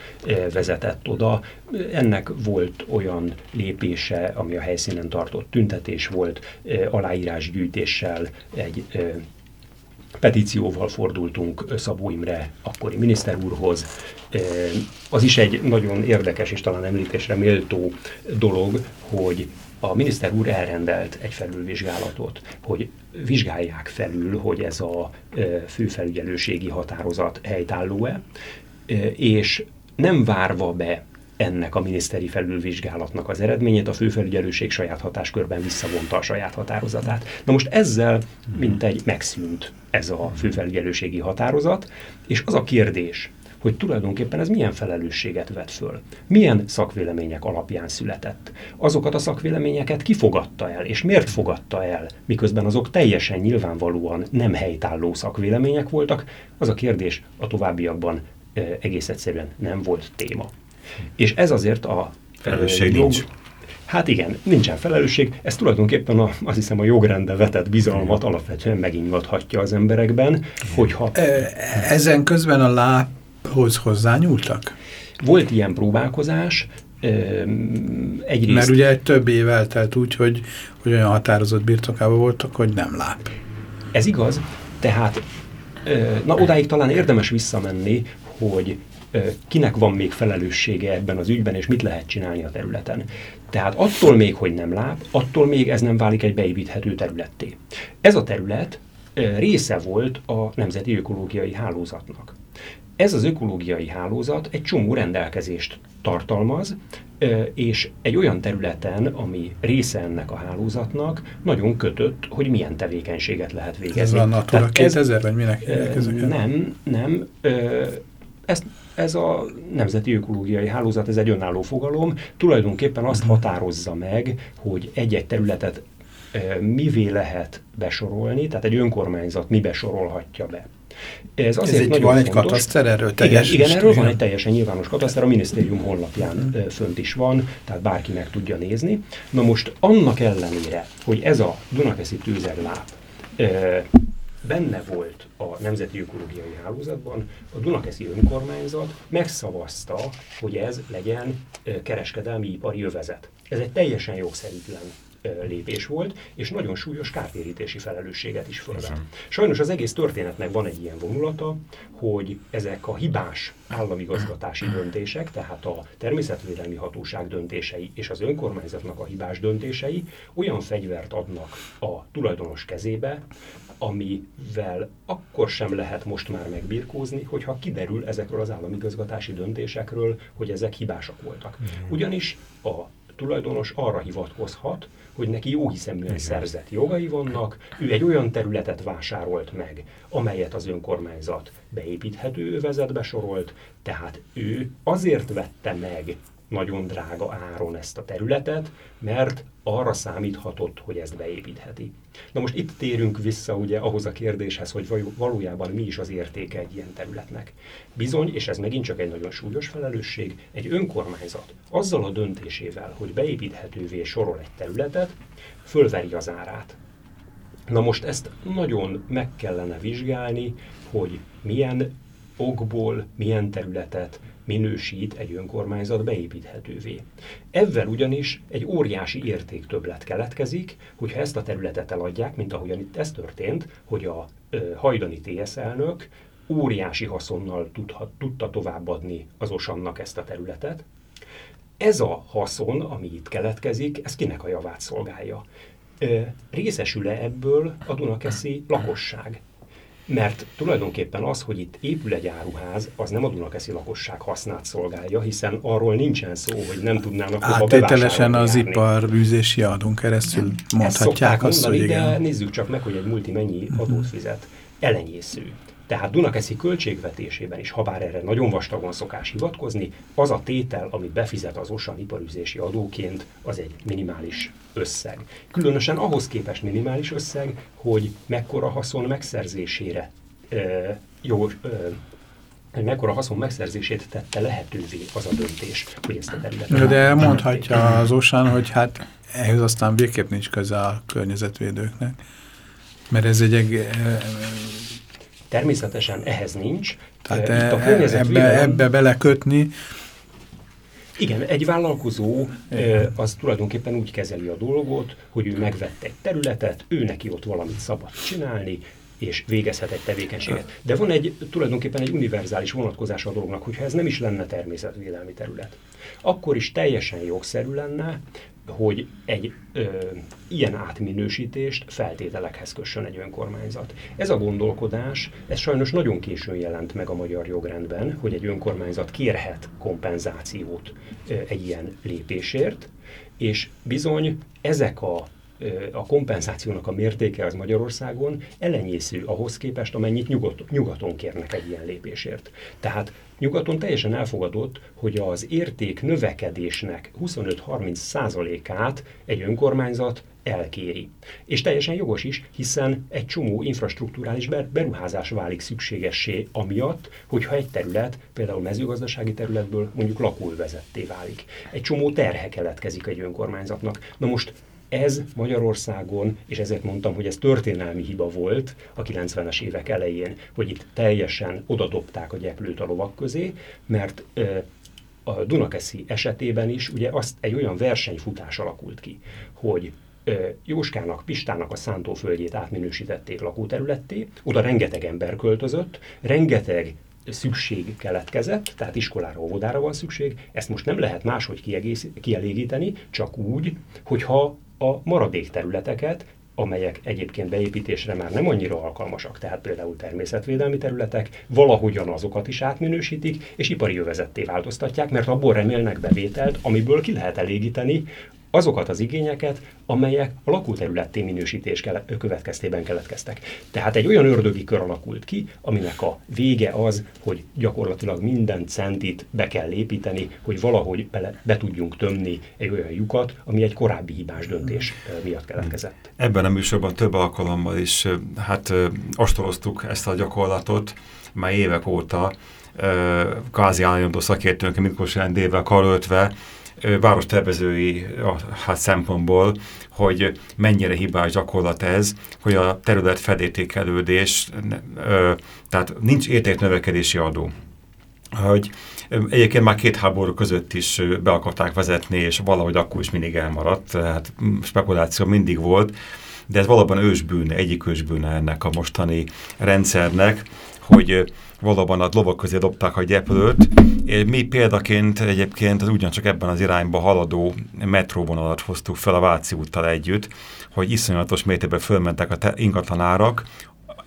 vezetett oda. Ennek volt olyan lépése, ami a helyszínen tartott tüntetés volt, aláírásgyűjtéssel egy petícióval fordultunk Szabó Imre akkori miniszter úrhoz. Az is egy nagyon érdekes és talán említésre méltó dolog, hogy a miniszter úr elrendelt egy felülvizsgálatot, hogy vizsgálják felül, hogy ez a főfelügyelőségi határozat helytálló-e, és nem várva be ennek a miniszteri felülvizsgálatnak az eredményét, a főfelügyelőség saját hatáskörben visszavonta a saját határozatát. Na most ezzel mintegy megszűnt ez a főfelügyelőségi határozat, és az a kérdés, hogy tulajdonképpen ez milyen felelősséget vet föl. Milyen szakvélemények alapján született. Azokat a szakvéleményeket kifogadta el, és miért fogadta el, miközben azok teljesen nyilvánvalóan nem helytálló szakvélemények voltak, az a kérdés a továbbiakban e, egész egyszerűen nem volt téma. És ez azért a felelősség jog, nincs. Hát igen, nincsen felelősség. Ez tulajdonképpen a, azt hiszem a jogrendbe vetett bizalmat alapvetően megingathatja az emberekben, hogyha... Ezen közben a láb hoz hozzányúltak? Volt ilyen próbálkozás, Egyrészt... Mert ugye több év eltelt úgy, hogy, hogy olyan határozott birtokában voltak, hogy nem láp. Ez igaz, tehát na odáig talán érdemes visszamenni, hogy kinek van még felelőssége ebben az ügyben, és mit lehet csinálni a területen. Tehát attól még, hogy nem láp, attól még ez nem válik egy beépíthető területté. Ez a terület része volt a Nemzeti Ökológiai Hálózatnak. Ez az ökológiai hálózat egy csomó rendelkezést tartalmaz, és egy olyan területen, ami része ennek a hálózatnak, nagyon kötött, hogy milyen tevékenységet lehet végezni. Ez a Natura 2000, ez, vagy minek Nem, nem. Ez, ez a Nemzeti Ökológiai Hálózat, ez egy önálló fogalom, tulajdonképpen azt határozza meg, hogy egy-egy területet mivé lehet besorolni, tehát egy önkormányzat mi besorolhatja be. Ez azért Ez egy, nagyon van egy fontos. kataszter erről teljes? Igen, igen, erről van egy teljesen nyilvános kataszter, a minisztérium honlapján mm. fönt is van, tehát bárki meg tudja nézni. Na most annak ellenére, hogy ez a Dunakeszi tőzegláb benne volt a Nemzeti Ökológiai Hálózatban, a Dunakeszi önkormányzat megszavazta, hogy ez legyen kereskedelmi ipari övezet. Ez egy teljesen jogszerűtlen lépés volt, és nagyon súlyos kártérítési felelősséget is fölvett. Sajnos az egész történetnek van egy ilyen vonulata, hogy ezek a hibás állami gazgatási döntések, tehát a természetvédelmi hatóság döntései és az önkormányzatnak a hibás döntései olyan fegyvert adnak a tulajdonos kezébe, amivel akkor sem lehet most már megbirkózni, hogyha kiderül ezekről az állami gazgatási döntésekről, hogy ezek hibásak voltak. Ugyanis a tulajdonos arra hivatkozhat, hogy neki jó hiszeműen szerzett jogai vannak, ő egy olyan területet vásárolt meg, amelyet az önkormányzat beépíthető övezetbe sorolt, tehát ő azért vette meg nagyon drága áron ezt a területet, mert arra számíthatott, hogy ezt beépítheti. Na most itt térünk vissza ugye ahhoz a kérdéshez, hogy valójában mi is az értéke egy ilyen területnek. Bizony, és ez megint csak egy nagyon súlyos felelősség, egy önkormányzat azzal a döntésével, hogy beépíthetővé sorol egy területet, fölveri az árát. Na most ezt nagyon meg kellene vizsgálni, hogy milyen okból, milyen területet, minősít egy önkormányzat beépíthetővé. Ezzel ugyanis egy óriási értéktöblet keletkezik, hogyha ezt a területet eladják, mint ahogyan itt ez történt, hogy a ö, hajdani TSZ elnök óriási haszonnal tudhat, tudta továbbadni az Osannak ezt a területet. Ez a haszon, ami itt keletkezik, ez kinek a javát szolgálja? Részesül-e ebből a Dunakeszi lakosság? Mert tulajdonképpen az, hogy itt épül egy áruház, az nem a Dunakeszi lakosság hasznát szolgálja, hiszen arról nincsen szó, hogy nem tudnának hova Áttételesen az iparűzési adón keresztül mondhatják azt, mondani, hogy igen. De nézzük csak meg, hogy egy multi mennyi adót fizet. Elenyésző. Tehát Dunakeszi költségvetésében is, ha bár erre nagyon vastagon szokás hivatkozni, az a tétel, amit befizet az OSAN iparüzési adóként, az egy minimális összeg. Különösen ahhoz képest minimális összeg, hogy mekkora haszon megszerzésére e, jó, e, hogy mekkora haszon megszerzését tette lehetővé az a döntés, hogy ezt a területet... De mondhatja az OSAN, hogy hát ehhez aztán végképp nincs köze a környezetvédőknek, mert ez egy Természetesen ehhez nincs. Tehát Itt a e, ebbe, ebbe belekötni. Igen, egy vállalkozó az tulajdonképpen úgy kezeli a dolgot, hogy ő megvette egy területet, ő neki ott valamit szabad csinálni, és végezhet egy tevékenységet. De van egy tulajdonképpen egy univerzális vonatkozása a dolognak, hogyha ez nem is lenne természetvédelmi terület. Akkor is teljesen jogszerű lenne hogy egy ö, ilyen átminősítést feltételekhez kössön egy önkormányzat. Ez a gondolkodás, ez sajnos nagyon későn jelent meg a magyar jogrendben, hogy egy önkormányzat kérhet kompenzációt ö, egy ilyen lépésért, és bizony ezek a a kompenzációnak a mértéke az Magyarországon elenyésző ahhoz képest, amennyit nyugat, nyugaton kérnek egy ilyen lépésért. Tehát nyugaton teljesen elfogadott, hogy az érték növekedésnek 25-30 százalékát egy önkormányzat elkéri. És teljesen jogos is, hiszen egy csomó infrastruktúrális beruházás válik szükségessé amiatt, hogyha egy terület, például mezőgazdasági területből mondjuk lakóvezetté válik. Egy csomó terhe keletkezik egy önkormányzatnak. Na most ez Magyarországon, és ezért mondtam, hogy ez történelmi hiba volt a 90-es évek elején, hogy itt teljesen odadobták a gyeplőt a lovak közé, mert a Dunakeszi esetében is ugye azt egy olyan versenyfutás alakult ki, hogy Jóskának, Pistának a szántóföldjét átminősítették lakóterületté, oda rengeteg ember költözött, rengeteg szükség keletkezett, tehát iskolára, óvodára van szükség, ezt most nem lehet máshogy kielégíteni, csak úgy, hogyha a maradék területeket, amelyek egyébként beépítésre már nem annyira alkalmasak, tehát például természetvédelmi területek, valahogyan azokat is átminősítik, és ipari övezetté változtatják, mert abból remélnek bevételt, amiből ki lehet elégíteni azokat az igényeket, amelyek a lakóterületté minősítés következtében keletkeztek. Tehát egy olyan ördögi kör alakult ki, aminek a vége az, hogy gyakorlatilag minden centit be kell építeni, hogy valahogy be, be tudjunk tömni egy olyan lyukat, ami egy korábbi hibás döntés miatt keletkezett. Ebben a műsorban több alkalommal is hát ostoloztuk ezt a gyakorlatot, már évek óta, kázi állandó szakértőnk Miklós Rendével karöltve, várostervezői hát szempontból, hogy mennyire hibás gyakorlat ez, hogy a terület fedértékelődés, tehát nincs értéknövekedési adó. Hogy egyébként már két háború között is be akarták vezetni, és valahogy akkor is mindig elmaradt, tehát spekuláció mindig volt, de ez valóban ősbűne, egyik ősbűne ennek a mostani rendszernek, hogy valóban a lovak közé dobták a gyeplőt. Mi példaként egyébként az ugyancsak ebben az irányba haladó metróvonalat hoztuk fel a Váci úttal együtt, hogy iszonyatos mértékben fölmentek a ingatlanárak,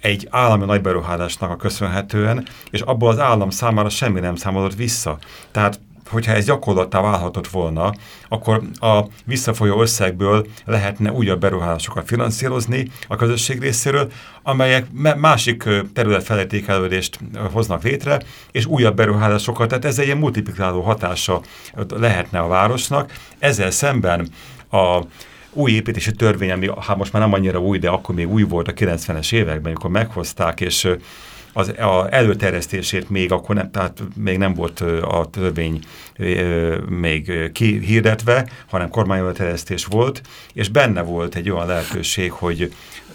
egy állami nagyberuházásnak a köszönhetően, és abból az állam számára semmi nem számolott vissza. Tehát hogyha ez gyakorlattá válhatott volna, akkor a visszafolyó összegből lehetne újabb beruházásokat finanszírozni a közösség részéről, amelyek másik terület felértékelődést hoznak létre, és újabb beruházásokat, tehát ez egy ilyen multiplikáló hatása lehetne a városnak. Ezzel szemben a új építési törvény, ami hát most már nem annyira új, de akkor még új volt a 90-es években, amikor meghozták, és az a előterjesztését még akkor nem, tehát még nem volt a törvény még kihirdetve, hanem kormányelőterjesztés volt, és benne volt egy olyan lehetőség, hogy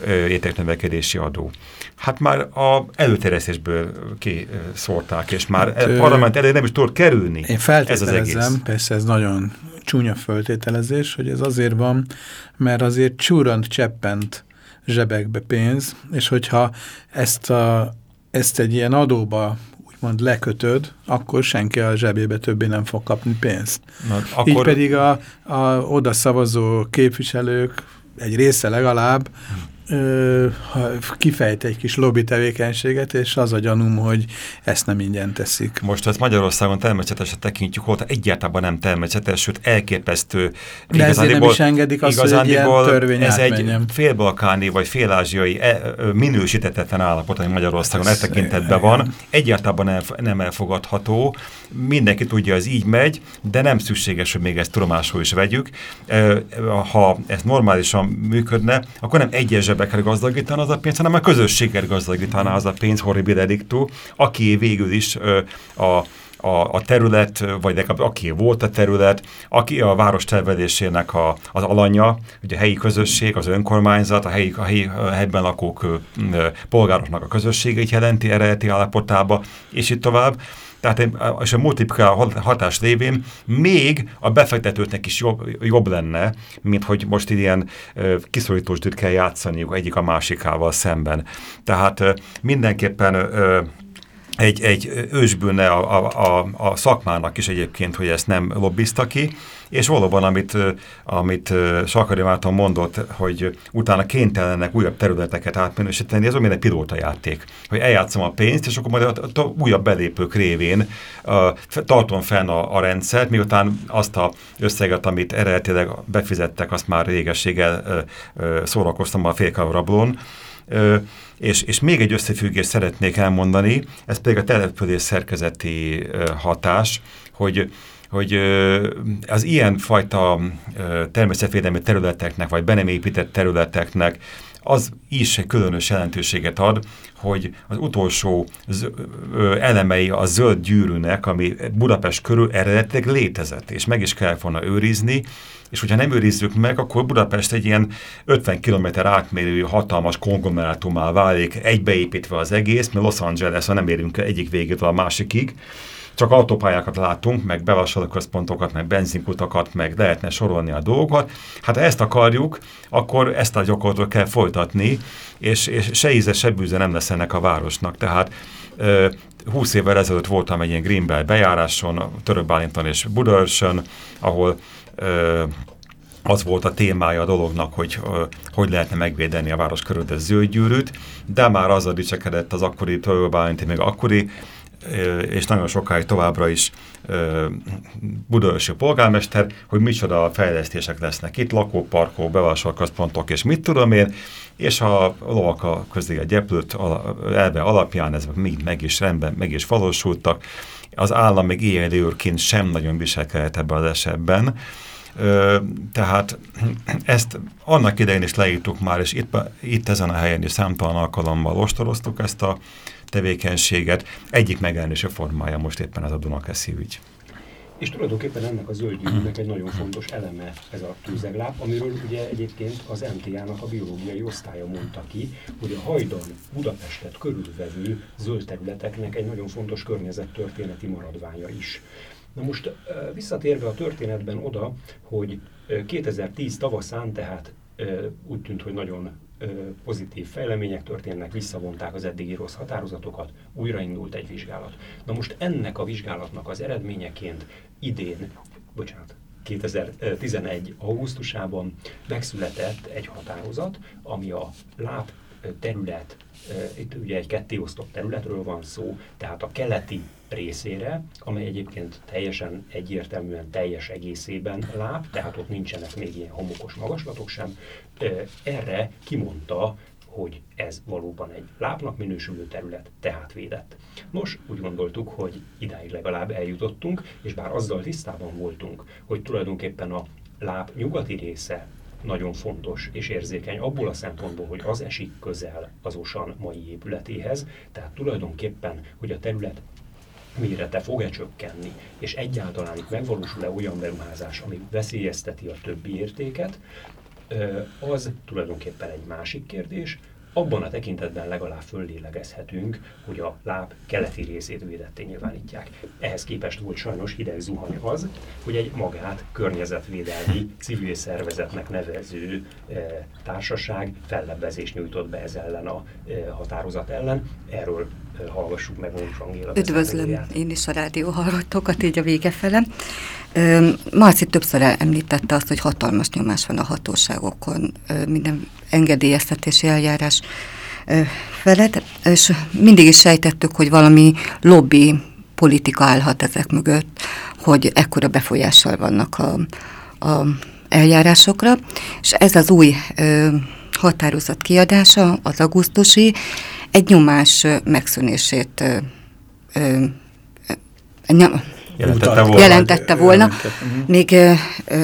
értéknövekedési adó. Hát már a előterjesztésből kiszórták, és már hát, parlament elé nem is tud kerülni Én feltételezem, persze ez nagyon csúnya föltételezés, hogy ez azért van, mert azért csúrant cseppent zsebekbe pénz, és hogyha ezt a ezt egy ilyen adóba úgymond lekötöd, akkor senki a zsebébe többé nem fog kapni pénzt. Na, akkor... Így pedig a, a oda szavazó képviselők egy része legalább ö, kifejt egy kis lobby tevékenységet, és az a gyanúm, hogy ezt nem ingyen teszik. Most ezt Magyarországon természetesen tekintjük, volt egyáltalán nem természetes, sőt elképesztő. De ezért nem is engedik azt, hogy egy ilyen törvény Ez átmenjem. egy félbalkáni vagy félázsiai e, minősítetetlen állapot, ami Magyarországon e tekintetben van. Egyáltalán el, nem elfogadható. Mindenki tudja, ez így megy, de nem szükséges, hogy még ezt tudomásul is vegyük. Ha ez normálisan működne, akkor nem egyes zsebbe kell gazdagítani az a pénz, hanem a közösséget gazdagítana az a pénz horribil edictu, aki végül is ö, a a, a terület, vagy legalább aki volt a terület, aki a város tervezésének a, az alanya, ugye a helyi közösség, az önkormányzat, a helyi, a helyi a helyben lakók ö, polgároknak a közösségét jelenti eredeti állapotába, és itt tovább. Tehát és a multiplikál hatás révén még a befektetőknek is jobb, jobb lenne, mint hogy most ilyen kiszorítós kell játszaniuk egyik a másikával szemben. Tehát mindenképpen egy, egy ősbűne a, a, a, a szakmának is egyébként, hogy ezt nem lobbizta ki, és valóban, amit, amit Sakari Márton mondott, hogy utána kénytelenek újabb területeket átminősíteni, ez olyan, egy játék, hogy eljátszom a pénzt, és akkor majd a, a újabb belépők révén a, tartom fenn a, a rendszert, miután azt a összeget, amit eredetileg befizettek, azt már régességgel szórakoztam a félkavrablón, és, és még egy összefüggést szeretnék elmondani, ez pedig a település szerkezeti hatás, hogy hogy az ilyen fajta természetvédelmi területeknek, vagy be nem épített területeknek az is egy különös jelentőséget ad, hogy az utolsó elemei a zöld gyűrűnek, ami Budapest körül eredetileg létezett, és meg is kell volna őrizni, és hogyha nem őrizzük meg, akkor Budapest egy ilyen 50 km átmérő hatalmas konglomerátumá válik, egybeépítve az egész, mert Los Angeles, nem érünk egyik végétől a másikig, csak autópályákat látunk, meg bevásárlóközpontokat, meg benzinkutakat, meg lehetne sorolni a dolgokat. Hát ha ezt akarjuk, akkor ezt a gyakorlatot kell folytatni, és, és se íze, se bűze nem lesz ennek a városnak. Tehát 20 évvel ezelőtt voltam egy ilyen Greenbelt bejáráson, Törökbálinton és Budaörsön, ahol ö, az volt a témája a dolognak, hogy ö, hogy lehetne megvédeni a város körülött zöldgyűrűt, de már azzal dicsekedett az akkori Törökbálinti, még akkori és nagyon sokáig továbbra is budaörsi polgármester, hogy micsoda fejlesztések lesznek itt, lakóparkok, bevásárlóközpontok és mit tudom én, és a lovak közé a gyeplőt elve alapján ezek mind meg is rendben, meg is valósultak. Az állam még ilyen sem nagyon viselkedett ebben az esetben. Tehát ezt annak idején is leírtuk már, és itt, itt ezen a helyen is számtalan alkalommal ostoroztuk ezt a tevékenységet. Egyik megjelenése formája most éppen ez a Dunakeszi ügy. És tulajdonképpen ennek a zöldgyűrűnek egy nagyon fontos eleme ez a tűzegláb, amiről ugye egyébként az MTA-nak a biológiai osztálya mondta ki, hogy a hajdan Budapestet körülvevő zöld területeknek egy nagyon fontos környezettörténeti maradványa is. Na most visszatérve a történetben oda, hogy 2010 tavaszán, tehát úgy tűnt, hogy nagyon pozitív fejlemények történnek, visszavonták az eddigi rossz határozatokat, újraindult egy vizsgálat. Na most ennek a vizsgálatnak az eredményeként idén, bocsánat, 2011. augusztusában megszületett egy határozat, ami a láp terület, itt ugye egy kettéosztott területről van szó, tehát a keleti részére, amely egyébként teljesen egyértelműen teljes egészében láb, tehát ott nincsenek még ilyen homokos magaslatok sem. Erre kimondta, hogy ez valóban egy lábnak minősülő terület, tehát védett. Nos, úgy gondoltuk, hogy idáig legalább eljutottunk, és bár azzal tisztában voltunk, hogy tulajdonképpen a láb nyugati része nagyon fontos és érzékeny abból a szempontból, hogy az esik közel az Osan mai épületéhez, tehát tulajdonképpen, hogy a terület mérete fog-e csökkenni, és egyáltalán itt megvalósul-e olyan beruházás, ami veszélyezteti a többi értéket, az tulajdonképpen egy másik kérdés, abban a tekintetben legalább föllélegezhetünk, hogy a láb keleti részét védetté nyilvánítják. Ehhez képest volt sajnos hideg zuhany az, hogy egy magát környezetvédelmi civil szervezetnek nevező e, társaság fellebbezést nyújtott be ez ellen a e, határozat ellen. Erről hallgassuk meg Mónus Angéla. Üdvözlöm én is a rádió hallgatókat így a vége fele. Marci többször említette azt, hogy hatalmas nyomás van a hatóságokon, minden engedélyeztetési eljárás felett, és mindig is sejtettük, hogy valami lobby politika állhat ezek mögött, hogy ekkora befolyással vannak a, a eljárásokra, és ez az új ö, határozat kiadása, az augusztusi, egy nyomás megszűnését jelentette volna. Jelentette volna, uh-huh. még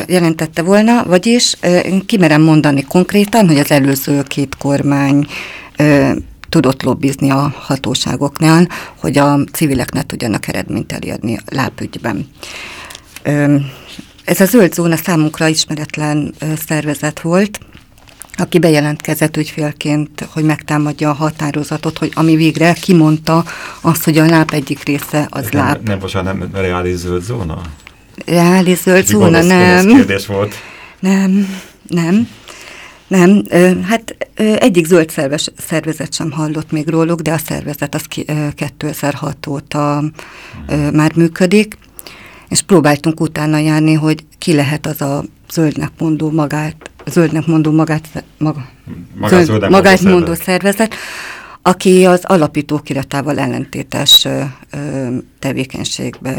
jelentette volna, vagyis én kimerem mondani konkrétan, hogy az előző két kormány tudott lobbizni a hatóságoknál, hogy a civilek ne tudjanak eredményt elérni lábügyben. Ez a zöld zóna számunkra ismeretlen szervezet volt, aki bejelentkezett ügyfélként, hogy megtámadja a határozatot, hogy ami végre kimondta azt, hogy a láb egyik része az nem, láb. Nem, bocsánat, nem reális zöld zóna? Reális zöld zóna, nem. kérdés volt. Nem, nem. Nem, hát egyik zöld szerves, szervezet sem hallott még róluk, de a szervezet az 2006 óta már működik, és próbáltunk utána járni, hogy ki lehet az a zöldnek mondó magát, zöldnek mondó magát, maga, magát, zöld, magát mondó, mondó szervezet, aki az alapító kiratával ellentétes tevékenységbe,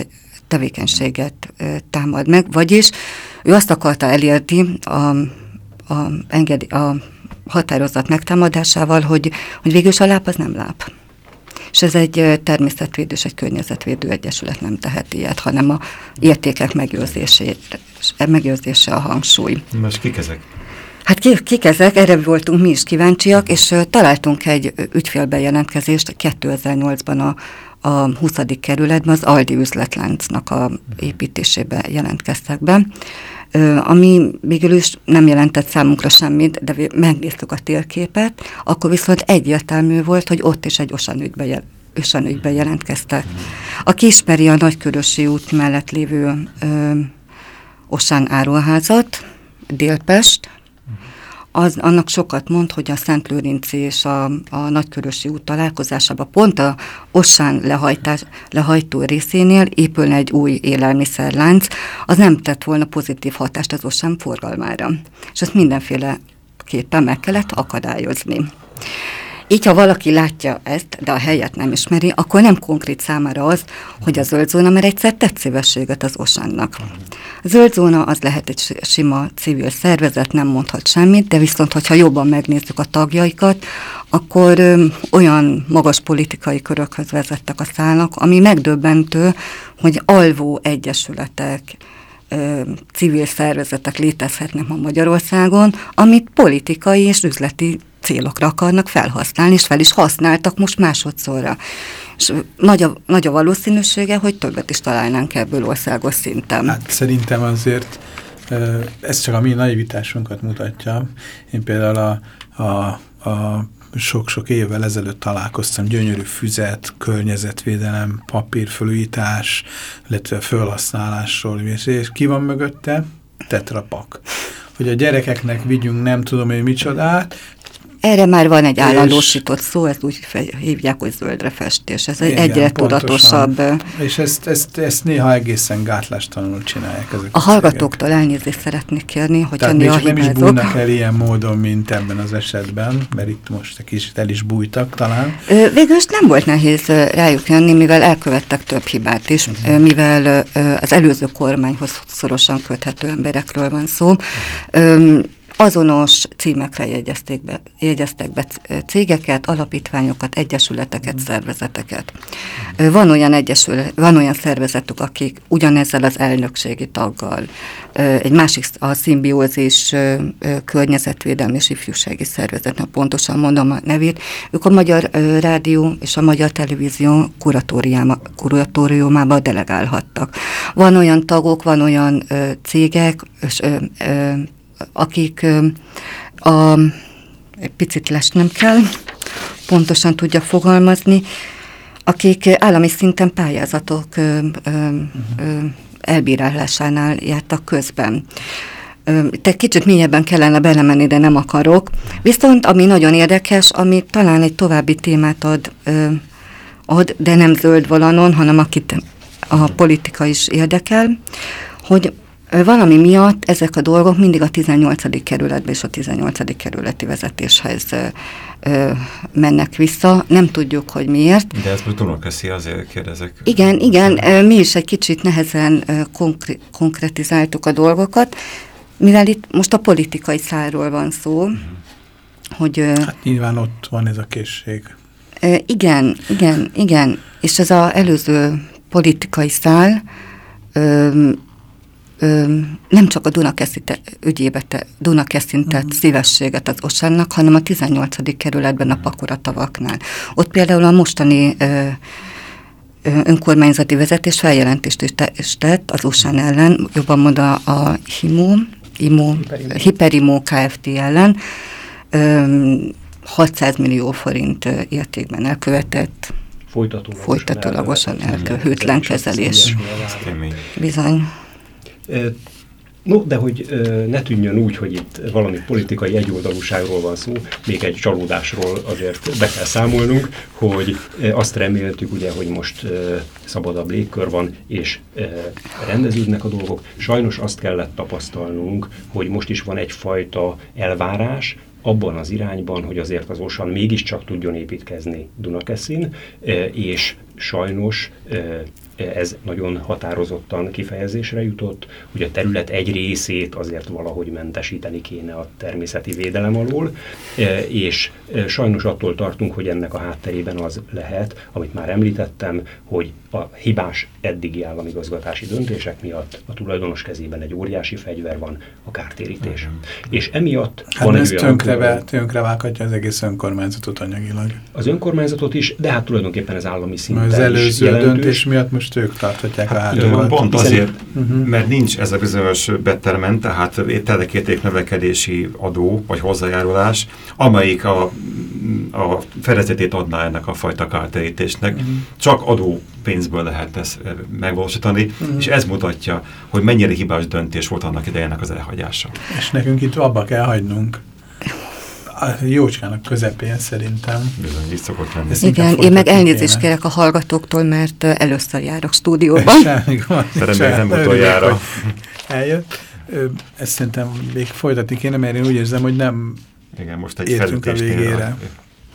tevékenységet támad meg, vagyis ő azt akarta elérni a a, engedi, a határozat megtámadásával, hogy, hogy végül a láp az nem láp. És ez egy természetvédő és egy környezetvédő egyesület nem tehet ilyet, hanem a értékek megőrzése, a hangsúly. Most kik ezek? Hát kik, kik ezek? Erre voltunk mi is kíváncsiak, és találtunk egy ügyfélbejelentkezést 2008-ban a, a 20. kerületben, az Aldi üzletláncnak a építésébe jelentkeztek be ami végül is nem jelentett számunkra semmit, de megnéztük a térképet, akkor viszont egyértelmű volt, hogy ott is egy osan ügybe, jel osan ügybe jelentkeztek. Aki ismeri a Nagykörösi út mellett lévő ö, Osán áruházat, Délpest, az, annak sokat mond, hogy a Szent Lőrinci és a, a Nagykörösi út találkozásában pont a Ossán lehajtás, lehajtó részénél épülne egy új élelmiszerlánc, az nem tett volna pozitív hatást az Ossán forgalmára. És ezt mindenféle képpen meg kellett akadályozni. Így, ha valaki látja ezt, de a helyet nem ismeri, akkor nem konkrét számára az, hogy a zöld zóna, mert egyszer tett szívességet az Osannak. A zöld zóna az lehet egy sima civil szervezet, nem mondhat semmit, de viszont, hogyha jobban megnézzük a tagjaikat, akkor ö, olyan magas politikai körökhöz vezettek a szálnak, ami megdöbbentő, hogy alvó egyesületek, civil szervezetek létezhetnek ma Magyarországon, amit politikai és üzleti célokra akarnak felhasználni, és fel is használtak most másodszorra. És nagy a, nagy a valószínűsége, hogy többet is találnánk ebből országos szinten. Hát szerintem azért ez csak a mi naivitásunkat mutatja. Én például a, a, a sok-sok évvel ezelőtt találkoztam gyönyörű füzet, környezetvédelem, papírfölújítás, illetve felhasználásról, és ki van mögötte? Tetrapak. Hogy a gyerekeknek vigyünk nem tudom én micsodát, erre már van egy állandósított szó, ezt úgy hívják, hogy zöldre festés. Ez igen, egyre pontosan. tudatosabb. És ezt, ezt, ezt néha egészen gátlástalanul csinálják ezek a, a hallgatóktól elnézést szeretnék kérni, hogy Tehát néha nem is bújnak el ilyen módon, mint ebben az esetben, mert itt most egy kicsit el is bújtak talán. Végül nem volt nehéz rájuk jönni, mivel elkövettek több hibát is, uh mhm. -huh. mivel az előző kormányhoz szorosan köthető emberekről van szó. Uh -huh azonos címekre jegyezték be, jegyeztek be cégeket, alapítványokat, egyesületeket, szervezeteket. Van olyan, egyesület, van olyan szervezetük, akik ugyanezzel az elnökségi taggal, egy másik a szimbiózis környezetvédelmi és ifjúsági szervezetnek pontosan mondom a nevét, ők a Magyar Rádió és a Magyar Televízió kuratóriumába delegálhattak. Van olyan tagok, van olyan cégek, és akik a, egy picit lesnem kell, pontosan tudja fogalmazni, akik állami szinten pályázatok ö, ö, ö, elbírálásánál jártak közben. Te kicsit mélyebben kellene belemenni, de nem akarok. Viszont ami nagyon érdekes, ami talán egy további témát ad, ö, ad de nem zöld valanon, hanem akit a politika is érdekel, hogy valami miatt ezek a dolgok mindig a 18. kerületbe és a 18. kerületi vezetéshez ö, mennek vissza. Nem tudjuk, hogy miért. De ez Dunakeszi azért kérdezek. Igen, igen, mi is egy kicsit nehezen konkre konkretizáltuk a dolgokat, mivel itt most a politikai szálról van szó, uh. -huh. hogy... Hát nyilván ott van ez a készség. Igen, igen, igen, és ez az előző politikai szál ö, nem csak a Dunakeszi ügyébe te, Dunakeszin tett uh -huh. szívességet az Osánnak, hanem a 18. kerületben a Pakoratavaknál. Ott például a mostani ö, önkormányzati vezetés feljelentést is, te, is tett az Osán ellen, jobban mondva a HIMO, IMO, Hiperimo Kft. ellen, ö, 600 millió forint értékben elkövetett folytatólagosan, folytatólagosan elkövetett hűtlen kezelés. Bizony. No, de hogy ne tűnjön úgy, hogy itt valami politikai egyoldalúságról van szó, még egy csalódásról azért be kell számolnunk, hogy azt reméltük ugye, hogy most szabadabb légkör van, és rendeződnek a dolgok. Sajnos azt kellett tapasztalnunk, hogy most is van egyfajta elvárás, abban az irányban, hogy azért az Osan mégiscsak tudjon építkezni Dunakeszin, és sajnos ez nagyon határozottan kifejezésre jutott, hogy a terület egy részét azért valahogy mentesíteni kéne a természeti védelem alól, és sajnos attól tartunk, hogy ennek a hátterében az lehet, amit már említettem, hogy a hibás eddigi államigazgatási döntések miatt a tulajdonos kezében egy óriási fegyver van, a kártérítés. Uh-huh. És emiatt hát van ez tönkre, tönkre vághatja az egész önkormányzatot anyagilag. Az önkormányzatot is, de hát tulajdonképpen az állami szinten Az előző döntés miatt most ők tarthatják hát, a hátukat. Pont azért, uh-huh. mert nincs ez a bizonyos betterment, tehát ételekérték növekedési adó vagy hozzájárulás, amelyik a, a fedezetét adná ennek a fajta kártérítésnek. Uh-huh. Csak adó pénzből lehet ezt megvalósítani, uh-huh. és ez mutatja, hogy mennyire hibás döntés volt annak idejének az elhagyása. És nekünk itt abba kell hagynunk a jócskának közepén szerintem. Bizony, így szokott lenni. Ezt Igen, én meg elnézést kérek a hallgatóktól, mert először járok stúdióban. Remélem nem utoljára. Eljött. Ezt szerintem még folytatni kéne, mert én úgy érzem, hogy nem Igen, most egy értünk a végére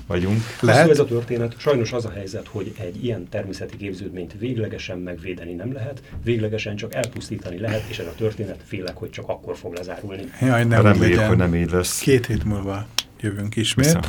vagyunk. Lehet? ez a történet. Sajnos az a helyzet, hogy egy ilyen természeti képződményt véglegesen megvédeni nem lehet, véglegesen csak elpusztítani lehet, és ez a történet félek, hogy csak akkor fog lezárulni. Jaj, nem Reméljük, hogy nem így lesz. Két hét múlva jövünk ismét.